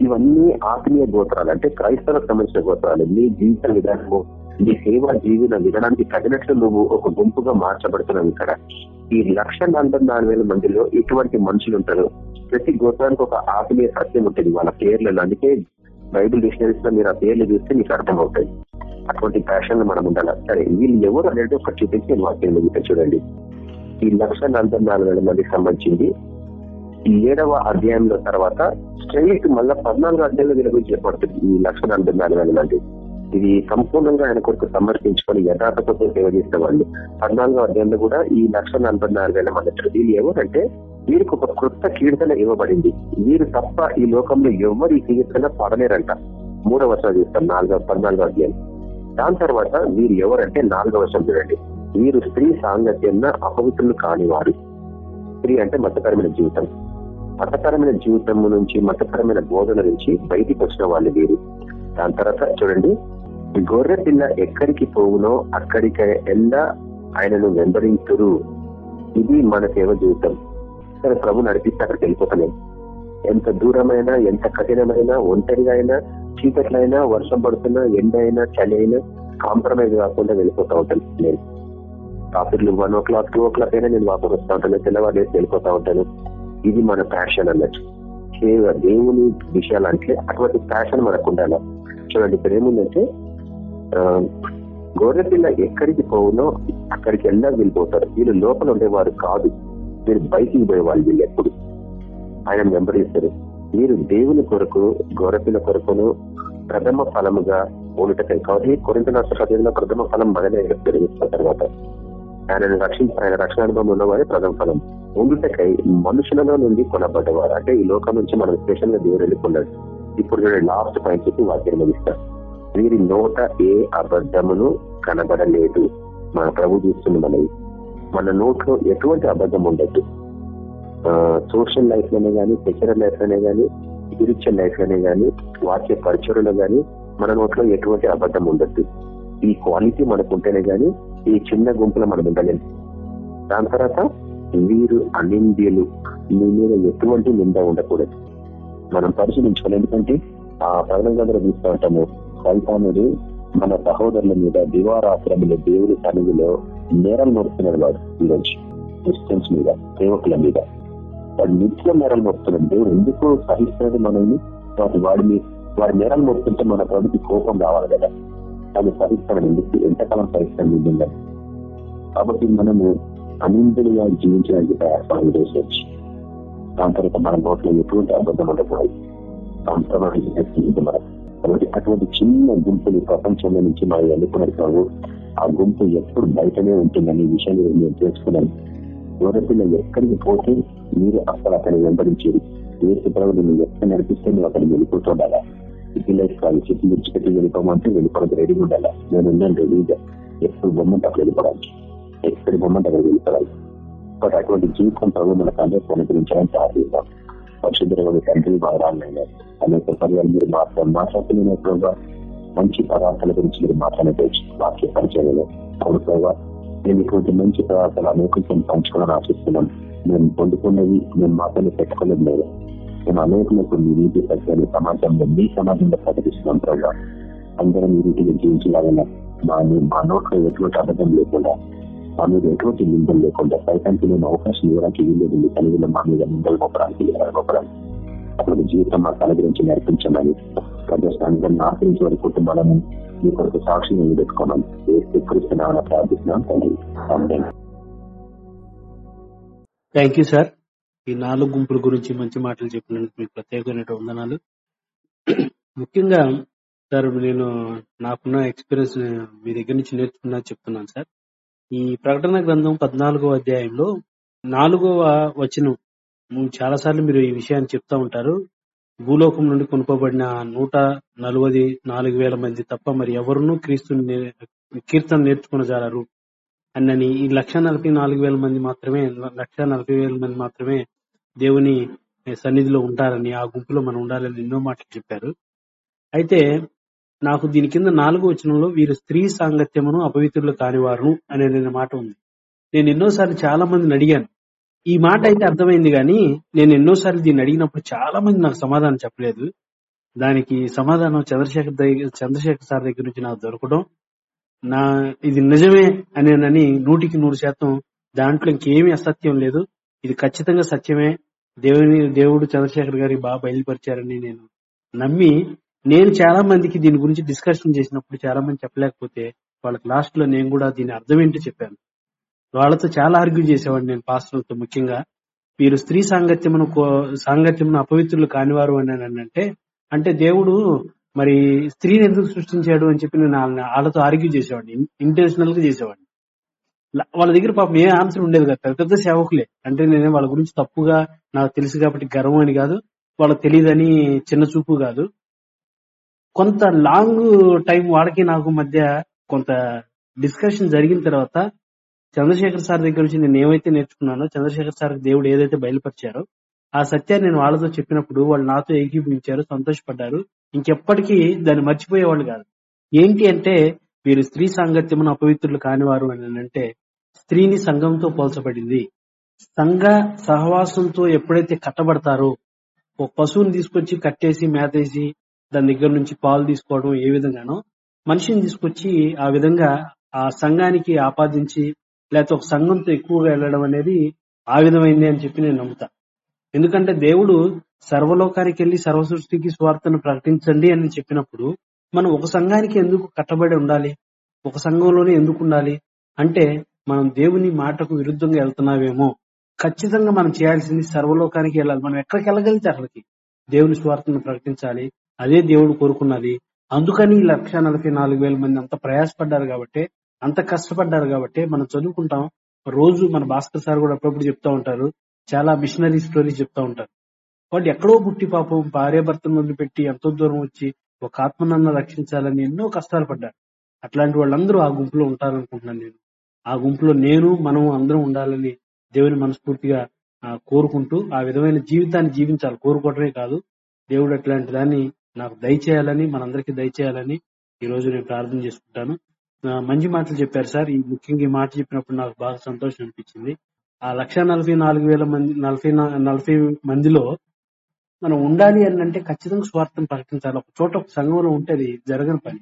ఇవన్నీ ఆత్మీయ గోత్రాలు. అంటే క్రైస్తవులకు సంబంధించిన గోత్రాలు. నీ జీవిత విధానము నీ సేవా జీవిత విధానానికి తగినట్లు నువ్వు ఒక గుంపుగా మార్చబడుతున్నావు ఇక్కడ. ఈ లక్ష నాలుగు వేల మందిలో ఎటువంటి మనుషులు ఉంటారు. ప్రతి గోత్రానికి ఒక ఆత్మీయ సత్యం ఉంటుంది. వాళ్ళ పేర్లలో అందుకే బైబిల్ డిక్షనరీస్లో మీరు ఆ పేర్లు చూస్తే మీకు అర్థమవుతాయి. అటువంటి ప్యాషన్ మనం ఉండాలి. సరే వీళ్ళు ఎవరు అనేది ఒక చూపించి నేను వాక్యం చూడండి. ఈ లక్ష నలభై నాలుగు వేల మందికి సంబంధించింది. ఈ ఏడవ అధ్యాయంలో తర్వాత స్ట్రైట్ మళ్ళా పద్నాలుగు అధ్యాయంలో వీళ్ళ గురించి చెప్పబడుతుంది ఈ లక్ష నలభై నాలుగు వేల మంది. ఇది సంపూర్ణంగా ఆయన కొరకు సమర్పించుకొని యథార్థతో సేవ చేసే వాళ్ళు. పద్నాలుగో అధ్యాయంలో కూడా ఈ లక్ష నలభై నాలుగు వేల మంది అంటారు వీళ్ళు ఎవరంటే వీరికి ఒక క్రొత్త కీర్తన ఇవ్వబడింది. వీరు తప్ప ఈ లోకంలో ఎవరు ఈ కీర్తన పాడలేరంట. మూడవ వర్షాలు చూస్తాం నాలుగో పద్నాలుగో అధ్యాయం. దాని తర్వాత వీరు ఎవరంటే నాలుగవ వర్షం చూడండి. వీరు స్త్రీ సాంగత్యంలో అపవిత్రులు కానివారు. స్త్రీ అంటే మతపరమైన జీవితం. మతపరమైన జీవితం నుంచి మతపరమైన బోధన నుంచి బయటికి వచ్చిన వాళ్ళు వీరు. దాని తర్వాత చూడండి. గొర్రె పిల్ల ఎక్కడికి పోవునో అక్కడికి ఎలా ఆయనను వెంబడించురు. ఇది మన సేవ జీవితం. సరే ప్రభు నడిపిస్తే అక్కడికి వెళ్ళిపోతలేదు ఎంత దూరమైన ఎంత కఠినమైన ఒంటరిగా అయినా చీకట్లైనా వర్షం పడుతున్నా ఎండ అయినా చలి అయినా కాంప్రమైజ్ కాకుండా వెళ్ళిపోతా ఉంటాను నేను రాత్రులు one o'clock two o'clock అయినా నేను వాపస్ వస్తా ఉంటాను తెల్లవారు వెళ్ళిపోతా ఉంటాను. ఇది మన ప్యాషన్ అన్నట్టు. కేవలం దేవుని విషయాలు అంటే అటువంటి ప్యాషన్ మనకు ఉండాలి. చూడండి ఇక్కడ ఏముందంటే గొర్రెపిల్ల ఎక్కడికి పోవునో అక్కడికి వెళ్ళా వెళ్ళిపోతారు వీళ్ళు లోపల ఉండేవారు కాదు. మీరు బయటికి పోయేవాళ్ళు వీళ్ళు ఎప్పుడు. ఆయన వెంబడిస్తారు మీరు దేవుని కొరకు గొర్రెపిల్ల కొరకును ప్రథమ ఫలముగా ఉండటం కాబట్టి కొరింత నష్టపతిలో ప్రథమ ఫలం మనమే పెరుగుతున్న తర్వాత. ఆయనను రక్షించి ఆయన రక్షణ అనుభవం ఉన్నవారే ప్రథమ ఫలం. ఉండుటకై మనుషులలో నుండి కొనబడ్డవారు. అంటే ఈ లోకం నుంచి మనం స్పెషల్గా దేవుడు వెళ్ళిపోన్నాడు ఇప్పుడు చూడండి లాస్ట్ పాయింట్ చెప్పి వాక్యం ముగిస్తారు వీరి నోట ఏ అబద్ధమును కనబడలేదు. మన ప్రభు చూస్తుంది మనవి. మన నోట్లో ఎటువంటి అబద్ధం ఉండదు. సోషల్ లైఫ్లోనే కానీ సెక్యులర్ లైఫ్లోనే కానీ స్పిరిచువల్ లైఫ్లోనే కానీ వాక్య పరిచయలో కానీ మన నోట్లో ఎటువంటి అబద్ధం ఉండద్దు ఈ క్వాలిటీ మనకు ఉంటేనే గానీ ఈ చిన్న గుంపులో మనం ఉండలేము దాని తర్వాత వీరు అనింద్యులు మీ మీద ఎటువంటి నింద ఉండకూడదు. మనం పరిశీలించుకోవాలి. ఎందుకంటే ఆ ప్రకటన గంటలో చూస్తూ ఉంటాము సైతానుడు మన సహోదరుల మీద దివారాశ్రములు దేవుడి సన్నిధిలో నేరం మోస్తున్నాడు వాడు ఈరోజు. క్రిస్టియన్స్ మీద సేవకుల మీద. వాడు నిత్యం నేరం మోస్తున్నాడు దేవుడు ఎందుకు సహిస్తున్నాడు మనల్ని? వాటి వాడిని వాడి నేరం మోస్తుంటే మన ప్రభుకి కోపం రావాలి కదా. అది సహిస్తాడు ఎందుకు ఎంతకాలం సహిస్తాడు ఉండాలి కాబట్టి మనము అనిందులుగా జీవించడానికి ప్రయాసం చేసేవచ్చు దాని తర్వాత మన నోట్లో ఎటువంటి అబద్ధం ఉండకూడదు. సంప్రదాయం మనం. కాబట్టి అటువంటి చిన్న గుంపులు ప్రపంచంలో నుంచి మనం ఎన్నుకున్నారు కావు ఆ గుంపు ఎప్పుడు బయటనే ఉంటుందనే విషయాన్ని నేను తెలుసుకున్నాను. యువతపిల్ల ఎక్కడికి పోతే మీరు అసలు అతన్ని వెంబడించేది? ఏ చిత్రంలో నువ్వు ఎక్కడ నడిపిస్తే నువ్వు అతను వెళ్ళిపోతుండాలా సిటీ లైఫ్ కాదు సిటీ విడిచిపెట్టి వెళ్ళిపోమంటే వెళ్ళిపోవడానికి రెడీ ఉండాలి నేను ఉన్నాను రెడీగా ఎప్పుడు బొమ్మంటే అక్కడ వెళ్ళిపోవడానికి ఎక్కడి బొమ్మంటే అక్కడ వెళ్ళిపోవాలి బట్ అటువంటి జీవితం ప్రభు మనకు అందరూ అనుగ్రహించడానికి సహాయం పరిశుద్ధమైన తండ్రి వారాలైనా అనేక పర్యాలు మీరు మాట్లాడు మాట్లాడుతున్న ప్రభావ మంచి పదార్థాల గురించి మీరు మాట్లాడవచ్చు వాక్య పరిచయంలో అవును ప్రభావ నేను ఇటువంటి మంచి పదార్థాలు అనేక పంచుకోవాలని ఆశిస్తున్నాం మేము పొందుకున్నవి మేము మాత్రమే పెట్టుకోలేదు లేదు మేము అనేకులకు మీ నీతి సత్యాన్ని సమాజంలో మీ సమాజంలో ప్రకటిస్తున్నాం ప్రజా. అందరం ఈ రీతిగా జీవించలాగా మా మా నోట్లో ఎటువంటి అబద్ధం లేకుండా మా మీద ఎటువంటి నిందలు లేకుండా సైతానికి నేను అవకాశం ఇవ్వడానికి వీలేదు మీ కలిగిన మా మీద నిందలు గొప్పడానికి గొప్పడానికి అటువంటి జీవితం మా తల గురించి నేర్పించమని ప్రజాస్వామ్యాన్ని ఆశ్రయించి వారి కుటుంబాలను మీ కొరకు సాక్షిని నిలబెట్టుకోమని స్వీకరిస్తున్నామని ప్రార్థిస్తున్నాం. తండ్రి. థ్యాంక్ యూ సార్ ఈ నాలుగు గుంపుల గురించి మంచి మాటలు చెప్పినందుకు మీకు ప్రత్యేకమైన వందనాలు. ముఖ్యంగా సార్ నేను నాకున్న ఎక్స్పీరియన్స్ మీ దగ్గర నుంచి నేర్చుకున్నా చెప్తున్నాను సార్. ఈ ప్రకటన గ్రంథం పద్నాలుగో అధ్యాయంలో నాలుగవ వచనం చాలా సార్లు మీరు ఈ విషయాన్ని చెప్తా ఉంటారు. భూలోకం నుండి కొనుక్కోబడిన నూట నలభై నాలుగు వేల మంది తప్ప మరి ఎవరునూ క్రీస్తు కీర్తన నేర్చుకునజాలరు అన్నని ఈ లక్ష నలభై నాలుగు వేల మంది మాత్రమే లక్ష నలభై వేల మంది మాత్రమే దేవుని సన్నిధిలో ఉంటారని ఆ గుంపులో మనం ఉండాలని ఎన్నో మాటలు చెప్పారు. అయితే నాకు దీని కింద నాలుగో వచనంలో వీరు స్త్రీ సాంగత్యమును అపవిత్రులు కానివారు అనే మాట ఉంది. నేను ఎన్నోసార్లు చాలా మందిని అడిగాను. ఈ మాట అయితే అర్థమైంది కానీ నేను ఎన్నోసార్లు దీన్ని అడిగినప్పుడు చాలా మంది నాకు సమాధానం చెప్పలేదు. దానికి సమాధానం చంద్రశేఖర్ దగ్గర చంద్రశేఖర్ సార్ దగ్గర నుంచి నాకు దొరకడం నా ఇది నిజమే అనేనని నూటికి నూరు శాతం దాంట్లో ఇంకేమీ అసత్యం లేదు. ఇది ఖచ్చితంగా సత్యమే. దేవుని దేవుడు చంద్రశేఖర్ గారికి బాగా బయలుపరిచారని నేను నమ్మి నేను చాలా మందికి దీని గురించి డిస్కషన్ చేసినప్పుడు చాలా మంది చెప్పలేకపోతే వాళ్ళకి లాస్ట్లో నేను కూడా దీని అర్థం ఏంటో చెప్పాను. వాళ్ళతో చాలా ఆర్గ్యూ చేసేవాడిని నేను పాస్టర్లతో ముఖ్యంగా. వీరు స్త్రీ సాంగత్యమును సాంగత్యమును అపవిత్రులు కానివారు అని అంటే అంటే దేవుడు మరి స్త్రీని ఎందుకు సృష్టించాడు అని చెప్పి నేను వాళ్ళతో ఆర్గ్యూ చేసేవాడిని ఇంటెన్షనల్గా చేసేవాడిని. వాళ్ళ దగ్గర పాపం ఏ ఆన్సర్ ఉండేది కదా. పెద్ద పెద్ద సేవకులే. అంటే నేను వాళ్ళ గురించి తప్పుగా నాకు తెలుసు కాబట్టి గర్వం అని కాదు వాళ్ళకి తెలియదని చిన్న చూపు కాదు. కొంత లాంగ్ టైం వాడికి నాకు మధ్య కొంత డిస్కషన్ జరిగిన తర్వాత చంద్రశేఖర్ సార్ దగ్గర నుంచి నేను ఏమైతే నేర్చుకున్నానో చంద్రశేఖర్ సార్ దేవుడు ఏదైతే బయలుపరిచారో ఆ సత్యాన్ని నేను వాళ్ళతో చెప్పినప్పుడు వాళ్ళు నాతో ఏకీభవించారు సంతోషపడ్డారు. ఇంకెప్పటికీ దాన్ని మర్చిపోయేవాళ్ళు కాదు. ఏంటి అంటే వీరు స్త్రీ సాంగత్యమును అపవిత్రులు కానివారు అని అంటే స్త్రీని సంఘంతో పోల్చబడింది. సంఘ సహవాసంతో ఎప్పుడైతే కట్టబడతారో ఒక పశువుని తీసుకొచ్చి కట్టేసి మేతేసి దాని దగ్గర నుంచి పాలు తీసుకోవడం ఏ విధంగానో మనిషిని తీసుకొచ్చి ఆ విధంగా ఆ సంఘానికి ఆపాదించి లేకపోతే ఒక సంఘంతో ఎక్కువగా వెళ్ళడం అనేది ఆ విధమైంది అని చెప్పి నేను నమ్ముతా. ఎందుకంటే దేవుడు సర్వలోకానికి వెళ్ళి సర్వ సృష్టికి స్వార్థను ప్రకటించండి అని చెప్పినప్పుడు మనం ఒక సంఘానికి ఎందుకు కట్టబడి ఉండాలి? ఒక సంఘంలోనే ఎందుకు ఉండాలి? అంటే మనం దేవుని మాటకు విరుద్ధంగా వెళ్తున్నావేమో ఖచ్చితంగా మనం చేయాల్సింది సర్వలోకానికి వెళ్ళాలి. మనం ఎక్కడికి వెళ్ళగలిగితే అక్కడికి. దేవుని స్వార్థను ప్రకటించాలి. అదే దేవుడు కోరుకున్నది. అందుకని లక్ష నలభై నాలుగు వేల మంది అంత ప్రయాసపడ్డారు కాబట్టి అంత కష్టపడ్డారు కాబట్టి మనం చదువుకుంటాం. రోజు మన భాస్కర్ సార్ కూడా అప్పుడప్పుడు చెప్తా ఉంటారు. చాలా మిషనరీ స్టోరీస్ చెప్తా ఉంటారు. వాళ్ళు ఎక్కడో పుట్టి పాపం భార్య భర్తను వదిలిపెట్టి ఎంతో దూరం వచ్చి ఒక ఆత్మనన్న రక్షించాలని ఎన్నో కష్టాలు పడ్డారు. అట్లాంటి వాళ్ళందరూ ఆ గుంపులో ఉంటారనుకుంటున్నాను నేను. ఆ గుంపులో నేను మనం అందరం ఉండాలని దేవుని మనస్ఫూర్తిగా కోరుకుంటూ ఆ విధమైన జీవితాన్ని జీవించాలి. కోరుకోవటమే కాదు దేవుడు అట్లాంటి దాన్ని నాకు దయచేయాలని మనందరికీ దయచేయాలని ఈ రోజు నేను ప్రార్థన చేసుకుంటాను. మంచి మాటలు చెప్పారు సార్. ఈ ముఖ్యంగా ఈ మాట చెప్పినప్పుడు నాకు బాగా సంతోషం అనిపించింది. ఆ లక్ష నలభై నాలుగు వేల మంది నలభై నలభై మందిలో మనం ఉండాలి అని అంటే ఖచ్చితంగా స్వార్థం ప్రకటించాలి. ఒక చోట ఒక సంఘంలో ఉంటే అది జరగని పని.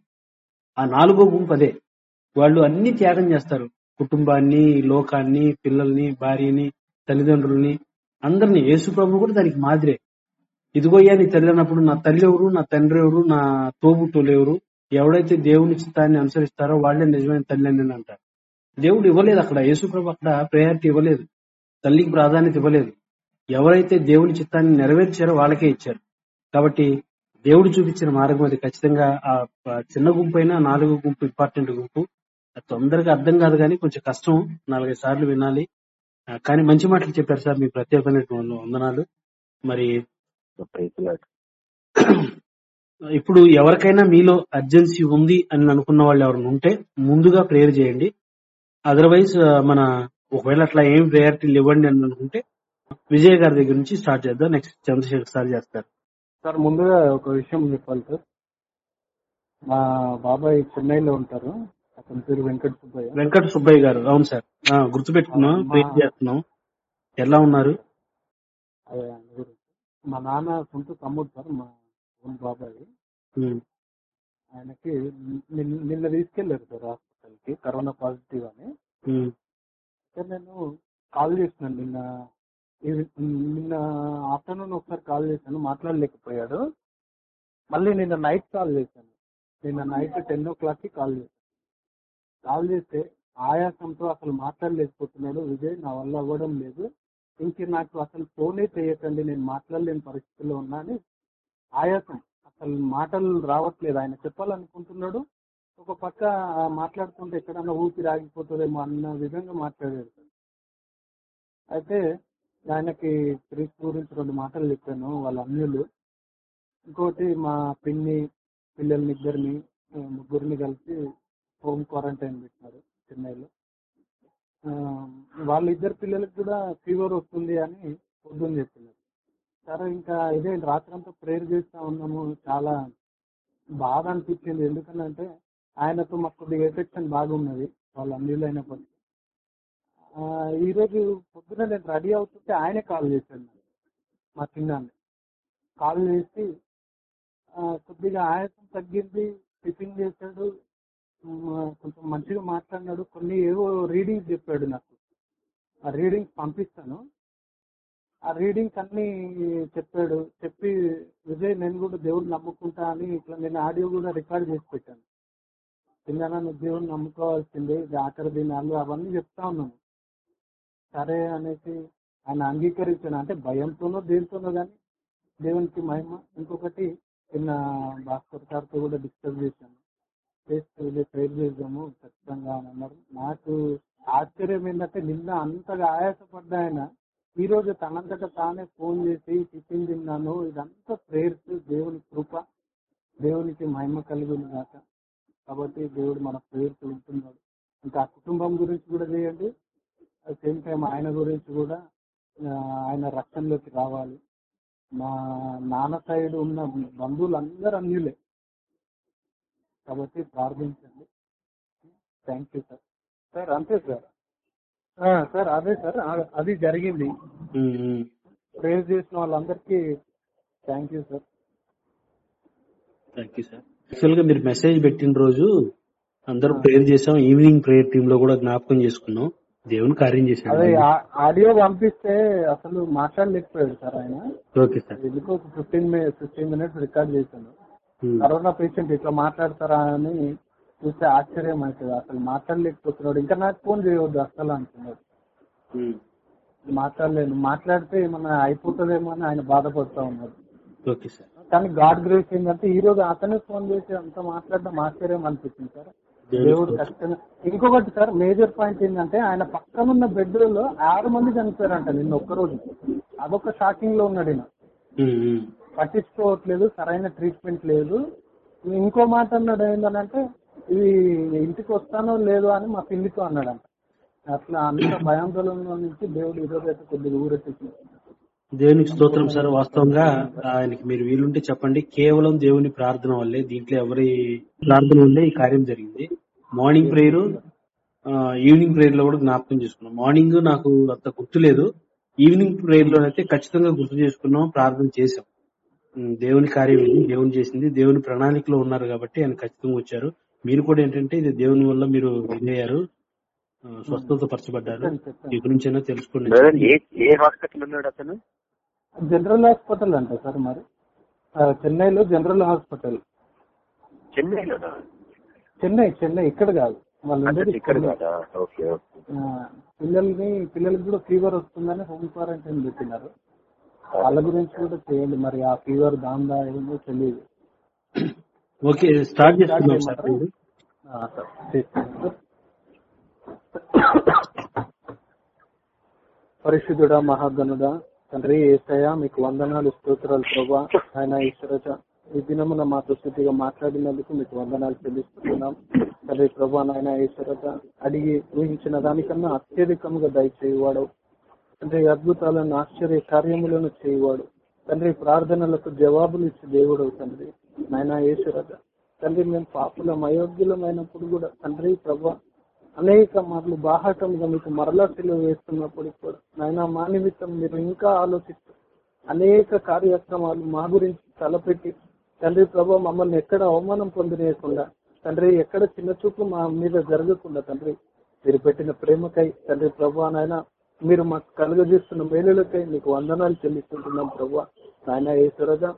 ఆ నాలుగో గుంపు అదే. వాళ్ళు అన్ని త్యాగం చేస్తారు. కుటుంబాన్ని లోకాన్ని పిల్లల్ని భార్యని తల్లిదండ్రుల్ని అందరినీ. యేసుప్రభు కూడా దానికి మాదిరే. ఇదిగోయ్యా నీ తల్లి అన్నప్పుడు నా తల్లి ఎవరు నా తండ్రి ఎవరు నా తోబుట్టులు ఎవరు ఎవడైతే దేవుని చిత్తాన్ని అనుసరిస్తారో వాళ్ళే నిజమైన తల్లి అని అంటారు. దేవుడు ఇవ్వలేదు అక్కడ. యేసుప్రభు అక్కడ ప్రయారిటీ ఇవ్వలేదు. తల్లికి ప్రాధాన్యత ఇవ్వలేదు. ఎవరైతే దేవుని చిత్తాన్ని నెరవేర్చారో వాళ్ళకే ఇచ్చారు. కాబట్టి దేవుడు చూపించిన మార్గం అది ఖచ్చితంగా ఆ చిన్న గుంపు అయినా నాలుగు గుంపు ఇంపార్టెంట్ గుంపు. తొందరగా అర్థం కాదు కానీ కొంచెం కష్టం. నాలుగైదు సార్లు వినాలి. కానీ మంచి మాటలు చెప్పారు సార్. మీ ప్రత్యేకమైన వందనాలు. మరి. [clears throat] ఇప్పుడు ఎవరికైనా మీలో అర్జెన్సీ ఉంది అని అనుకున్న వాళ్ళు ఎవరైనా ఉంటే ముందుగా ప్రేయర్ చేయండి. అదర్వైజ్ మన ఒకవేళ అట్లా ఏం ప్రయారిటీలు ఇవ్వండి అని అనుకుంటే విజయ్ గారి దగ్గర నుంచి స్టార్ట్ చేద్దాం. నెక్స్ట్ చంద్రశేఖర్ సార్ చేస్తారు. సార్ ముందుగా ఒక విషయం చెప్పాలి సార్. మా బాబాయ్ చెన్నైలో ఉంటారు. అతని పేరు వెంకట సుబ్బయ్య. వెంకట సుబ్బయ్య గారు అవును సార్. ప్రేయర్ చేస్తున్నాం. ఎలా ఉన్నారు? అదే. మా నాన్న సొంత తమ్ముడు సార్ మా ఓన్ బాబాయ్. ఆయనకి నిన్న తీసుకెళ్ళారు సార్ హాస్పిటల్కి కరోనా పాజిటివ్ అని. సార్ నేను కాల్ చేసినాను నిన్న నిన్న ఆఫ్టర్నూన్ ఒకసారి కాల్ చేశాను మాట్లాడలేకపోయాడు. మళ్ళీ నిన్న నైట్ కాల్ చేశాను. నిన్న నైట్ టెన్ ఓ క్లాక్కి కాల్ చేశాను. కాల్ చేస్తే ఆయాసంతో అసలు మాట్లాడలేకపోతున్నాడు. విజయ్ నా వల్ల అవ్వడం లేదు. ఇంక నాకు అసలు ఫోనే చేయకండి నేను మాట్లాడలేని పరిస్థితిలో ఉన్నా అని ఆయాసం అసలు మాటలు రావట్లేదు. ఆయన చెప్పాలనుకుంటున్నాడు. ఒక పక్క మాట్లాడుకుంటే మాట్లాడుతుంటే ఎక్కడన్నా ఊపిరి ఆగిపోతుందేమో అన్న విధంగా మాట్లాడాడు. అయితే ఆయనకి క్రీస్తు గురించి రెండు మాటలు చెప్పాను వాళ్ళ అన్యులు. ఇంకోటి మా పిన్ని పిల్లల్ని ఇద్దరిని ముగ్గురిని కలిసి హోమ్ క్వారంటైన్ పెట్టినారు చెన్నైలో. వాళ్ళిద్దరు పిల్లలకు ఇద్దరు పిల్లలకి కూడా ఫీవర్ వస్తుంది అని పొద్దున్న చెప్పినారు. సరే ఇంకా ఇదే రాత్రంతా ప్రేయర్ చేస్తా ఉన్నాము చాలా బాధ అనిపించింది. ఎందుకంటే ఆయనతో మాకు కొద్దిగా ఎఫెక్షన్ బాగున్నది వాళ్ళ అన్యులైనప్పటికీ అయినప్పటికీ. ఈరోజు పొద్దున నేను రెడీ అవుతుంటే ఆయనే కాల్ చేశాను మా చిన్నాన్ని. కాల్ చేసి కొద్దిగా ఆయాసం తగ్గింది టిఫిన్ చేశాడు కొంచెం మంచిగా మాట్లాడినాడు. కొన్ని ఏవో రీడింగ్స్ చెప్పాడు నాకు. ఆ రీడింగ్స్ పంపిస్తాను. ఆ రీడింగ్స్ అన్ని చెప్పాడు. చెప్పి విజయ్ నేను కూడా దేవుడు నమ్ముకుంటా అని ఇట్లా నేను ఆడియో కూడా రికార్డ్ చేసి పెట్టాను. కింద నువ్వు? దేవుడిని నమ్ముకోవాల్సిందే. ఇది ఆఖరి దినాలు అవన్నీ చెప్తా ఉన్నాను. సరే అనేసి ఆయన అంగీకరించాను అంటే భయంతోనో దేనితోనో కానీ దేవునికి మహిమ. ఇంకొకటి నిన్న భాస్కర్ సార్తో కూడా డిస్కస్ చేశాను. చేస్తే ప్రేర్ చేద్దాము ఖచ్చితంగా అని అన్నారు. నాకు ఆశ్చర్యం ఏంటంటే నిన్న అంతగా ఆయాసపడ్డా ఆయన. ఈ రోజు తనంతట తానే ఫోన్ చేసి టిఫిన్ తిన్నాను. ఇదంతా ప్రేయర్స్ దేవుని కృప దేవునికి మహిమ కలిగింది కాక కాబట్టి దేవుడు మన ప్రేయర్స్ ఉంటున్నాడు ఇంకా ఆ కుటుంబం గురించి కూడా చేయండి. సేమ్ టైం ఆయన గురించి కూడా ఆయన రక్షణలోకి రావాలి. మా నాన్న సైడ్ ఉన్న బంధువులు అందరూ అన్యులే. కాబట్టి ప్రార్థించండి. థ్యాంక్ యూ సార్ సార్ అంతే సార్ సార్ అదే సార్ అది జరిగింది. ప్రేర్ చేసిన వాళ్ళందరికీ thank you sir thank you sir యాక్చువల్గా మీరు మెసేజ్ పెట్టిన రోజు అందరూ ప్రేయర్ చేసాం ఈవినింగ్ ప్రేయర్ టీమ్లో కూడా జ్ఞాపకం చేసుకున్నాం. దేవుని కార్యం అదే చేశాడు ఆ- ఆడియో పంపిస్తే అసలు మాట్లాడలేకపోయాడు సార్ ఆయన. ఓకే సార్ ఎందుకో ఫిఫ్టీన్ ఫిఫ్టీన్ మినిట్స్ రికార్డ్ చేశాను కరోనా పేషెంట్ ఇట్లా మాట్లాడతారా అని చూస్తే ఆశ్చర్యం అవుతుంది. అసలు మాట్లాడలేకపోతున్నాడు. ఇంకా నాకు ఫోన్ చేయవద్దు అసలు అంటున్నాడు. మాట్లాడలేను మాట్లాడితే ఏమన్నా అయిపోతుందేమో అని ఆయన బాధపడుతూ ఉన్నాడు. కానీ గాడ్ గ్రేస్ ఏంటంటే ఈ రోజు అతనే ఫోన్ చేసి అంత మాట్లాడడం ఆశ్చర్యం అనిపించింది సార్. దేవుడు. ఖచ్చితంగా. ఇంకొకటి సార్ మేజర్ పాయింట్ ఏంటంటే ఆయన పక్కనున్న బెడ్లలో ఆరు మంది చనిపోయారంట నిన్న ఒక్క రోజు అదొక షాకింగ్లో ఉన్నాడు ఈయన. పట్టించుకోవట్లేదు సరైన ట్రీట్మెంట్ లేదు. ఇంకో మాట అన్నాడు ఏంటంటే ఇది ఇంటికి వస్తానో లేదో అని మా పిల్లితో అన్నాడంట. అట్లా అంత భయాందోళనలో నుంచి దేవుడు ఈరోజు అయితే కొద్దిగా ఊరెత్తింది దేవునికి స్తోత్రం సార్. వాస్తవంగా ఆయనకి మీరు వీలుంటే చెప్పండి. కేవలం దేవుని ప్రార్థన వల్లే దీంట్లో ఎవరి ప్రార్థన వల్లే ఈ కార్యం జరిగింది. మార్నింగ్ ప్రేయర్ ఈవినింగ్ ప్రేయర్లో కూడా జ్ఞాపకం చేసుకున్నాం. మార్నింగ్ నాకు అంత గుర్తులేదు. ఈవినింగ్ ప్రేయర్లో అయితే ఖచ్చితంగా గుర్తు చేసుకున్నాం ప్రార్థన చేసాం దేవుని కార్యం ఇది దేవుని చేసింది దేవుని ప్రణాళికలో ఉన్నారు కాబట్టి ఆయన ఖచ్చితంగా వచ్చారు. మీరు కూడా ఏంటంటే ఇది దేవుని వల్ల మీరు వినయ్యారు స్వస్థత పరచబడ్డారు. ఈ గురించి అయినా తెలుసుకోండి. బ్రదర్ ఏ ఏ హాస్పిటల్ ఉన్నాడు అతను? జనరల్ హాస్పిటల్ అంట సార్ మరి. ఆ, చెన్నైలో జనరల్ హాస్పిటల్. చెన్నైలోనా? చెన్నై చెన్నై ఇక్కడ కాదు. వాళ్ళు ఇక్కడ పిల్లల్ని పిల్లలకి కూడా ఫీవర్ వస్తుందని హోమ్ క్వారంటైన్ పెట్టినారు. వాళ్ళ గురించి కూడా చేయండి. మరి ఆ ఫీవర్ దాందా ఏమో తెలియదు ఓకే స్టార్ట్ సార్. పరిశుద్ధుడా మహాగణుడా తండ్రి ఏసయ్య మీకు వందనాలు స్తోత్రాలు ప్రభా. ఆయన ఈశ్వరజ ఈ దినమున మాతో స్థితిగా మాట్లాడినందుకు మీకు వందనాలు చెల్లిస్తున్నాం. తండ్రి ప్రభా నాయన ఈశ్వరజ అడిగి ఊహించిన దానికన్నా అత్యధికంగా దయచేయవాడు. తండ్రి అద్భుతాలను ఆశ్చర్య కార్యములను చేయవాడు. తండ్రి ప్రార్థనలకు జవాబులు ఇచ్చే దేవుడు తండ్రి. నాయన ఈశ్వరజ తండ్రి మేము పాపులం అయోగ్యులమైనప్పుడు కూడా తండ్రి ప్రభా అనేక మార్లు బాహాటంగా మీకు మరలా సెలవు వేస్తున్నప్పుడు కూడా నాయన మా నిమిత్తం మీరు ఇంకా ఆలోచిస్తూ అనేక కార్యక్రమాలు మా గురించి తలపెట్టి తండ్రి ప్రభ మమ్మల్ని ఎక్కడ అవమానం పొందనీయకుండా తండ్రి ఎక్కడ చిన్న చూపు మా మీద జరగకుండా తండ్రి మీరు పెట్టిన ప్రేమకై తండ్రి ప్రభా నాయన మీరు మాకు కలుగజేస్తున్న మేలులకై మీకు వందనాలు చెల్లిస్తుంటున్నాం ప్రభు నాయన ఈశ్వరగా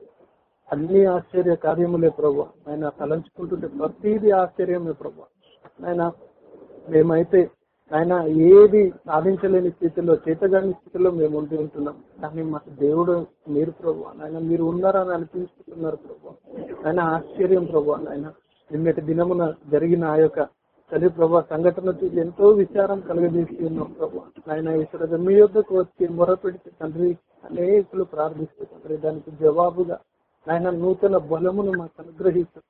అన్ని ఆశ్చర్య కార్యములే ప్రభు ఆయన తలంచుకుంటుంటే ప్రతిదీ ఆశ్చర్యమే ప్రభు ఆయన మేమైతే ఆయన ఏది సాధించలేని స్థితిలో చేతగాని స్థితిలో మేము ఉండి ఉంటున్నాం. కానీ మాకు దేవుడు మీరు ప్రభు ఆయన మీరు ఉన్నారని అనిపించుకుంటున్నారు ప్రభు ఆయన ఆశ్చర్యం ప్రభు ఆయన నిన్నటి దినమున జరిగిన ఆ యొక్క తల్లి ప్రభా సంఘటన ఎంతో విచారం కలగజేసి ఉన్నాం ప్రభా ఆయన ఈశ్వర మీ యొక్కకు వచ్చి మొరపెడితే తండ్రి అనేకులు ప్రార్థిస్తారు. తండ్రి దానికి జవాబుగా ఆయన నూతన బలమును మాకు అనుగ్రహిస్తూ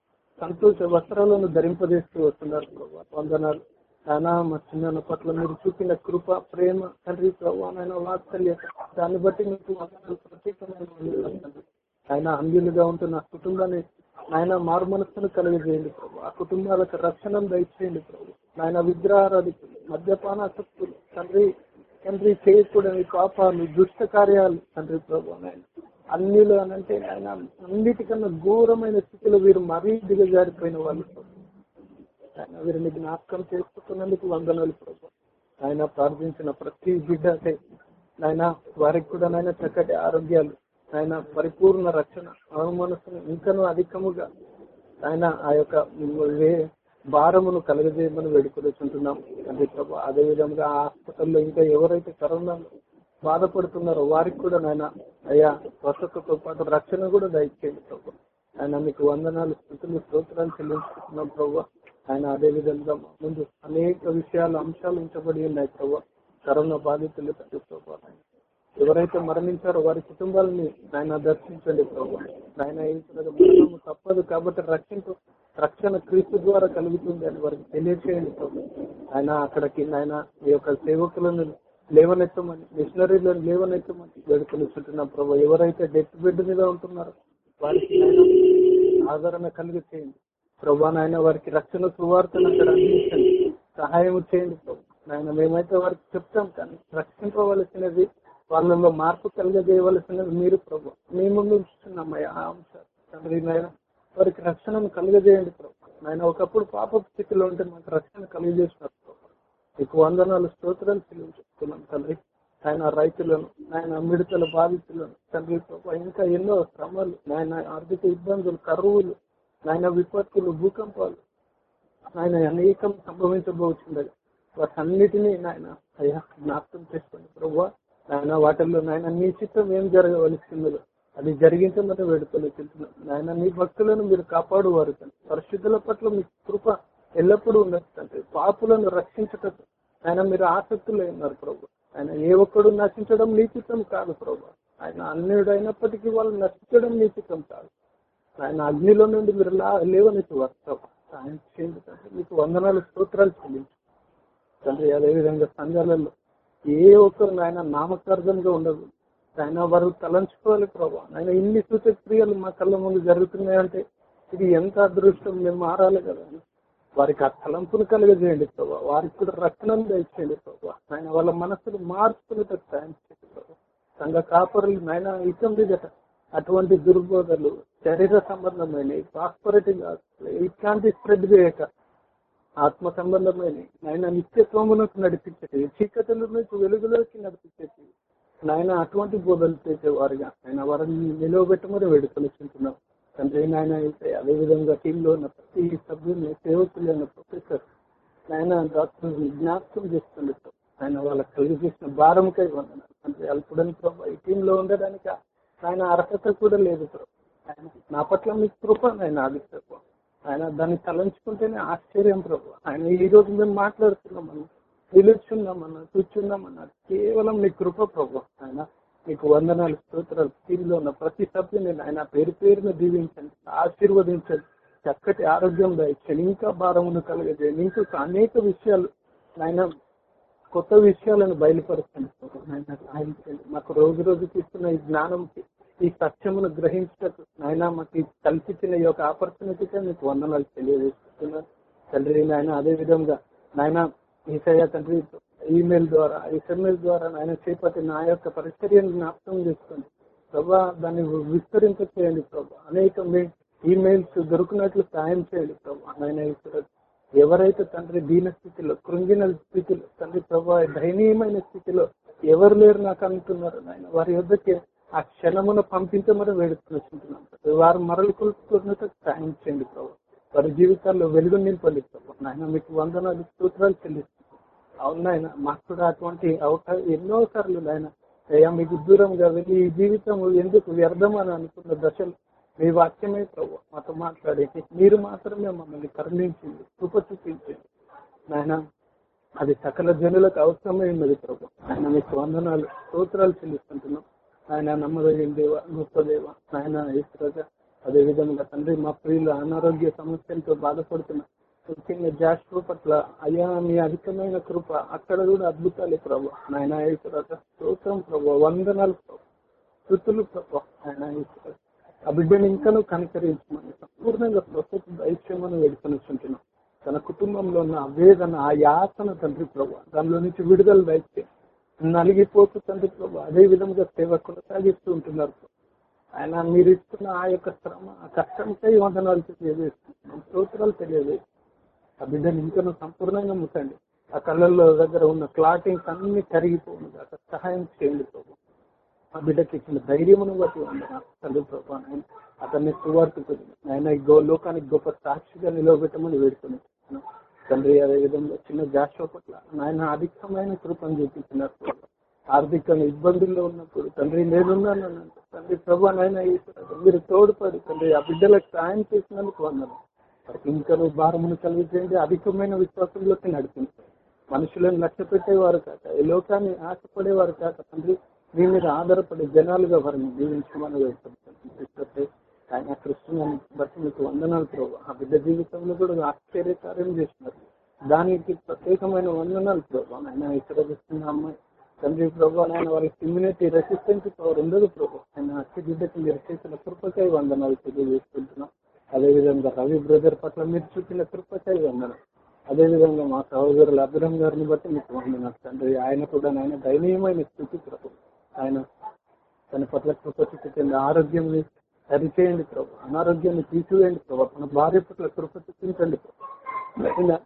సంతోష వస్త్రాలను ధరింపజేస్తూ వస్తున్నారు ప్రభు. వందనాలు. నానా మా చిన్న పట్ల మీరు చూపిన కృప ప్రేమ తండ్రి ప్రభా నాయన వాత్సల్యత దాన్ని బట్టి మీకు వందనాలు ప్రత్యేకమైన ఆయన అంధ్యులుగా ఉంటున్న కుటుంబాన్ని నాయన మారు మనస్సును కలిగజేయండి ప్రభు. ఆ కుటుంబాలకు రక్షణను దయచేయండి ప్రభు. నాయన విగ్రహారాధికులు మద్యపానాసక్తులు తండ్రి తండ్రి చేయకూడని పాపాలు దుష్ట కార్యాలు తండ్రి ప్రభు నాయన అన్నిలో అనంటే ఆయన అన్నిటికన్నా ఘోరమైన స్థితిలో వీరు మరీ దిగజారిపోయిన వాళ్ళు ప్రభు. ఆయన వీరిని జ్ఞాపకం చేసుకున్నందుకు వందనాలు ప్రభు. ఆయన ప్రార్థించిన ప్రతి బిడ్డకై నాయన వారికి కూడా నాయన చక్కటి ఆరోగ్యాలు ఆయన పరిపూర్ణ రక్షణ అవమానసును ఇంకను అధికముగా ఆయన ఆ యొక్క భారమును కలగజేయమని వేడుకొచ్చుంటున్నాం తండ్రి ప్రభు అదే విధంగా ఆ హాస్పిటల్లో ఇంకా ఎవరైతే కరోనా బాధపడుతున్నారో వారికి కూడా నాయన అయ్యా స్వస్థతతో పాటు రక్షణ కూడా దయచేయండి ప్రభు. ఆయన మీకు వందనాలు స్థుతులు స్తోత్రాలు చెల్లించుకుంటున్నాం ప్రభు. ఆయన అదే విధంగా ముందు అనేక విషయాలు అంశాలు ఉంచబడి ఉన్నాయి ప్రభు. కరోనా బాధితులు తండ్రి ఎవరైతే మరణించారో వారి కుటుంబాలని ఆయన దర్శించండి ప్రభు. ఆయన మరణము తప్పదు కాబట్టి రక్షణ రక్షణ క్రీస్తు ద్వారా కలుగుతుంది అని వారికి తెలియచేయండి ప్రభు. ఆయన అక్కడికి ఆయన ఈ యొక్క సేవకులను లేవనెత్తమని మిషనరీలను లేవనెత్తమని వేడుకొనిచుంటున్నాం ప్రభు. ఎవరైతే డెత్ బెడ్ మీద ఉంటున్నారో వారికి ఆదరణ కలిగి చేయండి. ప్రభా నాయన వారికి రక్షణ సువార్తను అక్కడ అందించండి. సహాయం చేయండి ప్రభు. నాయన మేమైతే వారికి చెప్తాం కానీ రక్షింపవలసినది వాళ్ళలో మార్పు కలుగజేయవలసినది మీరు ప్రభు మీ ముందు ఉంచుతున్నామయ్యా ఆ అంశాలు తండ్రి నాయన వారికి రక్షణను కలుగజేయండి ప్రభు. నాయన ఒకప్పుడు పాప స్థితిలో ఉంటే మాకు రక్షణ కలుగజేసినారు ప్రభు. మీకు వందనాలు స్తోత్రాలు చెల్లించుకున్నాం తండ్రి. ఆయన రైతులను ఆయన మిడతల బాధితులను తండ్రి ప్రభు ఇంకా ఎన్నో శ్రమలు నాయన ఆర్థిక ఇబ్బందులు కరువులు నాయన విపత్తులు భూకంపాలు ఆయన అనేకం సంభవించబోతుండగా వాటన్నిటినీ నాయన అయ్యా జ్ఞాపకం చేసుకోండి ప్రభు. నాయన వాటిల్లో నాయన నీ చిత్తం ఏం జరగవలసిందో అది జరిగించమని వేడుకలు తింటున్నాం. నాయన నీ భక్తులను మీరు కాపాడువారు తండ్రి. పరిశుద్ధుల పట్ల మీ కృప ఎల్లప్పుడూ ఉండదు తండ్రి. పాపులను రక్షించటం ఆయన మీరు ఆసక్తులు ఉన్నారు ప్రభు. ఆయన ఏ ఒక్కడు నశించడం నీ చిత్తం కాదు ప్రభు. ఆయన అన్యుడు అయినప్పటికీ వాళ్ళు నశించడం నీ చిత్తం కాదు. ఆయన అగ్నిలో నుండి మీరు లా- లేవనెత్తి వస్తాం ఆయన చేయండి మీకు వందనాలు స్తోత్రాలు చెల్లించు. తండ్రి అదేవిధంగా సంఘాలలో ఏ ఒక్కరు ఆయన నామకార్థంగా ఉండదు. ఆయన వారు తలంచుకోవాలి ప్రభా. ఆయన ఇన్ని సూచక్రియలు మా కళ్ళ ముందు జరుగుతున్నాయంటే ఇది ఎంత అదృష్టం? మేము మారాలి కదా. అని. వారికి ఆ తలంపును కలుగజేయండి ప్రభా. వారికి కూడా రక్షణను దయచేయండి ప్రభా. ఆయన వాళ్ళ మనసును మార్చుకునేటట్టు సాయం చేయండి ప్రభా. సంఘ కాపరులు నాయన ఇష్టం దిగట అటువంటి దుర్బోధలు శరీర సంబంధమైన ప్రాస్పరిటీ ఇట్లాంటి స్ప్రెడ్ చేయక ఆత్మ సంబంధమైన నాయన నిత్యత్వమునకు నడిపించేది. చీకటిలో నుంచి వెలుగులోకి నడిపించేది. నాయన అటువంటి బోధలు చేసేవారుగా. ఆయన వారిని నిలవబెట్టమని వేడుకొనిచుంటున్నాం తండ్రి నాయన అయితే అదే విధంగా టీంలో ఉన్న ప్రతి సభ్యుని సేవకులు ఉన్న ప్రొఫెసర్ నాయన డాక్టర్ జ్ఞాపకం చేస్తుంది ఆయన వాళ్ళకి కలిగి చేసిన భారంకై వందనాలు. తండ్రి అల్పుడని ప్రభావ ఈ టీంలో ఉండడానికి? ఆయన అర్హత కూడా లేదు ప్రభు. ఆయన నా పట్ల మీకు కృప ఆయన ఆదిత్య ఆయన దాన్ని తలంచుకుంటేనే ఆశ్చర్యం ప్రభు. ఆయన ఈ రోజు మేము మాట్లాడుతున్నామన్నా నిలుచున్నామన్నా కూర్చున్నామన్నా కేవలం నీ కృప ప్రభు. ఆయన మీకు వందనాలు స్తోత్రాలు. టీంలో ఉన్న ప్రతి సభ్యుని ఆయన పేరు పేరును దీవించండి ఆశీర్వదించండి. చక్కటి ఆరోగ్యం దాయించండి ఇంకా భారమును కలగజేయండి ఇంకా అనేక విషయాలు ఆయన కొత్త విషయాలను బయలుపరచండి ఆయన సహాయం మాకు రోజు రోజుకి ఇస్తున్న ఈ జ్ఞానంకి ఈ సత్యమును గ్రహించటకు నాయన మాకు కల్పించిన ఈ యొక్క ఆపర్చునిటీగా మీకు వందనాలు తెలియజేస్తున్నాను. తండ్రి నాయన అదే విధంగా నాయన ఈసయ తండ్రి ఈమెయిల్ ద్వారా ఎస్ఎంఎస్ ద్వారా నాయన చేపట్టి నా యొక్క పరిచర్యను జ్ఞాపకం చేసుకోండి ప్రభా దాన్ని విస్తరింప చేయండి ప్రభా. అనేక ఈమెయిల్స్ దొరికినట్లు సాయం చేయండి ప్రభా. నాయన ఈశ్వరుడు ఎవరైతే తండ్రి దీన స్థితిలో కృంగిన స్థితిలో తండ్రి ప్రభా దయనీయమైన స్థితిలో ఎవరు లేరు నాకు అనుకున్నారు నాయన. వారి యొద్దకి ఆ క్షణమును పంపించమని వేడుకుంటున్నాం వారు మరలు కొలుపుకున్నట్టు సాయం చేయండి ప్రభు. వారి జీవితాల్లో వెలుగు నింపండి ప్రభు. నాయన మీకు వందనాలు సూత్రాలు చెల్లిస్తున్నాం. అవును నాయన మాకు కూడా అటువంటి అవకాశం ఎన్నో సార్లు నాయన అయ్యా మీకు దూరంగా వెళ్ళి ఈ జీవితం ఎందుకు వ్యర్థం అని అనుకున్న దశలు మీ వాక్యమే ప్రభు. మాతో మాట్లాడేది. మీరు మాత్రమే మమ్మల్ని కరుణించింది కృప చూపించింది నాయన అది సకల జనులకు అవసరమై ఉన్నది ప్రభు. ఆయన మీకు వందనాలు స్తోత్రాలు చెల్లిస్తుంటున్నాం ఆయన నమ్మదగిన దేవ గొప్ప దేవ ఆయన ఈశ్వరగా అదే విధంగా తండ్రి మా ప్రియులు అనారోగ్య సమస్యలతో బాధపడుతున్న ముఖ్యంగా జాషువ పట్ల అయ్యా మీ అధికమైన కృప అక్కడ కూడా అద్భుతాలే ప్రభు. నాయన ఈశ్వరగా స్తోత్రం ప్రభు వందనాలు ప్రభు. స్థుతులు ప్రభు ఆయన ఈశ్వర ఆ బిడ్డను ఇంకనూ కనికరించమని సంపూర్ణంగా ప్రస్తుత దైత్యమని వేడుకొనిచుంటున్నాం. తన కుటుంబంలో ఉన్న వేదన ఆ యాతన తండ్రి ప్రభు దానిలో నుంచి విడుదల దైత్యం. నలిగిపోతూ తండ్రి ప్రభు అదే విధంగా సేవ కొనసాగిస్తూ ఉంటున్నారు ఆయన మీరు ఇస్తున్న ఆ యొక్క శ్రమ ఆ కష్టంపై వందనాలు తెలియజేస్తున్నాం స్తోత్రాలు తెలియజేసి ఆ బిడ్డను ఇంకా సంపూర్ణంగా ముట్టండి. ఆ కళ్ళల్లో దగ్గర ఉన్న క్లాటింగ్స్ అన్ని కరిగిపోను అక్కడ సహాయం చేయండి ప్రభు. ఆ బిడ్డకి ఇచ్చిన ధైర్యమును బట్టి వందన తండ్రి ప్రభు ఆయన అతన్ని సువార్తకు ఆయన గో లోకానికి గొప్ప సాక్షిగా నిలవబెట్టమని వేడుకుని తండ్రి అదే విధంగా చిన్న జాషువ పట్ల ఆయన అధికమైన కృపను చూపించినారు ఆర్థిక ఇబ్బందుల్లో ఉన్నప్పుడు తండ్రి నేనున్నాను తండ్రి ప్రభు నాయన మీరు తోడుపడి తండ్రి ఆ బిడ్డలకు సాయం చేసినందుకు వందను. ఇంకా ఇంకను భారమును కలిగించండి. అధికమైన విశ్వాసంలోకి నడిపించండి. మనుషులను లక్ష్య పెట్టేవారు కాక ఈ లోకాన్ని ఆశపడేవారు కాక తండ్రి మీ మీద ఆధారపడే జనాలుగా వారిని జీవించమని వేడుకుంటున్నాను. ఆయన కృష్ణని బట్టి మీకు వందనాలు ప్రభు. ఆ బిడ్డ జీవితంలో కూడా ఆశ్చర్యకార్యం చేస్తున్నారు. దానికి ప్రత్యేకమైన వందనాలు ప్రభు. ఆయన ఇక్కడ చూస్తున్న అమ్మాయి తండ్రి ప్రభు ఆయన వారికి ఇమ్యూనిటీ రెసిస్టెన్స్ పవర్ ఉండదు ప్రభు. ఆయన అతి బిడ్డకి మీరు చేసిన కృపకై వందనాలు తెలియజేసుకుంటున్నాం. అదేవిధంగా రవి బ్రదర్ పట్ల మీరు చూపిన కృపకై వందనం అదేవిధంగా మా సహోదరులు అభిరం గారిని బట్టి మీకు వందనాలు. తండ్రి ఆయన కూడా ఆయన దయనీయమైన స్థితి ప్రభు. ఆయన తన పట్ల కృప చూపించండి ఆరోగ్యం సరిచేయండి ప్రభు. అనారోగ్యాన్ని తీసివేయండి ప్రభు. తన భార్య పట్ల కృప చూపించండి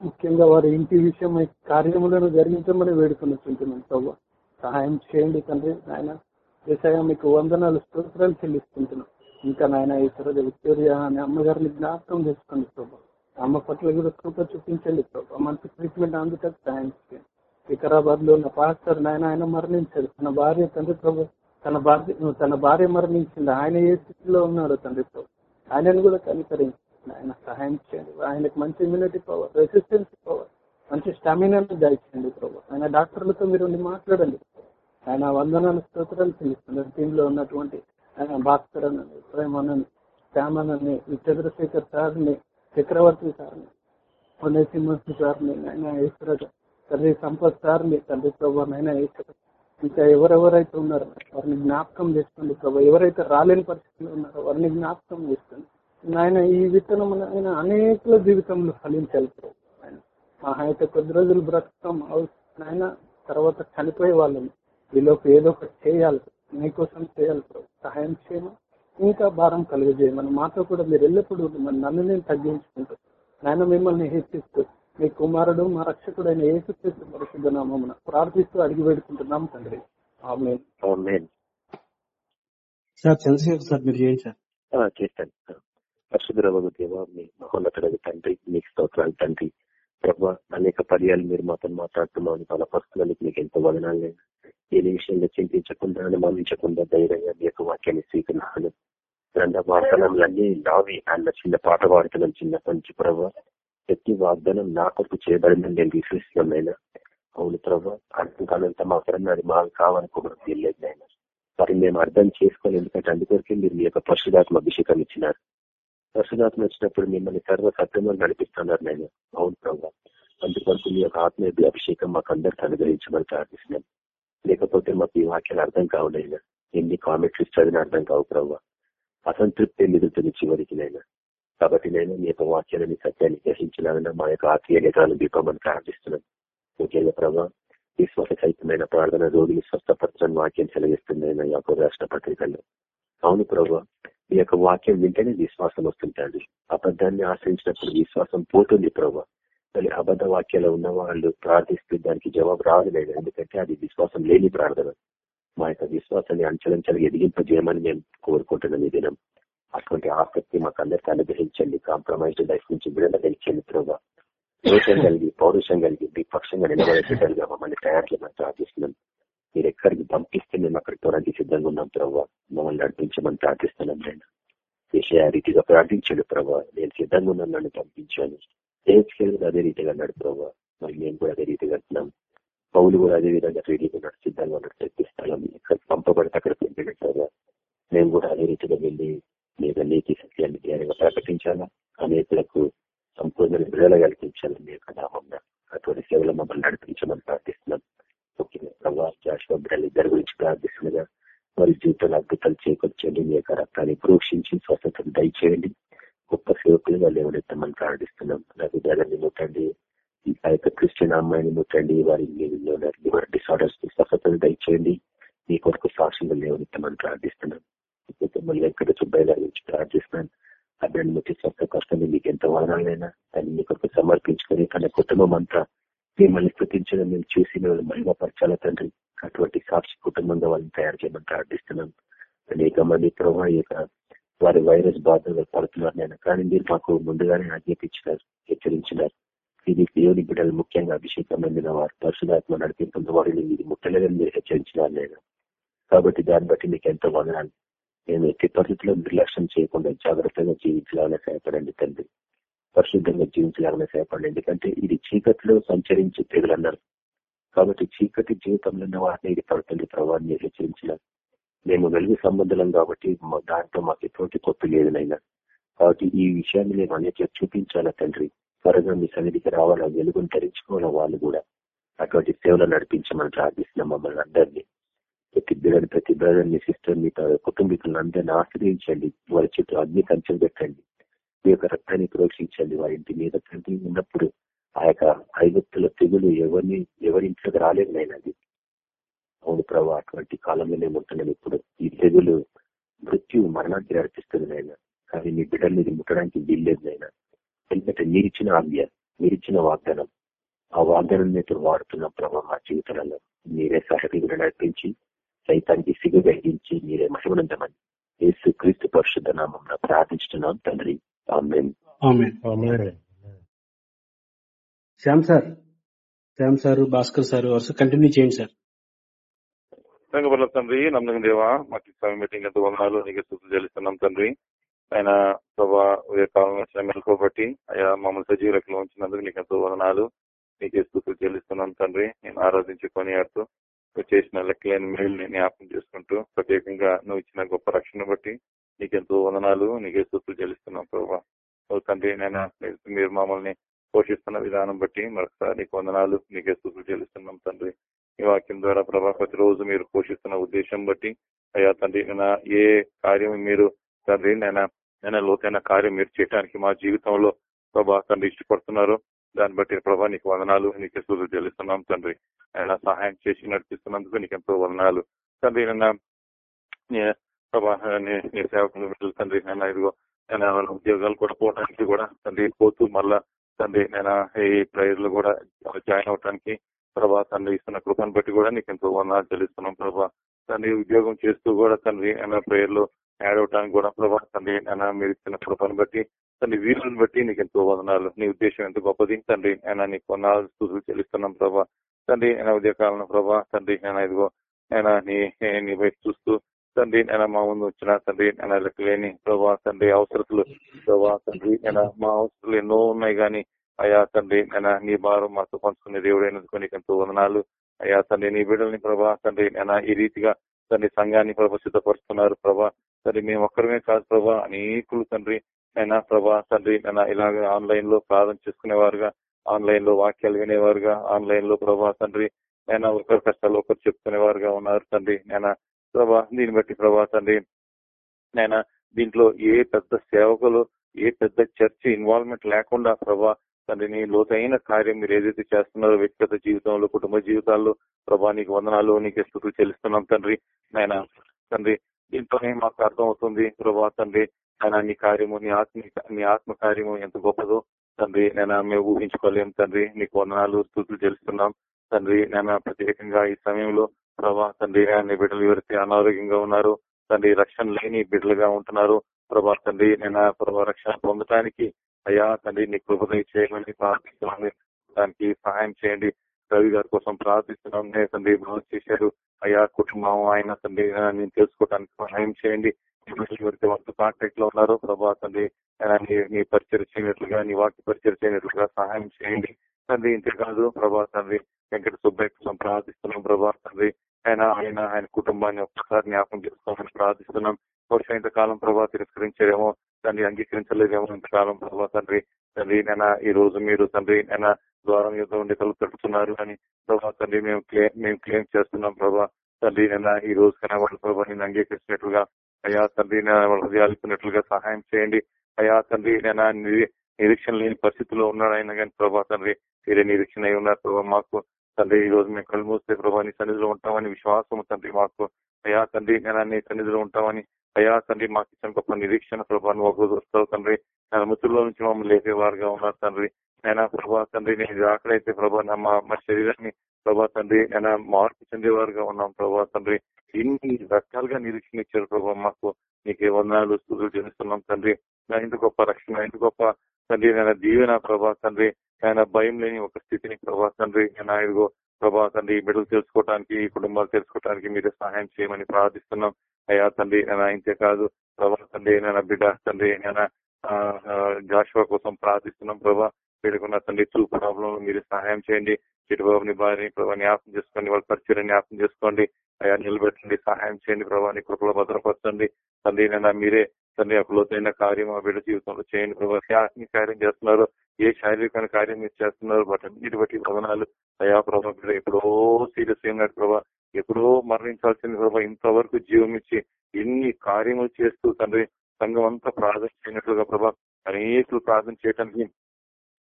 ముఖ్యంగా వారి ఇంటి విషయమై కార్యములను జరిగించమని వేడుకొని చుంటున్నాను ప్రభు. సహాయం చేయండి తండ్రి. నాయన దేశాయ మీకు వందనాలు స్తోత్రాలు చెల్లిస్తుంటున్నాం. ఇంకా నాయన ఈశ్వరుడు విక్టోరియా అనే అమ్మగారిని జ్ఞాపకం చేసుకోండి ప్రభు. అమ్మ పట్ల కూడా కృప చూపించండి ప్రభు. మంచి ట్రీట్మెంట్ అందుకే సహాయం చేయండి. వికారాబాద్లో ఉన్న పాస్టర్ నాయన ఆయన మరణించారు తన భార్య తండ్రి ప్రభు తన భార్య తన భార్య మరణించింది. ఆయన ఏ స్థితిలో ఉన్నాడు తండ్రితో ఆయనను కూడా కనికరించింది ఆయన సహాయం చేయండి. ఆయనకు మంచి ఇమ్యూనిటీ పవర్ రెసిస్టెన్స్ పవర్ మంచి స్టామినాను దాయించండి ప్రభు. ఆయన డాక్టర్లతో మీరు మాట్లాడండి ఆయన వందనాలు స్తోత్రాలు చెల్లిస్తున్నారు టీంలో ఉన్నటువంటి ఆయన భాస్కర్ అని ప్రేమనని శ్యామనని చంద్రశేఖర్ సార్ని చక్రవర్తి సార్ని పుణ్యసింహ సార్ని ఆయన ఈశ్వర తండ్రి సంపత్ సార్ని తండ్రి ప్రభు ఆయన ఈశ్వర ఇంకా ఎవరెవరైతే ఉన్నారో వారిని జ్ఞాపకం చేసుకోండి ప్రభా. ఎవరైతే రాలేని పరిస్థితుల్లో ఉన్నారో వారిని జ్ఞాపకం చేసుకోండి. నాయన ఈ విత్తనం ఆయన అనేక జీవితంలో ఫలించాలి ఆయన మహా అయితే కొద్ది రోజులు బ్రతకం ఆయన తర్వాత చనిపోయే వాళ్ళని ఈలోపు ఏదో ఒకటి చేయాలి. నీకోసం చేయాలి సహాయం చేయమని ఇంకా భారం కలుగజేయమని మాతో కూడా మీరు ఎల్లప్పుడూ మన నన్ను నేను తగ్గించుకుంటూ నాయన మిమ్మల్ని హెచ్చిస్తూ మీ కుమారుడు మా రక్షకుడు అయిన ఏసుక్రీస్తు పరిశుద్ధ నామమున ప్రార్థిస్తూ అడిగి పెడుకుంటున్నాం తండ్రి. సార్ చంద్రశేఖర్ సార్ మీరు చేయండి సార్. ఆ, చేస్తాను. పరిశుద్ధరవగు దేవ మీ తండ్రి మీకు స్తోత్రాలు తండ్రి. ప్రభా అనేక పర్యాలు మీరు మాతో మాట్లాడుతున్నామని బలపరుస్తున్నందుకు మీకు ఎంతో వదనాలు. నేను ఏ విషయంలో చింతించకుండా అనుమానించకుండా ధైర్యంగా మీ యొక్క వాక్యాన్ని స్వీకరిస్తున్నాను. గ్రంథ వాగ్దానంలన్నీ నావి అన్న చిన్న పాట పాడుతున్నాను చిన్న పంచి ప్రభా. ప్రతి వాగ్దానం నా కొరకు చేయబడిందని నేను విశ్వసిస్తున్నాను నాయన. అవును ప్రభావ అర్థం కానంత మాత్రం అది మాకు కావాలనుకోవడం తెలియదు నాయన. మరి మేము అర్థం చేసుకోవాలి ఎందుకంటే అందుకొరకే మీరు మీ యొక్క పరిశుధాత్మ అభిషేకం ఇచ్చినారు. పరిశుధాత్మ వచ్చినప్పుడు మిమ్మల్ని సర్వ సత్యంలో నడిపిస్తున్నారు నేను అవును ప్రభావ అందుకొరకు మీ యొక్క ఆత్మ అభిషేకం మాకు అందరికీ అనుగ్రహించమని ప్రార్థిస్తున్నాం. లేకపోతే మాకు ఈ వాక్యాలు అర్థం కావునైనా ఎన్ని కామెంట్రీస్ చదివిన అర్థం కావు ప్రభావ అసంతృప్తి మిగులుతుంది చివరికి నైనా కాబట్టి నేను మీ యొక్క వాక్యాన్ని సత్యాన్ని గ్రహించాలన్నా మా యొక్క ఆత్మీయ నేతాలను దీపమని ప్రారంభిస్తున్నాను ముఖ్యంగా ప్రభావ విశ్వాస సహితమైన ప్రార్థన రోగిని స్వస్థపరచని వాక్యం సెలవిస్తుందైనా యొక్క రాష్ట్ర పత్రికల్లో. అవును ప్రభావ ఈ యొక్క వాక్యం వింటేనే విశ్వాసం వస్తుంటండి అబద్ధాన్ని ఆశ్రయించినప్పుడు విశ్వాసం పోతుంది ప్రభావ మరి అబద్ధ వాక్యాలు ఉన్న వాళ్ళు ప్రార్థిస్తే దానికి జవాబు రాదు లేదు. ఎందుకంటే అది విశ్వాసం లేని ప్రార్థన. మా యొక్క విశ్వాసాన్ని అంచలంచలు ఎదిగింపజేయమని మేము కోరుకుంటున్నాం ఈ దినం. అటువంటి ఆసక్తి మాకు అందరికీ అనుగ్రహించండి. కాంప్రమైజ్డ్ లైఫ్ నుంచి విడుదల తెలిచండి ప్రభావ. దోషం కలిగి పౌరుషం కలిగి మీ పక్షంగా బిడ్డలుగా మమ్మల్ని తయారు చేయమని ప్రార్థిస్తున్నాం. మీరు ఎక్కడికి పంపిస్తే మేము అక్కడ తోడానికి సిద్ధంగా ఉన్నాం ప్రభావ. మమ్మల్ని నడిపించమని ప్రార్థిస్తున్నాం నేను విషయ రీతిగా ప్రార్థించాడు ప్రభావ. నేను సిద్ధంగా ఉన్నాను నన్ను పంపించాను. దేవస్కేలు అదే రీతిగా అన్నాడు ప్రభావ. మరి మేము కూడా అదే రీతిగా అంటున్నాం పౌలు కూడా అదే విధంగా రీతిగా ఉన్నాడు సిద్ధంగా ఉన్నాడు. ప్రతి స్థలం ఎక్కడ పంపబడితే అక్కడ పంపిణీ ప్రభావ. మేము కూడా అదే రీతిగా వెళ్ళి మీద నీతి సత్యాన్ని ధ్యానంగా ప్రకటించాలా? అనేకులకు సంపూర్ణ విడుదల కల్పించాలి మీ యొక్క నామం అటువంటి సేవలు మమ్మల్ని నడిపించమని ప్రార్థిస్తున్నాం. ముఖ్యంగా ప్రభావ జాషువ బిడ్డలు గురించి ప్రార్థిస్తుండగా వారి జీవితంలో అద్భుతాలు చేకూర్చండి. మీ యొక్క రక్తాన్ని ప్రోక్షించి స్వస్థతను దయచేయండి. గొప్ప సేవకులుగా లేవనెత్తమని ప్రార్థిస్తున్నాం. నా విధానాన్ని ముట్టండి ఆ యొక్క క్రిస్టియన్ అమ్మాయిని ముట్టండి వారి లివర్ డిసార్డర్స్ స్వస్థతను దయచేయండి. మీ కొరకు సాక్షులు లేవనెత్తమని ప్రార్థిస్తున్నాం. మళ్ళీ ఎక్కడ సుబ్బయ్య గారి నుంచి ప్రార్థిస్తున్నాను అబ్బాయిని ముట్టి స్వస్థ కష్టాన్ని మీకు ఎంత వదనాలైనా దాన్ని మీ కొరకు సమర్పించుకొని తన కుటుంబం అంతా మిమ్మల్ని స్థుతించడం మేము చూసి మిమ్మల్ని మహిమపరచాల తండ్రి? అటువంటి సాక్షి కుటుంబంగా వాళ్ళని తయారు చేయమని ప్రార్థిస్తున్నాం అనేక మంది ప్రభావ యొక్క వారి వైరస్ బాధలు పడుతున్నారు నేను కానీ మీరు మాకు ముందుగానే ఆజ్ఞాపించినారు హెచ్చరించినారు. ఇది దేవుని బిడ్డలు ముఖ్యంగా అభిషేకం అందిన వారు పరిశుధాత్మ నడిపించిన వారిని మీరు ముట్టలేదని మీరు హెచ్చరించినారు నేను కాబట్టి దాన్ని బట్టి మీకు ఎంతో వదనాలు. నేను ఎట్టి పరిస్థితుల్లో నిర్లక్ష్యం చేయకుండా జాగ్రత్తగా జీవించాలనే సహాయపడండి తండ్రి. పరిశుద్ధంగా జీవించాలనే సహాయపడండి. ఎందుకంటే ఇది చీకటిలో సంచరించి తెగులన్నారు. కాబట్టి చీకటి జీవితంలో ఉన్న వారిని ఇది పడుతుంది ప్రభావాన్ని హెచ్చరించినారు మేము వెలుగు సంబంధం కాబట్టి దాంట్లో మాకు ఎటువంటి కొత్త లేదునైనా. కాబట్టి ఈ విషయాన్ని మేము అనేక చూపించాలా తండ్రి. త్వరగా మీ సన్నిధికి రావాలా వెలుగును ధరించుకోవాలా వాళ్ళు కూడా. అటువంటి సేవలు నడిపించమని ప్రార్థిస్తున్నాం మమ్మల్ని అందరినీ. ప్రతి బిడ్డని ప్రతి బ్రదర్ని సిస్టర్ని మీ కుటుంబీకులను అందరినీ ఆశ్రయించండి వారి చుట్టూ అగ్ని కంచెలు పెట్టండి మీ యొక్క రక్తాన్ని ప్రోక్షించండి వారి ఇంటి మీద తండ్రి ఉన్నప్పుడు ఆ యొక్క ఐగుప్తుల తెగులు ఎవరిని ఎవరి ఇంట్లోకి రాలేదు అది. అవును ప్రభావ అటువంటి కాలంలో నేను ఉంటున్నాను ఇప్పుడు. ఈ తెగులు మృత్యు మరణానికి నడిపిస్తుంది నాయన. కానీ మీ బిడ్డల్ని ఇది ముట్టడానికి వీల్లేదు నాయన. ఎందుకంటే మీరిచ్చిన ఆజ్ఞ మీరిచ్చిన వాగ్దానం. ఆ వాగ్దానం ఇప్పుడు వాడుతున్న ప్రభావ మా జీవితాలలో. మీరే సహకరిగా నడిపించి సైతానికి సిగ్గు గ్రహించి మీరే మహిమనందమని. యేసు క్రీస్తు పరిశుద్ధ నామం ప్రార్థించుతున్నాం తండ్రి. Shyam sir Shyam sir Bhaskar sir వరుస కంటిన్యూ చేయండి సార్. తండ్రి నమ్మకం దేవా మాకు స్వామి మీటింగ్ ఎంత వందనాలు నీకు స్థుతులు చెల్లిస్తున్నాం తండ్రి. ఆయన ప్రభా కాలం వచ్చిన మెలకు బట్టి అయ్యా మమ్మల్ని సజీవ లెక్కలో ఉంచినందుకు నీకు ఎంతో వందనాలు నీకే స్థుతులు చెల్లిస్తున్నాం తండ్రి. నేను ఆరాధించుకొని ఆడుతూ చేసిన లెక్కలేని మేలుని జ్ఞాపకం చేసుకుంటూ ప్రత్యేకంగా నువ్వు ఇచ్చిన గొప్ప రక్షణ బట్టి నీకెంతో వందనాలు నీకే సూత్రులు చెల్లిస్తున్నాం ప్రభా. తండ్రి నేను మీరు మమ్మల్ని పోషిస్తున్న విధానం బట్టి మరొకసారి నీకు వందనాలు నీకే సూత్రులు చెల్లిస్తున్నాం తండ్రి. ఈ వాక్యం ద్వారా ప్రభా ప్రతిరోజు మీరు పోషిస్తున్న ఉద్దేశం బట్టి అయ్యా తండ్రి నేను ఏ కార్యం మీరు తండ్రి నేను నేను లోతైన కార్యం మీరు చేయడానికి మా జీవితంలో ప్రభా తండ్రి ఇష్టపడుతున్నారు దాన్ని బట్టి ప్రభా నీకు వందనాలు నీకు సూచన చెల్లిస్తున్నాం తండ్రి. ఆయన సహాయం చేసి నడిపిస్తున్నందుకు నీకు ఎంతో వందనాలు. తండ్రి నిన్న ప్రభా నీ సేవకులు బిడ్డలు తండ్రి నేను ఇదిగో నేను ఉద్యోగాలు కూడా పోవడానికి కూడా తండ్రి పోతూ మళ్ళా తండ్రి నేను ఈ ప్రేయర్లు కూడా జాయిన్ అవడానికి ప్రభా తండ్రి ఇస్తున్న కృపను బట్టి కూడా నీకు ఎంతో వందనాలు చెల్లిస్తున్నాం ప్రభా. తండ్రి ఉద్యోగం చేస్తూ కూడా తండ్రి ఆయన ప్రేయర్లు యాడ్ అవడానికి కూడా ప్రభా తండ్రి నేను మీరు ఇస్తున్న కృపను బట్టి తండ్రి వీరులను బట్టి నీకు ఎంతో వదనాలు. నీ ఉద్దేశం ఎంత గొప్పది. తండ్రి ఆయన నీ కొన్నాళ్ళు స్థుతులు చెల్లిస్తున్నాం ప్రభా. తండ్రి ఆయన ఉదయకాలం ప్రభా. తండ్రి ఆయన ఇదిగో ఆయన నీ నీ వైపు చూస్తూ తండ్రి ఆయన మా ముందు వచ్చిన తండ్రి ఆయన లెక్కలేని ప్రభా. తండ్రి అవసరతలు ప్రభా. తండ్రి ఆయన మా అవసరాలు ఎన్నో ఉన్నాయి కానీ అయా తండ్రి ఆయన నీ భారం మాతో పంచుకునే దేవుడైనందుకు నీకు ఎంతో వదనాలు. అయ్యా తండ్రి నీ బిడ్డల్ని ప్రభా. తండ్రి ఆయన ఈ రీతిగా తండ్రి సంఘాన్ని ప్రభా సిద్ధపరుస్తున్నారు ప్రభా. తండ్రి మేము ఒక్కరమే కాదు ప్రభా. అనేకులు తండ్రి అయినా ప్రభా తండ్రి నైనా ఇలాగ ఆన్లైన్లో ప్రార్థన చేసుకునేవారుగా ఆన్లైన్లో వాక్యాలు వినేవారుగా ఆన్లైన్లో ప్రభా తండ్రి అయినా ఒకరి కష్టాలు ఒకరు చెప్పుకునేవారుగా ఉన్నారు తండ్రి నేను ప్రభా దీన్ని బట్టి ప్రభా తండ్రి నేను దీంట్లో ఏ పెద్ద సేవకులు ఏ పెద్ద చర్చ్ ఇన్వాల్వ్మెంట్ లేకుండా ప్రభా తండ్రి నీ లోతైన కార్యం మీరు ఏదైతే చేస్తున్నారో వ్యక్తిగత జీవితంలో కుటుంబ జీవితాల్లో ప్రభా నీకు వందనాలు నీకు స్థుతులు చెల్లిస్తున్నాం తండ్రి నాయన తండ్రి దీంట్లోనే మాకు అర్థం అవుతుంది ప్రభా తండ్రి ఆయన నీ కార్యము నీ ఆత్మ నీ ఆత్మ కార్యము ఎంత గొప్పదో తండ్రి నేను మేము ఊహించుకోలేము తండ్రి నీకు వందనాలు స్థుతులు చెల్లిస్తున్నాం. తండ్రి నేను ప్రత్యేకంగా ఈ సమయంలో ప్రభా తండ్రి ఆయన బిడ్డలు ఎవరైతే అనారోగ్యంగా ఉన్నారు తండ్రి రక్షణ లేని బిడ్డలుగా ఉంటున్నారు. ప్రభా తండ్రి నేను ప్రభా రక్షణ పొందడానికి అయ్యా తండ్రి నీ కృపదయ చేయమని ప్రార్థిస్తున్నాను దానికి సహాయం చేయండి. రవి గారి కోసం ప్రార్థిస్తున్నాం. తండ్రి బాగు చేశారు. అయ్యా కుటుంబం ఆయన తండ్రి నేను తెలుసుకోవడానికి సహాయం చేయండి. ఎవరైతే వాళ్ళతో కాంటాక్ట్లో ఉన్నారో. ప్రభా తండ్రి నీ- పరిచయం చేయనట్లుగా నీ వాక్య పరిచయం చేయనట్లుగా సహాయం చేయండి. తండ్రి ఇంతేకాదు ప్రభా తండ్రి వెంకట సుబ్బయ్య కోసం ప్రార్థిస్తున్నాం. ప్రభా తండ్రి ఆయన ఆయన ఆయన కుటుంబాన్ని ఒక్కసారి జ్ఞాపకం చేసుకోమని ప్రార్థిస్తున్నాం. బహుశా ఇంతకాలం ప్రభా తిరస్కరించారేమో తండ్రి అంగీకరించలేదేమో ఇంతకాలం ప్రభా తండ్రి. తండ్రి నేను ఈ రోజు మీరు తండ్రి నేను ద్వారం యుద్ధం ఉండే తలుపు తట్టుతున్నారు అని ప్రభా తండ్రి మేము క్లెయిమ్ మేము క్లెయిమ్ చేస్తున్నాం ప్రభా. తండ్రి నైనా ఈ రోజు కన్నా వాళ్ళ ప్రభా నేను అంగీకరించినట్లుగా అయ్యా తండ్రి నేను వాళ్ళ హృదయాలుకున్నట్లుగా సహాయం చేయండి. అయ్యా తండ్రి నేను నిరీక్షణ లేని పరిస్థితిలో ఉన్నాడైనా కానీ ప్రభా తండ్రి మీరే నిరీక్షణ అయి ఉన్నారు ప్రభా మాకు. తండ్రి ఈ రోజు మేము కళ్ళు మూస్తే ప్రభా నీ సన్నిధిలో ఉంటామని విశ్వాసం తండ్రి మాకు. అయ్యా తండ్రి నేను నీ సన్నిధిలో ఉంటామని అయ్యా తండ్రి మాకు ఇచ్చిన గొప్ప నిరీక్షణ ప్రభా నువ్వు ఒక వస్తావు తండ్రి. నా మృతుల్లో నుంచి మమ్మల్ని లేపేవారుగా ఉన్నారు తండ్రి. నేను ప్రభా తండ్రి నేను అక్కడైతే ప్రభా నా మా మా శరీరాన్ని ప్రభా తండ్రి నేను మార్పు చెందేవారుగా ఉన్నాం ప్రభా తండ్రి. ఇన్ని రకాలుగా నిరీక్షణ ఇచ్చారు ప్రభా మాకు. నీకు వందనాలు స్థుతులు చెల్లిస్తున్నాం తండ్రి. నా ఇంత గొప్ప రక్షణ ఇంత గొప్ప తండ్రి నేను దీవెన ప్రభా తండ్రి. ఆయన భయం లేని ఒక స్థితిని ప్రభా తండ్రి. నేను ఇదిగో ప్రభా తండ్రి ఈ బిడ్డలు తెలుసుకోవడానికి కుటుంబాలు తెలుసుకోవడానికి మీరు సహాయం చేయమని ప్రార్థిస్తున్నాం. అయ్యా తండ్రి నేను ఇంతే కాదు. ప్రభా తండ్రి నేను బిడ్డ తండ్రి నేను జాషువా కోసం ప్రార్థిస్తున్నాం ప్రభా. వీడుకున్న తండ్రి చూ ప్రాబ్లంలో మీరు సహాయం చేయండి. చిరుబాబుని భార్యని ప్రభా జ్ఞాపం చేసుకోండి వాళ్ళ పరిచయం జ్ఞాపం చేసుకోండి అయ్యా నిలబెట్టండి సహాయం చేయండి ప్రభా నీ కృపలో భద్రపరచండి. తండ్రి నైనా మీరే తండ్రి ఒక లోతైన కార్యం ఆ బిడ్డ జీవితంలో చేయండి ప్రభా. కార్యం చేస్తున్నారు ఏ శారీరకమైన కార్యం మీరు చేస్తున్నారు బట్ అన్నిటి బట్టి భవనాలు అయా ప్రభావ బిడ్డ ఎప్పుడో సీరియస్ అయినాడు ప్రభా ఎప్పుడో మరణించాల్సింది ప్రభావ ఇంతవరకు జీవం ఇచ్చి ఎన్ని కార్యములు చేస్తూ తండ్రి సంఘం అంతా ప్రార్థన చేయనట్లుగా ప్రభా అనేకులు ప్రార్థన చేయడానికి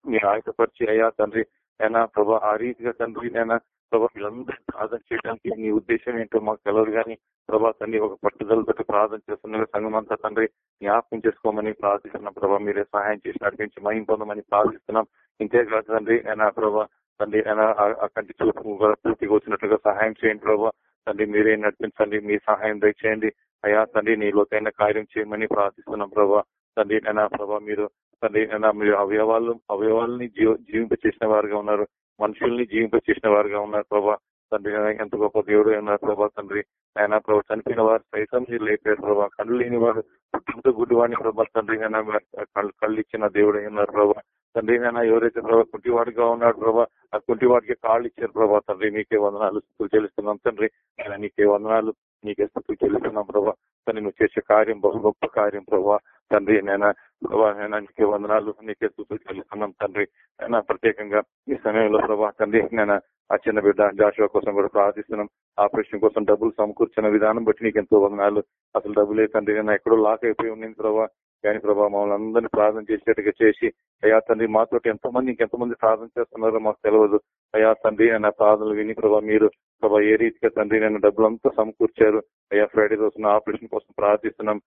మీ ఆయుధపరిచి అయ్యా తండ్రి అయినా ప్రభా ఆ రీతిగా తండ్రి అయినా ప్రభా వీళ్ళందరూ ప్రార్థన చేయడానికి నీ ఉద్దేశం ఏంటో మాకు తెలియదు కానీ ప్రభా తండ్రి ఒక పట్టుదలతో ప్రార్థన చేస్తున్న సంఘం అంతా తండ్రి జ్ఞాపకం చేసుకోమని ప్రార్థిస్తున్నాం ప్రభా మీరే సహాయం చేసి నడిపించి మహిం పొందమని ప్రార్థిస్తున్నాం. ఇంతేకాదు తండ్రి అయినా ప్రభా తండ్రి అయినా ఆ- కంటి చూపు పూర్తిగా వచ్చినట్లుగా సహాయం చేయండి ప్రభా. తండ్రి మీరే నడిపించండి మీ సహాయం దయచేయండి. అయ్యా తండ్రి నీ లోకైన కార్యం చేయమని ప్రార్థిస్తున్నాం ప్రభా. తండ్రి అయినా ప్రభా మీరు తండ్రి మీరు అవయవాలు అవయవాలని జీవ జీవింప చేసిన వారుగా ఉన్నారు. మనుషుల్ని జీవింపచేసిన వారుగా ఉన్నారు ప్రభా. తండ్రి ఎంత గొప్ప దేవుడు ఉన్నారు ప్రభా తండ్రి. ఆయన ప్రభు చనిపోయిన వారు సైతం మీరు లేపారు ప్రభా. కళ్ళు లేని వారు పుట్టుకతో గుడ్డివాడిని ప్రభా తండ్రి కళ్ళు కళ్ళు ఇచ్చిన దేవుడు ఉన్నారు ప్రభా. తండ్రి అయినా ఎవరైతే ప్రభా కుంటివాడిగా ఉన్నాడు ప్రభా ఆ కుంటివాడికి కాళ్ళు ఇచ్చారు ప్రభా తండ్రి. నీకే వందనాలు చెల్లిస్తున్నాం తండ్రి. ఆయన నీకే వందనాలు. నీకే స్థుతులు చెల్లిస్తున్నాం ప్రభా తను నువ్వు చేసే కార్యం బహు గొప్ప కార్యం ప్రభా తండ్రి నేను ప్రభా నేను నీకే వందనాలు నీకే స్థుతులు చెల్లిస్తున్నాం తండ్రి అయినా ప్రత్యేకంగా ఈ సమయంలో ప్రభా తండ్రి నేనా ఆ చిన్న బిడ్డ జాషువా కోసం కూడా ప్రార్థిస్తున్నాం ఆపరేషన్ కోసం డబ్బులు సమకూర్చిన విధానం బట్టి నీకు ఎంతో వందనాలు అసలు డబ్బులు తండ్రి నేను ఎక్కడో లాక్ అయిపోయి ఉంది ప్రభా కానీ ప్రభావ మమ్మల్ని అందరినీ ప్రార్థన చేసేట్టుగా చేసి అయ్యా తండ్రి మాతో ఎంతో మంది ఇంకెంతమంది ప్రార్థన చేస్తున్నారో మాకు తెలియదు అయ్యా తండ్రి నా ప్రార్థనలు విని ప్రభావ మీరు ప్రభా ఏ రీతిగా తండ్రి నేను డబ్బులంతా సమకూర్చారు. అయ్యా ఫ్రైడే రోజున ఆపరేషన్ కోసం ప్రార్థిస్తున్నాం.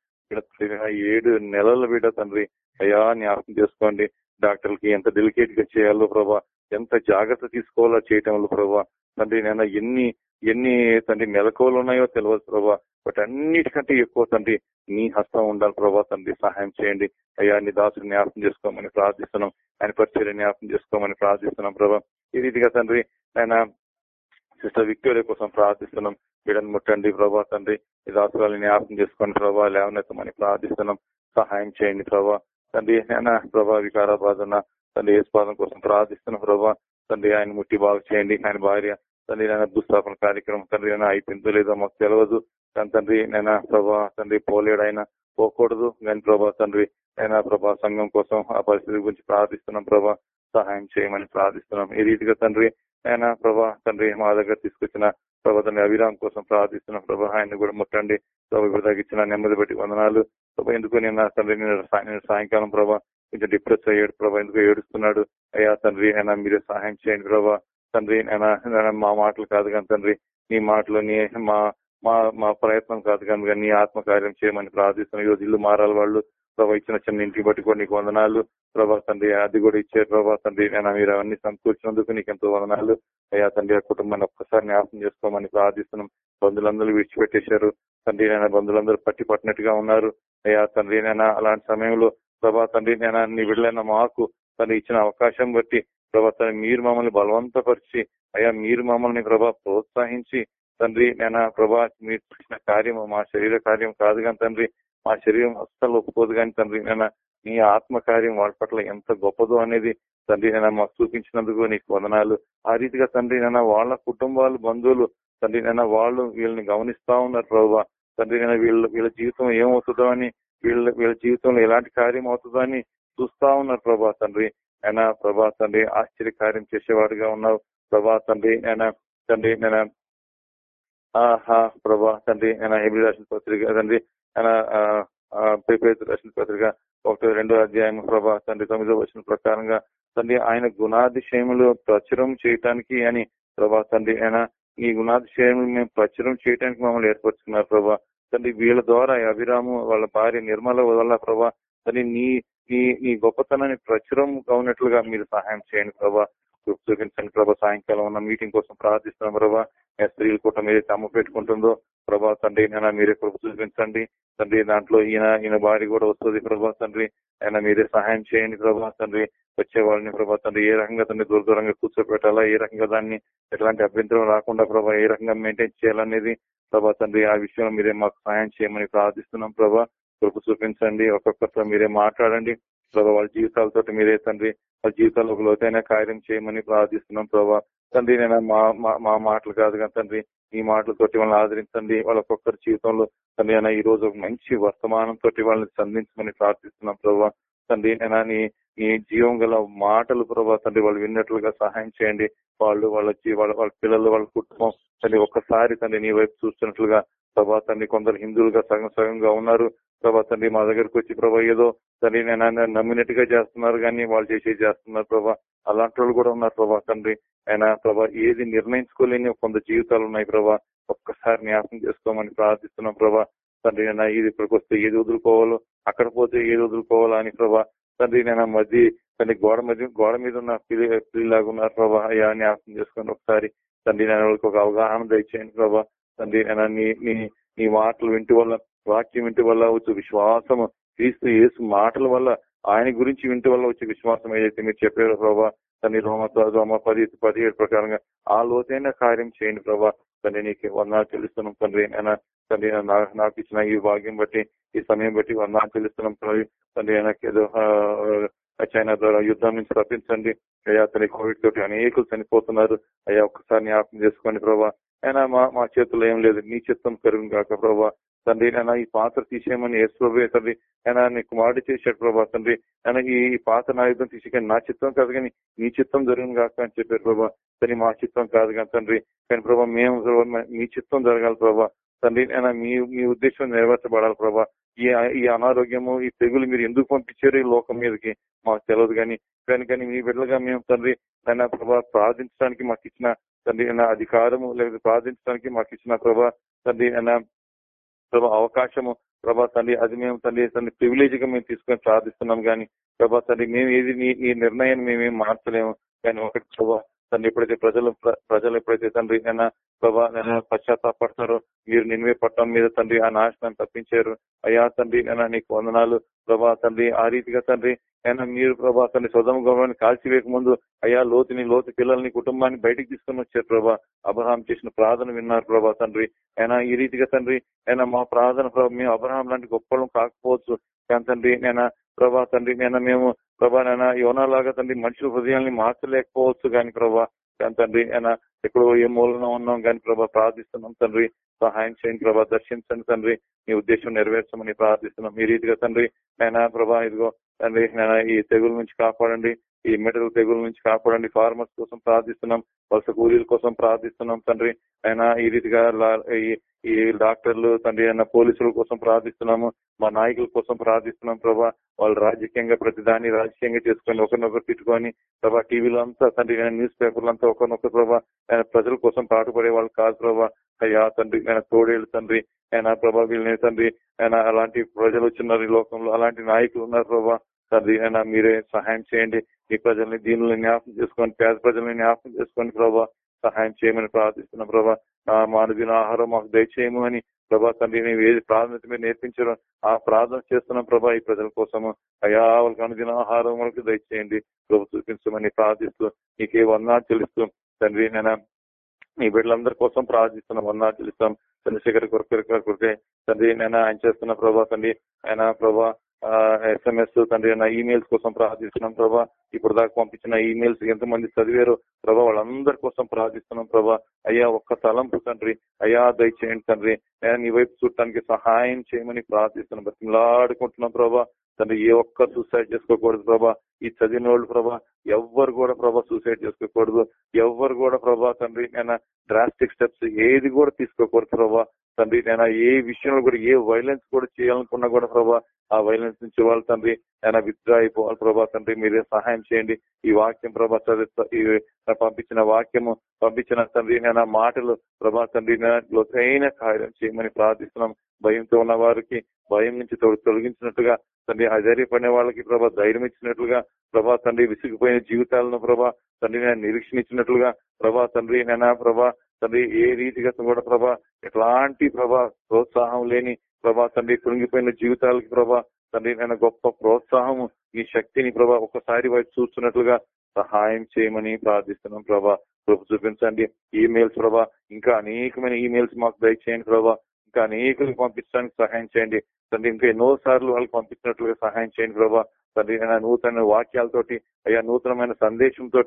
ఏడు నెలల బిడ్డ తండ్రి అయ్యా జ్ఞాపకం చేసుకోండి. డాక్టర్లకి ఎంత డెలికేట్గా చేయాలో ప్రభా ఎంత జాగ్రత్త తీసుకోవాలో చేయటంలో ప్రభా తండ్రి నేను ఎన్ని ఎన్ని తండ్రి మెలకువలు ఉన్నాయో తెలియదు ప్రభా బట్ అన్నిటికంటే ఎక్కువ తండ్రి నీ హస్తం ఉండాలి ప్రభా తండ్రి సహాయం చేయండి. అయ్యా నీ దాసుని జ్ఞాపకం చేసుకోమని ప్రార్థిస్తున్నాం. ఆయన పరిచయం జ్ఞాపకం చేసుకోమని ప్రార్థిస్తున్నాం ప్రభా. ఈ రీతిగా తండ్రి ఆయన సిస్టర్ విక్టోరియా కోసం ప్రార్థిస్తున్నాం. వీడని ముట్టండి ప్రభా తండ్రి ఈ రాష్ట్రాలని జ్ఞాపకం చేసుకోండి ప్రభా లేవనెత్తమని ప్రార్థిస్తున్నాం. సహాయం చేయండి ప్రభా. తండ్రి ఆయన ప్రభా వికారాబాదన తండ్రి యేసుపాదం కోసం ప్రార్థిస్తున్నాం ప్రభా. తండ్రి ఆయన ముట్టి బాగు చేయండి. ఆయన భార్య తండ్రి నేను దుస్థాపన కార్యక్రమం తండ్రి నేను అయిపోయిందో లేదో మాకు తెలియదు కానీ తండ్రి నేను ప్రభా తండ్రి పోలేడు ఆయన పోకూడదు. కానీ ప్రభా తండ్రి నేను ప్రభా సంఘం కోసం ఆ పరిస్థితి గురించి ప్రార్థిస్తున్నాం ప్రభా. సహాయం చేయమని ప్రార్థిస్తున్నాం. ఈ రీతిగా తండ్రి ఆయన ప్రభా తండ్రి మా దగ్గర తీసుకొచ్చిన ప్రభా తండ్రి అవిరామ్ కోసం ప్రార్థిస్తున్న ప్రభా ఆయన కూడా ముట్టండి. ప్రభా తగ్గించిన నెమ్మది బట్టి వందనాలు. ప్రభా ఎందుకు నేను తండ్రి నేను సాయంకాలం ప్రభా కొంచెం డిప్రెస్ అయ్యాడు ప్రభా ఎందుకు ఏడుస్తున్నాడు. అయ్యా తండ్రి అయినా మీరే సహాయం చేయండి ప్రభా. తండ్రి అయినా మా మాటలు కాదు కానీ తండ్రి నీ మాటలు నీ మా మా మా ప్రయత్నం కాదు కానీ కానీ నీ ఆత్మకార్యం చేయమని ప్రార్థిస్తున్నాం ఈ ఇల్లు మారాలి వాళ్ళు. ప్రభా ఇచ్చిన చిన్న ఇంటికి బట్టి కూడా నీకు వందనాలు. ప్రభా తండ్రి అది కూడా ఇచ్చారు. ప్రభా తండ్రి నేను మీరు అవన్నీ సమకూర్చినందుకు నీకు ఎంతో వందనాలు. అయ్యా తండ్రి ఆ కుటుంబాన్ని ఒక్కసారి జ్ఞాపకం చేసుకోమని ప్రార్థిస్తున్నాం. బంధువులందరూ విడిచిపెట్టేశారు. తండ్రి నేను బంధువులందరూ పట్టి పట్టినట్టుగా ఉన్నారు. అయ్యా తండ్రి నేను అలాంటి సమయంలో ప్రభా తండ్రి నేను నీ విడలైన మాకు తను ఇచ్చిన అవకాశం బట్టి ప్రభా తండ్రి మీరు మమ్మల్ని బలవంతపరిచి అయ్యా మీరు మమ్మల్ని ప్రభా ప్రోత్సహించి తండ్రి నేను ప్రభా మీరు చేసిన కార్యం మా శరీర కార్యం కాదు కానీ తండ్రి మా శరీరం అస్సలు ఒప్పుకోదు కానీ తండ్రి నేను నీ ఆత్మకార్యం వాడి వాళ్ళ పట్ల ఎంత గొప్పదో అనేది తండ్రి నేను మాకు చూపించినందుకు నీకు వందనాలు. ఆ రీతిగా తండ్రి నేను వాళ్ళ కుటుంబాలు బంధువులు తండ్రి నేను వాళ్ళు వీళ్ళని గమనిస్తా ఉన్నారు ప్రభా. తండ్రి నేను వీళ్ళ వీళ్ళ జీవితం ఏమవుతుందో అని వీళ్ళ వీళ్ళ జీవితంలో ఎలాంటి కార్యం అవుతుందో అని చూస్తా ఉన్నారు ప్రభా తండ్రి. ఆయన ప్రభా తండ్రి ఆశ్చర్య కార్యం చేసేవాడుగా ఉన్నావు ప్రభా తండ్రి ఆయన తండ్రి నేను ఆహా ప్రభా తండ్రి నేను హెబ్రి రాసిన పత్రిక తండ్రి ఆయన పేపర్ పత్రిక ఒకటి రెండో అధ్యాయం ప్రభా తండ్రి తొమ్మిదో వచ్చిన ప్రకారంగా తండ్రి ఆయన గుణాతిశయములు ప్రచురం చేయటానికి అని ప్రభా తండ్రి ఆయన ఈ గుణాతిశయములు మేము ప్రచురం చేయడానికి మమ్మల్ని ఏర్పరుచుకున్నారు ప్రభా. తండ్రి వీళ్ళ ద్వారా అభిరాము వాళ్ళ భార్య నిర్మల వల్ల ప్రభా తండ్రి నీ నీ నీ గొప్పతనాన్ని ప్రచురం ఉన్నట్లుగా మీరు సహాయం చేయండి ప్రభా. చూపించండి ప్రభా సాయంకాలం ఉన్న మీటింగ్ కోసం ప్రార్థిస్తున్నాం ప్రభా. ఏ స్త్రీల కూటం ఏదైతే అమ్మ పెట్టుకుంటుందో ప్రభా తండ్రి నేను మీరే కృప చూపించండి తండ్రి దాంట్లో ఈయన ఈయన భార్య కూడా వస్తుంది ప్రభా తండ్రి. ఆయన మీరే సహాయం చేయండి ప్రభా తండ్రి. వచ్చే వాళ్ళని ప్రభా తండ్రి ఏ రకంగా తండ్రి దూర దూరంగా కూర్చోపెట్టాలా ఏ రకంగా దాన్ని ఎట్లాంటి అభ్యంతరం రాకుండా ప్రభా ఏ రకంగా మెయింటైన్ చేయాలనేది ప్రభా తండ్రి ఆ విషయంలో మీరే మాకు సహాయం చేయమని ప్రార్థిస్తున్నాం ప్రభా. కృప చూపించండి ఒక్కొక్కరితో మీరే మాట్లాడండి. ప్రభా వాళ్ళ జీవితాలతో మీరే తండ్రి వాళ్ళ జీవితాల్లో ఒక లోతైన కార్యం చేయమని ప్రార్థిస్తున్నాం ప్రభావ తండ్రి నేను మా మా- మా మాటలు కాదు కానీ తండ్రి ఈ మాటలతోటి వాళ్ళని ఆదరించండి. వాళ్ళ ఒక్కొక్కరి జీవితంలో తండ్రి అయినా ఈ రోజు ఒక మంచి వర్తమానంతో వాళ్ళని సంధించమని ప్రార్థిస్తున్నాం ప్రభావ తండ్రి నేను నీ నీ జీవం గల మాటలు ప్రభా తండ్రి వాళ్ళు విన్నట్లుగా సహాయం చేయండి. వాళ్ళు వాళ్ళ వాళ్ళ వాళ్ళ పిల్లలు వాళ్ళ కుటుంబం తండ్రి ఒక్కసారి తండ్రి నీ వైపు చూస్తున్నట్లుగా ప్రభా తండ్రి కొందరు హిందువులుగా సగం సగంగా ఉన్నారు. ప్రభా తండ్రి మా దగ్గరకు వచ్చి ప్రభా ఏదో తండ్రి నేను నమ్మినట్టుగా చేస్తున్నారు కానీ వాళ్ళు చేసేది చేస్తున్నారు ప్రభా. అలాంటి వాళ్ళు కూడా ఉన్నారు ప్రభా తండ్రి. ఆయన ప్రభా ఏది నిర్ణయించుకోలేని కొంత జీవితాలు ఉన్నాయి ప్రభా. ఒక్కసారి న్యాసం చేసుకోమని ప్రార్థిస్తున్నాం ప్రభా. తండ్రి నేను ఇది ఇక్కడికి వస్తే ఏది వదులుకోవాలో అక్కడ పోతే ఏది వదులుకోవాలో అని ప్రభా. తండ్రి నేను మధ్య తండ్రి గోడ మధ్య గోడ మీద ఉన్న పిల్లి పిల్లిలాగా ఉన్నారు ప్రభా. అయ్యా న్యాసం చేసుకొని ఒకసారి. తండ్రి నేను వాళ్ళకి ఒక అవగాహన దయచేయండి ప్రభా. తండ్రి నీ నీ నీ మాటలు వింటి వల్ల వాక్యం వింటి వల్ల వచ్చే విశ్వాసము క్రీస్తు యేసు మాటల వల్ల ఆయన గురించి వింటి వల్ల వచ్చే విశ్వాసం ఏదైతే మీరు చెప్పారు ప్రభా తండ్రి రోమ రోమ పది పదిహేడు ప్రకారంగా ఆ లోతైన కార్యం చేయండి ప్రభా. తండ్రి నీకు వందనాలు తెలుస్తున్నాం తండ్రి. అయినా తండ్రి నాకు ఇచ్చిన ఈ భాగ్యం బట్టి ఈ సమయం బట్టి వందనాలు తెలుస్తున్నాం తండ్రి. తండ్రి ఏదో చైనా ద్వారా యుద్ధం నుంచి తప్పించండి అయ్యా తన కోవిడ్ తోటి అనేకులు చనిపోతున్నారు. అయ్యా ఒక్కసారి జ్ఞాపకం చేసుకోండి ప్రభా. అయినా మా మా చేతుల్లో ఏం లేదు. నీ చిత్తం కరుగు కాక ప్రభా. తండ్రి నేను ఈ పాత్ర తీసేయమని యేసు తండ్రి. ఆయన నీ కుమారుడు చేశాడు ప్రభా తండ్రి. ఆయన ఈ పాత్ర పాత నాయుధం తీసి నా చిత్తం కాదు కానీ నీ చిత్తం జరుగును కాక అని చెప్పారు ప్రభా. తని మా చిత్తం కాదు కానీ తండ్రి. కానీ ప్రభా మేము మీ చిత్తం జరగాలి ప్రభా. తండ్రి ఆయన మీ మీ ఉద్దేశం నెరవేర్చబడాలి ప్రభా. ఈ ఈ అనారోగ్యము ఈ తెగులు మీరు ఎందుకు పంపించారు ఈ లోకం మీదకి? మాకు తెలియదు కానీ కానీ కానీ మీ బిడ్డలుగా మేము తండ్రి ఆయన ప్రభా ప్రార్థించడానికి మాకు ఇచ్చిన తండ్రి అయిన అధికారము లేదా ప్రార్థించడానికి మాకు ఇచ్చిన ప్రభా తండ్రి అయినా ప్రభా అవకాశము ప్రభా తండ్రి అది మేము తండ్రి తండ్రి ప్రివిలేజ్గా మేము తీసుకొని ప్రార్థిస్తున్నాం కానీ ప్రభా తండ్రి మేము ఏది ఈ నిర్ణయాన్ని మేమేం మార్చలేము. కానీ ఒకటి ప్రభా తండ్రి ఎప్పుడైతే ప్రజలు ప్రజలు ఎప్పుడైతే తండ్రి అయినా ప్రభా నేను పశ్చాత్తాపడతారో మీరు నిన్వే పట్టడం మీద తండ్రి ఆ నాశనం తప్పించారు. అయ్యా తండ్రి అయినా నీకు వందనాలు. ప్రభా తండ్రి ఆ రీతిగా తండ్రి అయినా మీరు ప్రభా తండ్రి స్వదమ గౌరవాన్ని కాల్చివేయక ముందు అయ్యా లోతుని లోతు పిల్లల్ని కుటుంబాన్ని బయటకు తీసుకొని వచ్చారు ప్రభా. అబ్రహాం చేసిన ప్రార్థన విన్నారు ప్రభా తండ్రి. అయినా ఈ రీతిగా తండ్రి అయినా మా ప్రార్థన ప్రభా మేము అబ్రహాం లాంటి గొప్పలం కాకపోవచ్చు. కానీ తండ్రి నేను ప్రభా తండ్రి నేను మేము ప్రభా నేను యోనాలాగా తండ్రి మనుషుల హృదయాల్ని మార్చలేకపోవచ్చు కానీ ప్రభా. కానీ తండ్రి ఆయన ఎక్కడో ఏ మూలన ఉన్నాం కానీ ప్రభా ప్రార్థిస్తున్నాం తండ్రి. సహాయం చేయండి ప్రభా దర్శించండి తండ్రి. మీ ఉద్దేశం నెరవేర్చమని ప్రార్థిస్తున్నాం. ఈ రీతిగా తండ్రి నేను ప్రభా ఇదిగో తండ్రి నేను ఈ తెగుల నుంచి కాపాడండి. ఈ మెటల్ తెగుల నుంచి కాపాడండి. ఫార్మర్స్ కోసం ప్రార్థిస్తున్నాం. వలస కూలీల కోసం ప్రార్థిస్తున్నాం తండ్రి. ఆయన ఈ రీతిగా ఈ- డాక్టర్లు తండ్రి అయిన పోలీసుల కోసం ప్రార్థిస్తున్నాము మా నాయకుల కోసం ప్రార్థిస్తున్నాం ప్రభా. వాళ్ళు రాజకీయంగా ప్రతిదాన్ని రాజకీయంగా చేసుకొని ఒకరినొకరు తిట్టుకొని ప్రభా టీవీలో అంతా తండ్రి న్యూస్ పేపర్లు అంతా ఒకరినొకరు ప్రభా ఆయన ప్రజల కోసం పాటుపడే వాళ్ళు కాదు ప్రభా. అయ్యా తండ్రి ఆయన తోడేళ్ళు తండ్రి ఆయన ప్రభా వీళ్ళని తండ్రి ఆయన అలాంటి ప్రజలు వచ్చినారు ఈ లోకంలో అలాంటి నాయకులు ఉన్నారు ప్రభా. తండ్రి అయినా మీరే సహాయం చేయండి. ఈ ప్రజల్ని దీనిని జ్ఞాపకం చేసుకొని పేద ప్రజల్ని జ్ఞాపకం చేసుకొని ప్రభా. సహాయం చేయమని ప్రార్థిస్తున్నాం ప్రభా. ఆ మానవీన ఆహారం మాకు దయచేయము అని ప్రభా తండ్రి నీవు ఏది ప్రాధాన్యత మీరు నేర్పించడం ఆ ప్రార్థన చేస్తున్నాం ప్రభా ఈ ప్రజల కోసము. అయా వాళ్ళకి అనుదిన ఆహారం వాళ్ళకి దయచేయండి. ప్రభు చూపించమని ప్రార్థిస్తూ నీకే వందా చెల్లిస్తూ తండ్రి నేను నీ బిడ్డలందరి కోసం ప్రార్థిస్తున్నాం వందా చెల్లిస్తాం. చంద్రశేఖర్ కొరకే తండ్రి నేను ఆయన చేస్తున్న ప్రభా తండ్రి ఆయన ప్రభా ఎస్ఎంఎస్ తండ్రి అయిన ఈమెయిల్స్ కోసం ప్రార్థిస్తున్నాం ప్రభా. ఇప్పుడు దాకా పంపించిన ఈమెయిల్స్ ఎంతమంది చదివారో ప్రభా వాళ్ళందరి కోసం ప్రార్థిస్తున్నాం ప్రభా. అయ్యా ఒక్క తలంపు తండ్రి. అయ్యా దయచేయండి తండ్రి. నేను నీ వైపు చూడటానికి సహాయం చేయమని ప్రార్థిస్తున్నాం. బ్రతిమలాడుకుంటున్నాం ప్రభా. తండ్రి ఏ ఒక్క సూసైడ్ చేసుకోకూడదు ప్రభా. ఈ చదివిన వాళ్ళు ప్రభా ఎవ్వరు కూడా ప్రభా సూసైడ్ చేసుకోకూడదు. ఎవ్వరు కూడా ప్రభా తండ్రి నేను డ్రాస్టిక్ స్టెప్స్ ఏది కూడా తీసుకోకూడదు ప్రభా. తండ్రి. నేను ఏ విషయంలో కూడా ఏ వైలెన్స్ కూడా చేయాలనుకున్నా కూడా ప్రభా ఆ వైలెన్స్ నుంచి వాళ్ళు తండ్రి నేను విత్డ్రా అయిపోవాలి ప్రభా తండ్రి. మీరే సహాయం చేయండి. ఈ వాక్యం ప్రభా చదివి పంపించిన వాక్యము పంపించిన తండ్రి నేను మాటలు ప్రభా తండ్రి నేను లోతైన కార్యం చేయమని ప్రార్థిస్తున్నాం. భయంతో ఉన్న వారికి భయం నుంచి తొలగించినట్టుగా తండ్రి అధైర్యపడిన వాళ్ళకి ప్రభా ధైర్యం ఇచ్చినట్లుగా ప్రభా తండ్రి విసిగిపోయిన జీవితాలను ప్రభా తండ్రి నేను నిరీక్షణ ఇచ్చినట్లుగా ప్రభా తండ్రి నేను ప్రభా తండ్రి ఏ రీతిగా కూడా ప్రభా ఎట్లాంటి ప్రభా ప్రోత్సాహం లేని ప్రభా తండ్రి కృంగిపోయిన జీవితాలకి ప్రభా తండ్రి నేను గొప్ప ప్రోత్సాహము ఈ శక్తిని ప్రభా ఒకసారి వైపు చూస్తున్నట్లుగా సహాయం చేయమని ప్రార్థిస్తున్నాం ప్రభా. ప్రభు చూపించండి. ఈమెయిల్స్ ప్రభా ఇంకా అనేకమైన ఈమెయిల్స్ మాకు దయచేయండి ప్రభా. ఇంకా అనేకలకు పంపించడానికి సహాయం చేయండి. తండ్రి ఇంకా ఎన్నో సార్లు వాళ్ళకి పంపించినట్లుగా సహాయం చేయండి ప్రభా. తండ్రి ఆయన నూతన వాక్యాలతోటి అయ్యా నూతనమైన సందేశంతో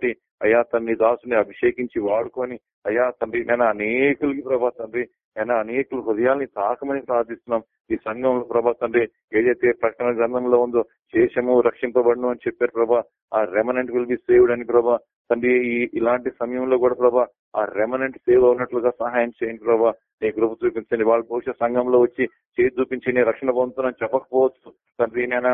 అయ్యా తన్ని దాసుని అభిషేకించి వాడుకొని అయ్యా తండ్రి నేను అనేకులకి ప్రభా తండ్రి నేను అనేకుల హృదయాల్ని తాకమని ప్రార్థిస్తున్నాం. ఈ సంఘంలో ప్రభా తండ్రి ఏదైతే ప్రకటన గ్రంథంలో ఉందో శేషము రక్షింపబడను అని చెప్పారు ప్రభా ఆ రెమనెంట్ విల్ బి సేవ్డ్ అని ప్రభా తండ్రి ఈ ఇలాంటి సమయంలో కూడా ప్రభా ఆ రెమనెంట్ సేవ్ అవునట్లుగా సహాయం చేయండి ప్రభా. నీ కృప చూపించండి. వాళ్ళు బహుశా సంఘంలో వచ్చి చేతి చూపించి నేను రక్షణ పొందుతున్నాను చెప్పకపోవచ్చు. తండ్రి నేను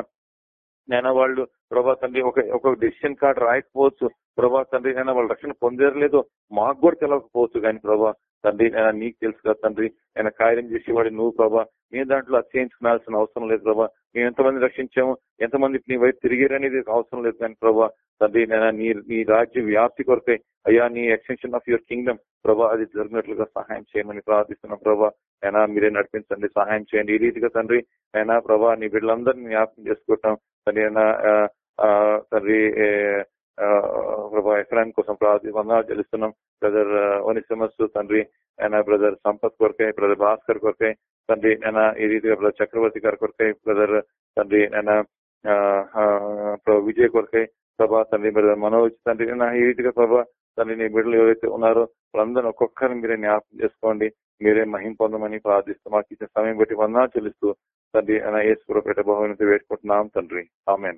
నేను వాళ్ళు ప్రభా తండ్రి ఒక ఒక డెసిషన్ కార్డు రాయకపోవచ్చు. ప్రభా తండ్రి నేను వాళ్ళు రక్షణ పొందేరలేదో మాకు కూడా తెలవకపోవచ్చు కానీ ప్రభా తండ్రి నేను నీకు తెలుసు కదా తండ్రి నేను కార్యం చేసేవాడు నువ్వు ప్రభా నేను దాంట్లో అత్యయించుకునాల్సిన అవసరం లేదు ప్రభా. మేము ఎంతమంది రక్షించాము? ఎంతమంది నీ వైపు తిరిగారనేది అవసరం లేదు కానీ ప్రభా తండ్రి నేను నీ నీ రాజ్య వ్యాప్తి కొరకై అయ్యా నీ ఎక్స్టెన్షన్ ఆఫ్ యువర్ కింగ్డమ్ ప్రభా అది జరిగినట్లుగా సహాయం చేయమని ప్రార్థిస్తున్నాం ప్రభా. అయినా మీరే నడిపించండి సహాయం చేయండి. ఈ రీతిగా తండ్రి అయినా ప్రభా నీ బిడ్డలందరినీ జ్ఞాపకం చేసుకుంటాం. తండ్రి అయినా తండ్రి ఆ, ప్రభా ఎఫ్రాన్ కోసం ప్రార్థి చెల్లిస్తున్నాం. బ్రదర్ ఓనిసమస్ తండ్రి ఆయన బ్రదర్ సంపత్ కొరకై బ్రదర్ భాస్కర్ కొరకై తండ్రి ఆయన ఈ రీతిగా బ్రదర్ చక్రవర్తి గారి కొరకై బ్రదర్ తండ్రి ఆయన ఆ, విజయ్ కొరకై ప్రభా తండ్రి బ్రదర్ మనోజ్ తండ్రి ఈ రీతిగా ప్రభా తండ్రి నీ బిడ్డలు ఎవరైతే ఉన్నారో వాళ్ళందరూ ఒక్కొక్కరిని మీరే జ్ఞాపకం చేసుకోండి. మీరే మహిం పొందమని ప్రార్థిస్తూ మాకు ఇచ్చిన సమయం బట్టి వందనా చెల్లిస్తూ తండ్రి యేసు పెట్ట భవనంతో వేడుకుంటున్నాం తండ్రి. ఆమెన్.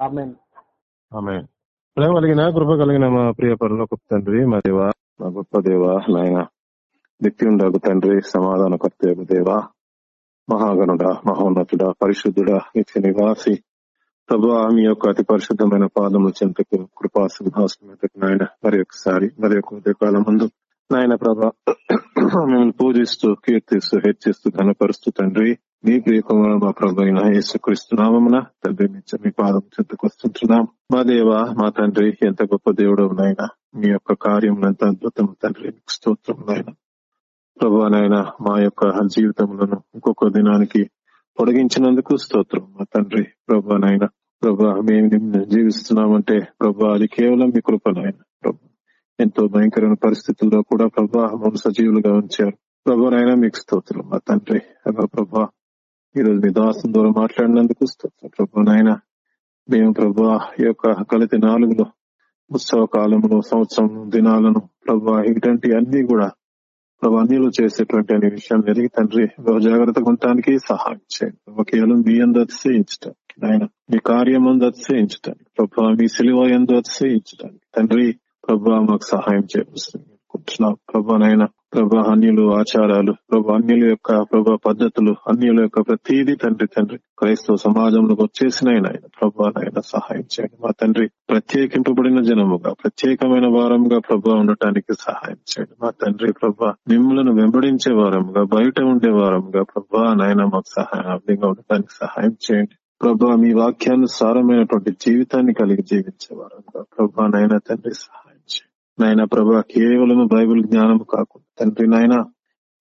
ఆమెన్. ఆమె ప్రేమ కలిగిన కృప కలిగిన మా ప్రియ పరులకు తండ్రి మా దేవ మా గొప్ప దేవ నాయన. దిక్తిండకు తండ్రి సమాధాన కర్తయ్యకు దేవ. మహాగణుడ మహోన్నతుడ పరిశుద్ధుడ నిత్య నివాసి. ప్రభా మీ యొక్క అతి పరిశుద్ధమైన పాదముల చెంతకు కృపా సింహాసనకు నాయన మరి ఒకసారి మరి ఒక ఉదయకాలం ముందు నాయన ప్రభా మిమ్మల్ని పూజిస్తూ కీర్తిస్తూ హెచ్చిస్తూ ఘనపరుస్తూ తండ్రి మీ ప్రియకుమారు మా ప్రభు అయిన యేసుక్రీస్తునామమున తండ్రి నిత్య మీ పాదం చెంతకు వస్తుంటున్నాం. మా దేవ మా తండ్రి ఎంత గొప్ప దేవుడు నాయన మీ యొక్క కార్యం ఎంత అద్భుతం తండ్రి స్తోత్రం నాయన. ప్రభా నాయన మా యొక్క జీవితములను ఇంకొక దినానికి పొడిగించినందుకు స్తోత్రం మా తండ్రి ప్రభా నాయన. ప్రభా మేము జీవిస్తున్నామంటే ప్రభా అది కేవలం మీ కృపనాయన ప్రభా ఎంతో భయంకరమైన పరిస్థితుల్లో కూడా ప్రభా మమ్మల్ని సజీవులుగా ఉంచారు. ప్రభా నాయన మీకు స్తోత్రం. మా తండ్రి అలా ప్రభా ఈ రోజు మీ దాసం ద్వారా మాట్లాడినందుకు స్తోత్రం. ప్రభా నాయన మేము ప్రభా ఈ యొక్క కలిత నాలుగులో ఉత్సవ కాలంలో సంవత్సరం దినాలను ప్రభా ఇటువంటి అన్ని కూడా ప్రభా అన్నిలో చేసేటువంటి అనే విషయాలు జరిగి తండ్రి జాగ్రత్తగా ఉండటానికి సహాయం చేయండి. ప్రభా కేవలం మీ అందు అతిశయించడానికి ఆయన మీ కార్యం అందు అతిశయించడానికి ప్రభా మీ సిలువ ఎందు అతిశయించడానికి తండ్రి ప్రభా మాకు సహాయం చేయవలసింది ప్రభా నాయన ప్రభా అన్యులు ఆచారాలు ప్రభా అన్యుల యొక్క ప్రభా పద్ధతులు అన్యుల యొక్క ప్రతిదీ తండ్రి తండ్రి క్రైస్తవ సమాజంలోకి వచ్చేసిన ఆయన ప్రభా నాయన సహాయం చేయండి. మా తండ్రి ప్రత్యేకింపబడిన జనముగా ప్రత్యేకమైన వారంగా ప్రభా ఉండటానికి సహాయం చేయండి. మా తండ్రి ప్రభా మిమ్మలను వెంబడించే వారంగా బయట ఉండే వారముగా ప్రభా నాయన మాకు సహాయం అర్థంగా ఉండటానికి సహాయం చేయండి. ప్రభా మీ వాక్యానుసారమైనటువంటి జీవితాన్ని కలిగి జీవించే వారంగా ప్రభా నాయన తండ్రి సహాయం నాయన ప్రభా కేవలం బైబిల్ జ్ఞానం కాకుండా తండ్రి నాయన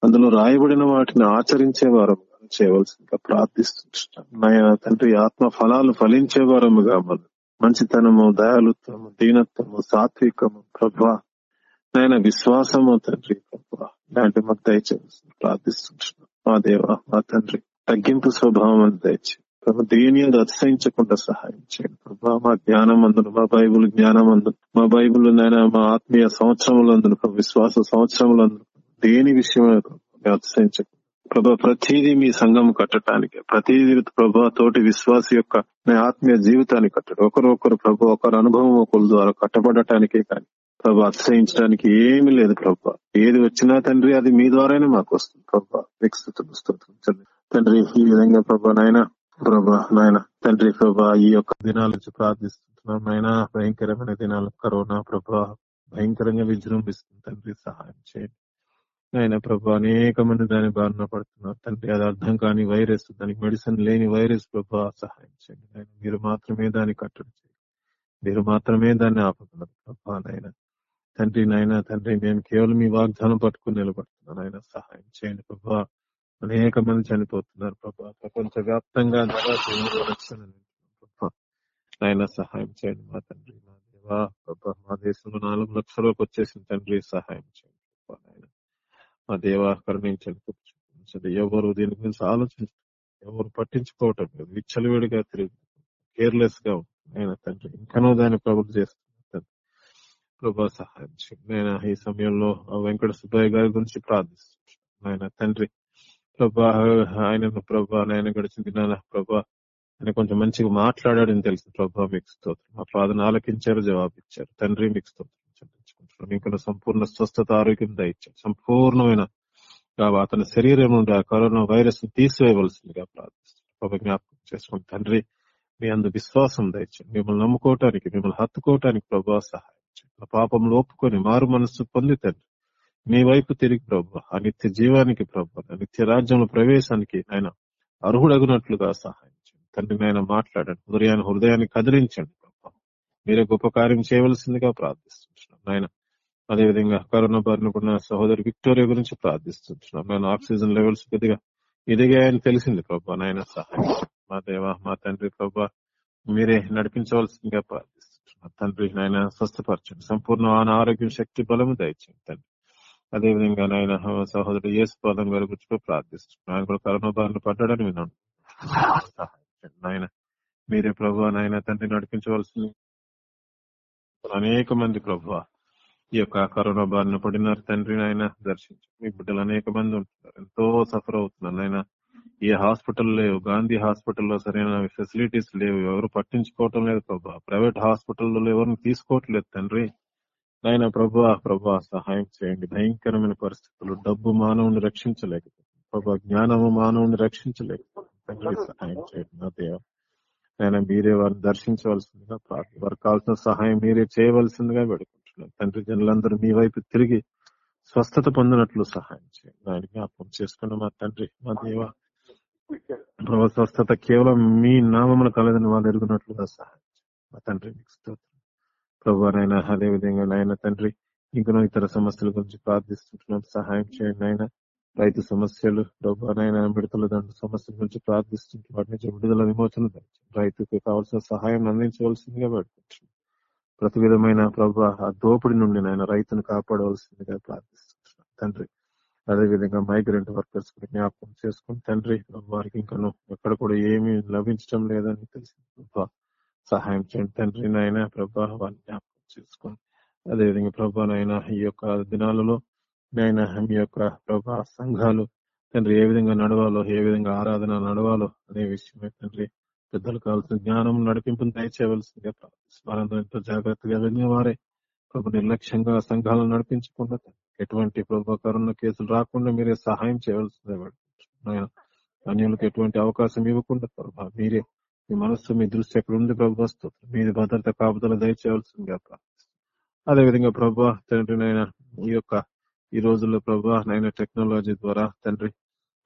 అందులో రాయబడిన వాటిని ఆచరించే వారం చేయవలసిందిగా ప్రార్థిస్తున్నాం నాయన తండ్రి ఆత్మ ఫలాలు ఫలించే వారముగా మనం. మంచితనము దయాలుత్వము దీనత్వము సాత్వికము ప్రభా. నాయన విశ్వాసము తండ్రి ప్రభా. ఇలాంటి మాకు దయచేసి ప్రార్థిస్తుంటున్నాం. మా దేవ మా తండ్రి తగ్గింపు స్వభావం అని దయచేసి ప్రభు దేని అది అతిశయించకుండా సహాయం చేయండి. ప్రభా మా జ్ఞానం అందును మా బైబుల్ జ్ఞానం అందును మా బైబుల్ నైనా మా ఆత్మీయ సంవత్సరములందును ప్రభు విశ్వాస సంవత్సరములందును దేని విషయమే అతిశయించకుండా. ప్రభా ప్రతిదీ మీ సంఘం కట్టడానికి ప్రతిదీ ప్రభా తోటి విశ్వాస యొక్క మీ ఆత్మీయ జీవితాన్ని కట్టడం. ఒకరొకరు ప్రభు ఒకరు అనుభవం ఒకరు ద్వారా కట్టబడటానికే కానీ ప్రభా అతిశయించడానికి ఏమీ లేదు ప్రభా. ఏది వచ్చినా తండ్రి అది మీ ద్వారానే మాకు వస్తుంది. ప్రభా విస్తృత తండ్రి ఈ విధంగా ప్రభా నాయన ప్రభా నాయన తండ్రి ప్రభా ఈ యొక్క దినాల నుంచి ప్రార్థిస్తున్నాం. నాయన భయంకరమైన దినాలు కరోనా ప్రభా భయంకరంగా విజృంభిస్తుంది. తండ్రి సహాయం చేయండి. ఆయన ప్రభా అనేక మంది దాని బారిన పడుతున్నారు. తండ్రి అది అర్థం కాని వైరస్ దానికి మెడిసిన్ లేని వైరస్ ప్రభా సహాయం చేయండి. ఆయన మీరు మాత్రమే దాన్ని కట్టడి చేయండి. మీరు మాత్రమే దాన్ని ఆపగలరు ప్రభా నాయన. తండ్రి నాయన తండ్రి మేము కేవలం మీ వాగ్దానం పట్టుకుని నిలబడుతున్నాను ఆయన సహాయం చేయండి ప్రభా. అనేక మంది చనిపోతున్నారు ప్రభా. ప్రపంచ వ్యాప్తంగా ఆయన సహాయం చేయండి మా తండ్రి మా దేవా ప్రభా. మా దేశంలో నాలుగు లక్షలకు వచ్చేసిన తండ్రి సహాయం చేయండి నాయన. మా దేవా కరుణించండి ఎవరు దీని గురించి ఆలోచించండి ఎవరు పట్టించుకోవటం లేదు. విచ్చలవిడిగా తిరిగి కేర్లెస్గా ఆయన తండ్రి ఇంకనో దాన్ని ప్రభుత్వం చేస్తున్నారు ప్రభా సహాయం చేయండి. నేను ఈ సమయంలో వెంకట సుబ్బయ్య గారి గురించి ప్రార్థిస్తున్నాను ఆయన తండ్రి ప్రభా ఆయన ప్రభా ఆయన గడిచిన దినాల ప్రభా ఆయన కొంచెం మంచిగా మాట్లాడాడని తెలుసు ప్రభా మీకు స్తోత్రం. మా ప్రార్థన ఆలకించారు జవాబు ఇచ్చారు తండ్రి మీకు స్తోత్రం చెల్లించుకుంటున్నాం. సంపూర్ణ స్వస్థత ఆరోగ్యం దయచారు సంపూర్ణమైన అతని శరీరం నుండి ఆ కరోనా వైరస్ని తీసివేయవలసిందిగా ప్రార్థిస్తున్నాం. ప్రభా జ్ఞాపకం చేసుకుని తండ్రి మీ అందు విశ్వాసం దయచండి మిమ్మల్ని నమ్ముకోవటానికి మిమ్మల్ని హత్తుకోవటానికి ప్రభా సహాయం చేయండి. పాపంలో ఒప్పుకొని మారు మనస్సు పొంది తండ్రి మీ వైపు తిరిగి ప్రభు. ఆ నిత్య జీవానికి ప్రభు. నిత్య రాజ్యంలో ప్రవేశానికి ఆయన అర్హుడగునట్లుగా సహాయం తండ్రి ఆయన మాట్లాడండి. హృదయాన్ని హృదయాన్ని కదిలించండి ప్రభు. మీరే గొప్ప కార్యం చేయవలసిందిగా ప్రార్థిస్తున్నాం ఆయన అదేవిధంగా కరోనా బారిన పడిన సహోదరి విక్టోరియా గురించి ప్రార్థిస్తున్నాం నేను ఆక్సిజన్ లెవెల్స్ కొద్దిగా ఎదిగాయని తెలిసింది ప్రభా. నాయన సహాయం మా దేవ మా తండ్రి ప్రభా మీరే నడిపించవలసిందిగా ప్రార్థిస్తున్నాం తండ్రి నాయన స్వస్థపరచండి. సంపూర్ణ ఆరోగ్యం శక్తి బలము దయచేయండి తండ్రి. అదేవిధంగా నాయన సహోదరుడు యేసు పాదం గారి గురించి ప్రార్థిస్తున్నాను. ఆయన కూడా కరోనా బారిన పడ్డాడని విన్నాను. నాయన. మీరే ప్రభు నాయన తండ్రి నడిపించవలసింది అనేక మంది ప్రభు ఈ యొక్క కరోనా బారిన పడినారు. తండ్రి నాయన దర్శించు. మీ బిడ్డలు అనేక మంది ఉంటున్నారు. ఎంతో సఫర్ అవుతున్నారు నాయన. ఏ హాస్పిటల్ లేవు గాంధీ హాస్పిటల్లో సరైన ఫెసిలిటీస్ లేవు. ఎవరు పట్టించుకోవటం లేదు ప్రభా. ప్రైవేట్ హాస్పిటల్లో ఎవరిని తీసుకోవట్లేదు తండ్రి. నాయన ప్రభా ప్రభా సహాయం చేయండి. భయంకరమైన పరిస్థితులు డబ్బు మానవుని రక్షించలేకపోతుంది ప్రభా జ్ఞానము మానవుని రక్షించలేకపోతుంది తండ్రి సహాయం చేయండి నా దేవ. నాయన మీరే వారిని దర్శించవలసిందిగా వారికి కావాల్సిన సహాయం మీరే చేయవలసిందిగా పెడుకుంటున్నారు తండ్రి జనులందరూ మీ వైపు తిరిగి స్వస్థత పొందినట్లు సహాయం చేయండి. ఆయన జ్ఞాపకం చేసుకున్న మా తండ్రి మా దేవ ప్రభు స్వస్థత కేవలం మీ నామములు కలదని వాళ్ళు ఎరుగునట్లుగా సహాయం చేయండి. మా తండ్రి మీకు స్తోత్రం. ప్రభు నాయన అదే విధంగా నాయన తండ్రి ఇంకనో ఇతర సమస్యల గురించి ప్రార్థిస్తుంటున్నాం. సహాయం చేయండి నాయన. రైతు సమస్యలు ప్రభు నాయన మిడతల దండు సమస్యల గురించి ప్రార్థిస్తుంటే వాటి నుంచి విడుదల విమోచన రైతుకు కావాల్సిన సహాయం అందించవలసిందిగా పెడుకుంటున్నాం ప్రతి విధమైన ప్రభు ఆ దోపిడి నుండి నాయన రైతును కాపాడవలసిందిగా ప్రార్థిస్తుంటున్నాం. తండ్రి అదే విధంగా మైగ్రెంట్ వర్కర్స్ జ్ఞాపకం చేసుకుని తండ్రి వారికి ఇంకను ఎక్కడ కూడా ఏమీ లభించడం లేదని తెలిసింది. ప్రభా సహాయం చేయండి. తండ్రి నాయన ప్రభా వారిని జ్ఞాపకం చేసుకోండి అదేవిధంగా ప్రభా నాయన ఈ యొక్క దినాలలో నాయన మీ యొక్క ప్రభా సంఘాలు తండ్రి ఏ విధంగా నడవాలో ఏ విధంగా ఆరాధన నడవాలో అనే విషయమే తండ్రి పెద్దలు కావాల్సిన జ్ఞానం నడిపింపును దయచేయవలసిందిగా ప్రార్థిస్తున్నాను ఎంతో జాగ్రత్తగా వెళ్ళిన వారే ప్రభు నిర్లక్ష్యంగా సంఘాలను నడిపించకుండా ఎటువంటి ప్రభు కరోనా కేసులు రాకుండా మీరే సహాయం చేయవలసిందే అన్యులకు ఎటువంటి అవకాశం ఇవ్వకుండా ప్రభా మీరే మీ మనస్సు మీ దృష్టి ఎక్కడ ఉంది ప్రభు వస్తుంది మీది భద్రత కాపుదల దయచేయవలసిందిగా ప్రార్థిస్తున్నాను అదేవిధంగా ప్రభా తండ్రి నాయన ఈ యొక్క ఈ రోజుల్లో ప్రభా నాయన టెక్నాలజీ ద్వారా తండ్రి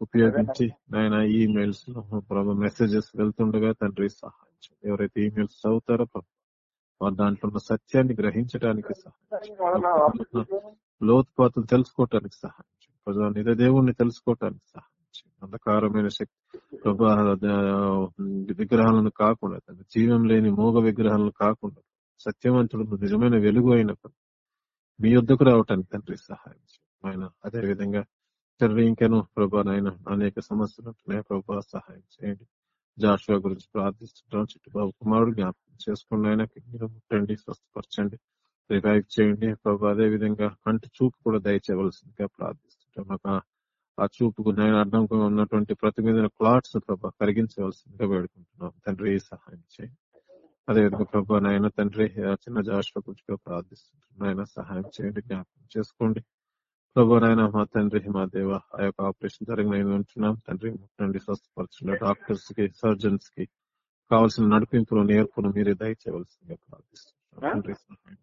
ఉపయోగించి నాయన ఈమెయిల్స్ ప్రభా మెసేజెస్ వెళ్తుండగా తండ్రి సహాయం. ఎవరైతే ఈమెయిల్స్ చదువుతారో ప్రభు వారు దాంట్లో ఉన్న సత్యాన్ని గ్రహించడానికి సహాయం. లోతుపాతులు తెలుసుకోవటానికి సహాయం నిజ దేవుణ్ణి తెలుసుకోవటానికి సహాయం. అంధకారమైన శక్తి ప్రభా విగ్రహాలను కాకుండా తండ్రి జీవం లేని మోగ విగ్రహాలను కాకుండా సత్యవంతుడు నిజమైన వెలుగు అయినప్పుడు మీ యొద్దకు రావటానికి తండ్రి సహాయం ఆయన అదే విధంగా తండ్రి ఇంకను ప్రభా నాయన అనేక సమస్యలు ఉంటున్నాయి. ప్రభా సహాయం చేయండి. జాషువా గురించి ప్రార్థిస్తుంటాం. చుట్టుబాబు కుమారుడు జ్ఞాపకం చేసుకున్న ఆయనకి మీరు ముట్టండి స్వస్థపరచండి రివైవ్ చేయండి. ప్రభా అదే విధంగా కంటి చూపు కూడా దయచేయవలసిందిగా ప్రార్థిస్తుంటాం. మాకు ఆ- చూపుకు నేను అడ్డంగా ఉన్నటువంటి ప్రతి మీద క్లాట్స్ ప్రభా కరిగించవలసిందిగా వేడుకుంటున్నాం. తండ్రి సహాయం చేయండి అదేవిధంగా ప్రభా నాయన తండ్రి చిన్న జాషువా గురించి కూడా ప్రార్థిస్తుంటున్నాం. ఆయన సహాయం చేయండి జ్ఞాపకం చేసుకోండి. ప్రభు నాయన మా తండ్రి మా దేవ ఆ యొక్క ఆపరేషన్ జరిగిన ఉంటున్నాం. తండ్రి ముట్టండి స్వస్థపరచండి. డాక్టర్స్కి సర్జన్స్కి కావాల్సిన నడిపింపులు నేర్పును. మీరే దయచేయవలసిందిగా ప్రార్థిస్తున్నాం. తండ్రి సహాయం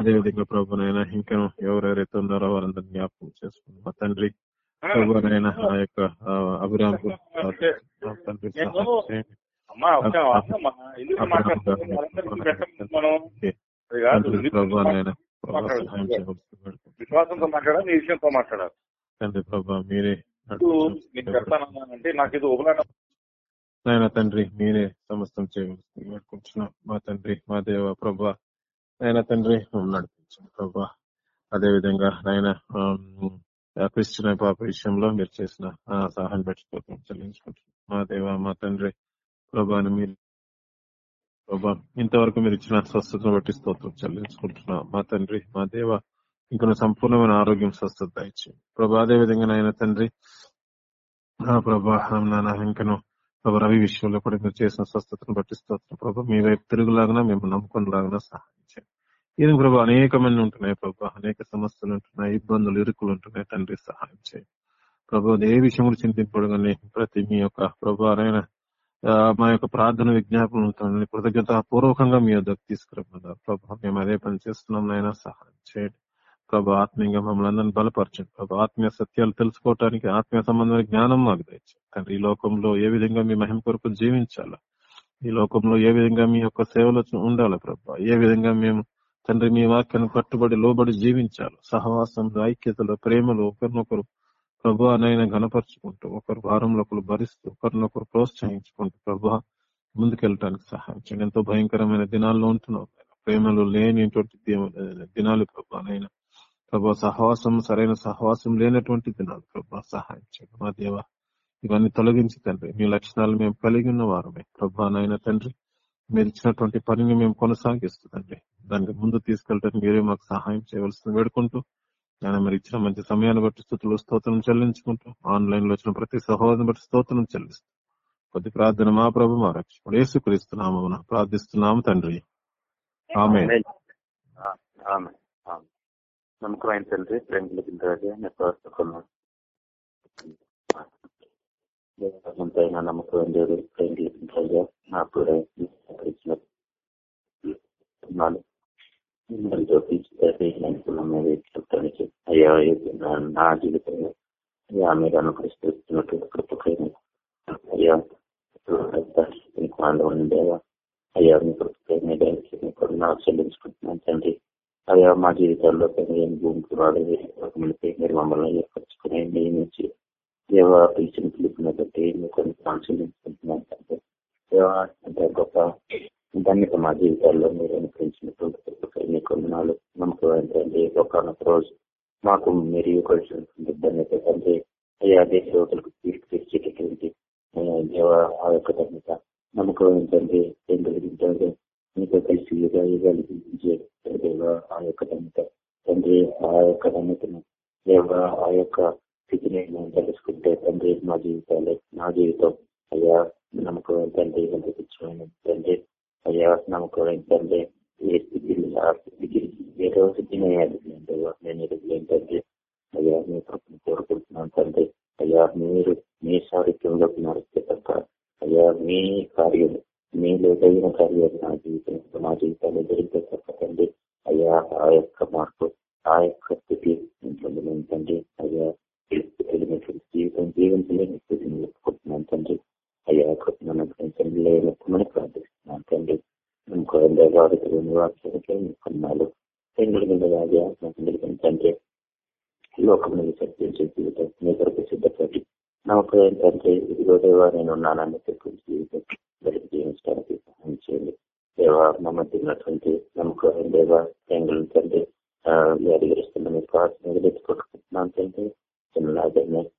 అదేవిధంగా ప్రభునైనా ఇంకా ఎవరెవరైతే ఉన్నారో వారందరినీ జ్ఞాపకం చేసుకుని మా తండ్రి ప్రభునైనా ఆ యొక్క అభిరామ్ విశ్వాసంతో మాట్లాడాలి నీ విషయంతో మాట్లాడాలి తండ్రి ప్రభా మీరే నాకు ఇది ఒకలాట నాయన తండ్రి మీరే సమస్తం చేయవలసింది వేడుకుంటున్నాం మా తండ్రి మా దేవ ప్రభా నాయన తండ్రి నడిపించండి ప్రభా అదే విధంగా నాయన ఆమ్, క్రిస్టియన్ పాప విషయంలో మీరు చేసిన ఆ సహాయం పెట్టుకోవటం చెల్లించుకుంటున్నాం. మా దేవ మా తండ్రి ప్రభాని మీరు ప్రభా ఇంతవరకు మీరు ఇచ్చిన స్వస్థతను బట్టి స్తోత్రం చెల్లించుకుంటున్నాం. మా తండ్రి మా దేవ ఇంకా సంపూర్ణమైన ఆరోగ్యం స్వస్థత ఇచ్చి ప్రభా అదే విధంగా నాయన తండ్రి ఆ ప్రభా నాన్న ఇంకను ప్రభా రవి విషయంలో కూడా మీరు చేసిన స్వస్థతను బట్టి స్తోత్రం. ప్రభా మీ వైపు తిరుగులాగా మేము నమ్ముకునేలాగా సహాయం చేయండి. ఇది ప్రభా? అనేకమైన ఉంటున్నాయి ప్రభా. అనేక సమస్యలు ఉంటున్నాయి ఇబ్బందులు ఇరుకులు ఉంటున్నాయి. తండ్రి సహాయం చేయండి ప్రభు ఏ విషయం గురించి చింతింపడగానే ప్రతి మీ యొక్క ప్రభావైన మా యొక్క ప్రార్థన విజ్ఞాపనలతో కృతజ్ఞత పూర్వకంగా మీ వద్దకు తీసుకురమ్మన్నారు. ప్రభా మేము అదే పని చేస్తున్నాం నాయన. సహాయం చేయండి. ప్రభా ఆత్మీయంగా మమ్మల్ని అందరినీ బలపరచండి. ప్రభా ఆత్మీయ సత్యాలు తెలుసుకోవటానికి ఆత్మీయ సంబంధమైన జ్ఞానం మాకు దయచేయండి. తండ్రి ఈ లోకంలో ఏ విధంగా మీ మహిమ కొరకు జీవించాలా? ఈ లోకంలో ఏ విధంగా మీ యొక్క సేవలో ఉండాలి ప్రభా? ఏ విధంగా మేము తండ్రి మీ వాక్యను కట్టుబడి లోబడి జీవించాలి. సహవాసంలో ఐక్యతలో ప్రేమలో ఒకరినొకరు ప్రభు అనైనా గణపరుచుకుంటూ ఒకరు భారంలో ఒకరు భరిస్తూ ఒకరినొకరు ప్రోత్సహించుకుంటూ ప్రభు ముందుకెళ్ళటానికి సహాయం చేయండి ఎంతో భయంకరమైన దినాల్లో ఉంటున్నాం ప్రేమలు లేనిటువంటి దినాలు ప్రభు అనైనా ప్రభు సహవాసం సరైన సహవాసం లేనటువంటి దినాలు ప్రభు సహాయం చేయండి మా దేవ ఇవన్నీ తొలగించి తండ్రి మీ లక్షణాలు మేము కలిగి ఉన్న వారమే. ప్రభా నాయన తండ్రి మీరు ఇచ్చినటువంటి పనిని మేము కొనసాగిస్తుందండి దానికి ముందు తీసుకెళ్ళడానికి మీరే మాకు సహాయం చేయవలసింది వేడుకుంటూ ఆయన మరి ఇచ్చిన మంచి సమయాన్ని బట్టి స్థుతులు స్తోత్రం చెల్లించుకుంటూ ఆన్లైన్లో వచ్చిన ప్రతి సహోదరుని బట్టి స్తోత్రం చెల్లిస్తాం కొద్ది ప్రార్థన మా ప్రభు మా రక్షకుడు యేసుక్రీస్తున్నాము ప్రార్థిస్తున్నాము తండ్రి. ఆమె ఆమె నమ్మకమైన తండ్రి. ప్రేమ ఎంతైనా నమ్మకం లేదు ప్రేమ నా కూడా ఎంతో అయ్యా నా జీవితంలో అయ్యా మీరు అనుకరిస్తున్నట్టు కృపకైన అయ్యా ఉండేవా అయ్యా మీ కృపకైన కూడా నాకు చెల్లించుకుంటున్నాను తండ్రి. అయ్యా మా జీవితాల్లో భూమికి వాడే మీరు మమ్మల్ని ఏర్పరచుకుని నియమించి దేవా పిలిచిన పిలుపుని బట్టి మీకు కొన్ని చెల్లించుకుంటున్నాను తండ్రి దేవా అంటే గొప్ప ధన్యత మా జీవితాల్లో మీరు అనుకరించినటువంటి మీ కొందనాలు నమ్మకం ఏంటంటే ఒకనొక రోజు మాకు మీరు కలిసినటువంటి ధన్యత తండ్రి అయ్యా దేశ యువతలకు తీర్పు దేవ ఆ యొక్క ధన్యత నమ్మకం ఏంటంటే ఏం కలిగిందంటే మీతో కలిసి యుగా యుగాలు జీవించే దేవ ఆ యొక్క ధన్యత తండ్రి ఆ యొక్క ధన్యతను దేవ ఆ యొక్క స్థితిని మేము తెలుసుకుంటే తండ్రి మా జీవితాలు నా జీవితం అయ్యా నమ్మకం ఏంటంటే ఎంత తెచ్చుకోండి తండ్రి అయ్యా నమ్మకం ఏంటంటే ఏ స్థితిని ఆ స్థితికి ఏ స్థితిని నేను ఏంటంటే అయ్యా మీ తప్పును కోరుకుంటున్నాను తండ్రి అయ్యా మీరు మీ సాహిత్యంలోకి నడిస్తే తప్ప అయ్యా మీ కార్యం మీ తగిన కార్యాలు నా జీవితం మా జీవితాల్లో జరిగితే తప్ప తండ్రి అయ్యా ఆ యొక్క మార్పు ఆ యొక్క స్థితి ఏంటండి అయ్యా. జీవితం జీవించలేని స్థితిని ఒప్పుకుంటున్నాను తండ్రి అయ్యా కృపణను లేనప్పుడు ప్రార్థిస్తున్నాను తండ్రి ఇంకో దేవాదికులు వాక్యానికి తండ్రి మీద రాజా తండ్రి లోకం మీద చర్చించే జీవితం మీ కొరకు సిద్ధపడి నమ్మకం ఏంటంటే ఇదిగో దేవా నేను ఉన్నానని చెప్పిన జీవితం గడిపి జీవించడానికి సహాయం చేయండి దేవా మా మధ్య ఉన్నటువంటి నమ్మకం దేవా పెంగులు తండ్రి అడిగిస్తున్న మీ ప్రార్థన ఎదుర్కొట్టుకుంటున్నాను తండ్రి చిన్నలాగానే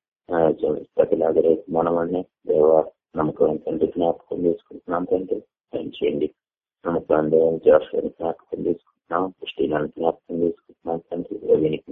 ప్రతిలాగరే మనమని దేవా నమ్మకం తండ్రి జ్ఞాపకం చేసుకుంటున్నాం తండ్రి. చేయండి? నమ్మకం జాషుని జ్ఞాపకం చేసుకుంటున్నాం పుష్టిలను జ్ఞాపకం చేసుకుంటున్నాం తండ్రి. రవిని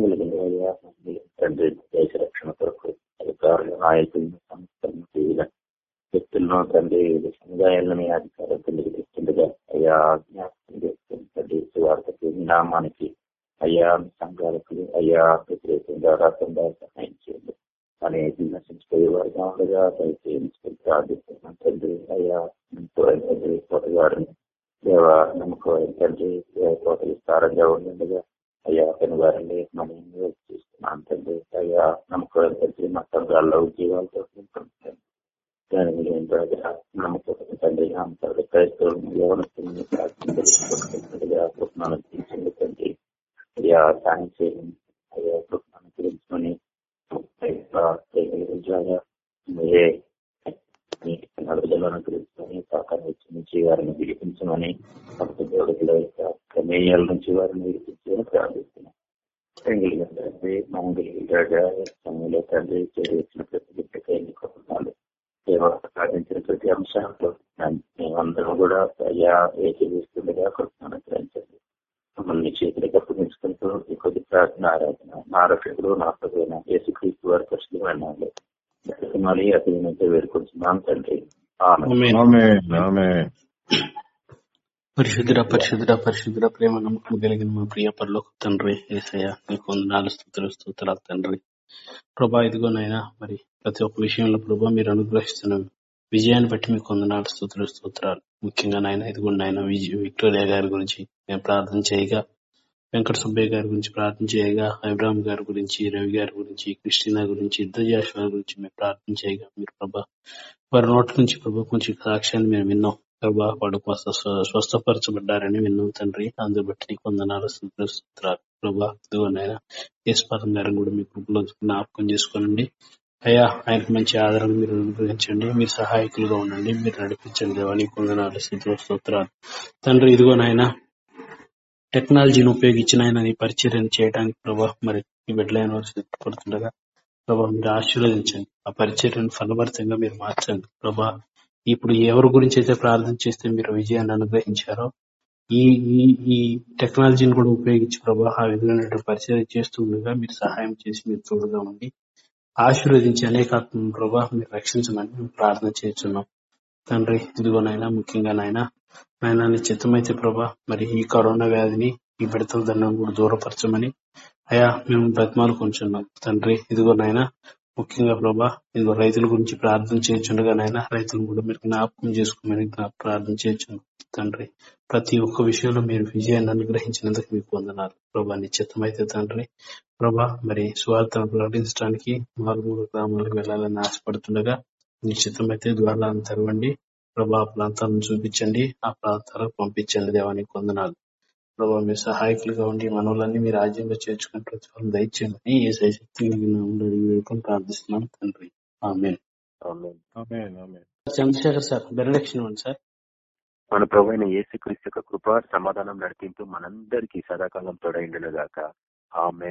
కలిగింది తండ్రి దేశ రక్షణ కొరకు అధికారులు నాయకులను సంస్థలను వివిధ వ్యక్తులను తండ్రి సముదాయాలను మీ అధికారం కిందకి తెస్తుండగా అయ్యా జ్ఞాపకం చేస్తుంది తండ్రి వార్తకి నామానికి అయ్యా సంఘాలకు అయ్యా వ్యతిరేకంగా రాకుండా సహాయం చేయండి అనేది నశించిపోయే వారిగా ఉండగా దయచేయించుకుని ప్రార్థిస్తున్నాం తండ్రి అయ్యా తండ్రి కోట గారిని దేవ నమ్మకం తండ్రి కోటలు స్థారంగా ఉండగా అయ్యా అతని వారిని మనం చూస్తున్నాం తండ్రి అయ్యా నమ్మకం తండ్రి మా సంఘాల్లో ఉద్యోగాలతో నమ్మకం తండ్రి నమ్మకాలు క్రైస్తవులను యవనస్తులను కృష్ణాలను తీర్చండి తండ్రి అయ్యా సాయం చేయండి అయ్యా కృష్ణాన్ని తెలుసుకొని నడుదలను తెలుసుకొని సహకారం నుంచి వారిని విడిపించమని దేవుడిలో ప్రమేయాల నుంచి వారిని విడిపించమని ప్రార్థిస్తున్నాం తండ్రి మంగళి రాజా సమయంలో తండ్రి చేసిన ప్రతి బిడ్డకై కొన్నాళ్ళు సాధించిన ప్రతి అంశాల్లో మేమందరం కూడా అయ్యా ఏకీవిస్తుండగా కృష్ణాన్ని గ్రహించండి మమ్మల్ని చేతులకు అప్పగించుకుంటూ ఈ కొద్ది ప్రార్థన ఆరాధన నా రక్షకుడు నా ప్రభుత్వ యేసుక్రీస్తు వారి పరిశుభ్రమైన మళ్ళీ అతనితో వేడుకుంటున్నాం తండ్రి పరిశుద్ధుడ పరిశుద్ధుడ పరిశుద్ధుడ ప్రేమ నమ్మకం కలిగిన మా ప్రియ పరలోక తండ్రి ఏసయ్య నీకు వందనాలు స్థుతులు స్తోత్రాలు తండ్రి. ప్రభా ఇదిగోనైనా మరి ప్రతి ఒక్క విషయంలో ప్రభా మీరు అనుగ్రహిస్తున్న విజయాన్ని బట్టి మీకు వందనాలు స్థుతులు స్తోత్రాలు. ముఖ్యంగా నాయన ఇదిగోనైనా విక్టోరియా గారి గురించి మేము ప్రార్థన చేయగా వెంకట సుబ్బయ్య గారి గురించి ప్రార్థన చేయగా అబ్రామ్ గారి గురించి రవి గారి గురించి క్రిస్టినా గురించి ఇద్దరు జాషువా గురించి మేము ప్రార్థన చేయగా మీరు ప్రభా వారి నోటి నుంచి ప్రభు కొంచెం సాక్ష్యాన్ని మేము విన్నాం. ప్రభా వాడు స్వస్థపరచబడ్డారని విన్నాం తండ్రి. అందుకు బట్టి నీకు వందనాలు స్తోత్రాలు ప్రభా ఇదిగోనైనా గారిని కూడా మీ కృపలో జ్ఞాపకం చేసుకోనండి. అయ్యా ఆయనకు మంచి ఆధారం మీరు అనుగ్రహించండి. మీరు సహాయకులుగా ఉండండి. మీరు నడిపించండి దేవాని కొందనాలు స్తోత్రాలు తండ్రి ఇదిగోనైనా టెక్నాలజీని ఉపయోగించిన ఆయన నీ పరిచర్యను చేయడానికి ప్రభా మరి బిడ్డలైన వారు సిద్ధపడుతుండగా ప్రభా మీరు ఆశీర్వదించండి. ఆ పరిచర్యను ఫలవర్తంగా మీరు మార్చండి. ప్రభా ఇప్పుడు ఎవరి గురించి అయితే ప్రార్థన చేస్తే మీరు విజయాన్ని అనుగ్రహించారో ఈ ఈ ఈ టెక్నాలజీని కూడా ఉపయోగించి ప్రభా ఆ విధమైన పరిచయం చేస్తుండగా మీరు సహాయం చేసి మీరు తోడుగా ఉండి ఆశీర్వదించి అనేక ప్రభా మీరు రక్షించమని మేము ప్రార్థన చేస్తున్నాం. తండ్రి ఇదిగోనైనా ముఖ్యంగా నాయన నాయన చిత్తమైతే ప్రభా మరి ఈ కరోనా వ్యాధిని ఈ బిడతల దండం కూడా దూరపరచమని అయా మేము బ్రతిమాలు కొంచున్నాం. తండ్రి నాయన ముఖ్యంగా ప్రభా ఇదిగో రైతుల గురించి ప్రార్థన చేయొచ్చుండగా నాయన రైతులను కూడా మీరు జ్ఞాపకం చేసుకోమని ప్రార్థన చేయొచ్చు తండ్రి ప్రతి ఒక్క విషయంలో మీరు విజయాన్ని అనుగ్రహించినందుకు మీకు వందనాలు. ప్రభా నిశ్చితమైతే తండ్రి ప్రభా మరి స్వార్థను ప్రకటించడానికి మారుమూల గ్రామాలకు వెళ్ళాలని ఆశపడుతుండగా నిశ్చితమైతే ద్వారాలను తెరవండి. ప్రభా ప్రాంతాలను చూపించండి. ఆ ప్రాంతాలకు పంపించండి. దేవానికి వందనాలు. ప్రభా మీ సహాయకులుగా ఉండి మనవులన్నీ మీ రాజ్యంలో చేర్చుకుని ప్రతిఫలం దయచేయమని ఏ శక్తి వేడుకొని ప్రార్థిస్తున్నాం తండ్రి. ఆమె చంద్రశేఖర్ సార్ బెరలక్ష్మి ఇవ్వండి సార్. మన ప్రభు అయిన యేసుక్రీస్తు యొక్క కృప సమాధానం నడిపింపు మనందరికీ సదాకాలం తోడైండును గాక ఆమె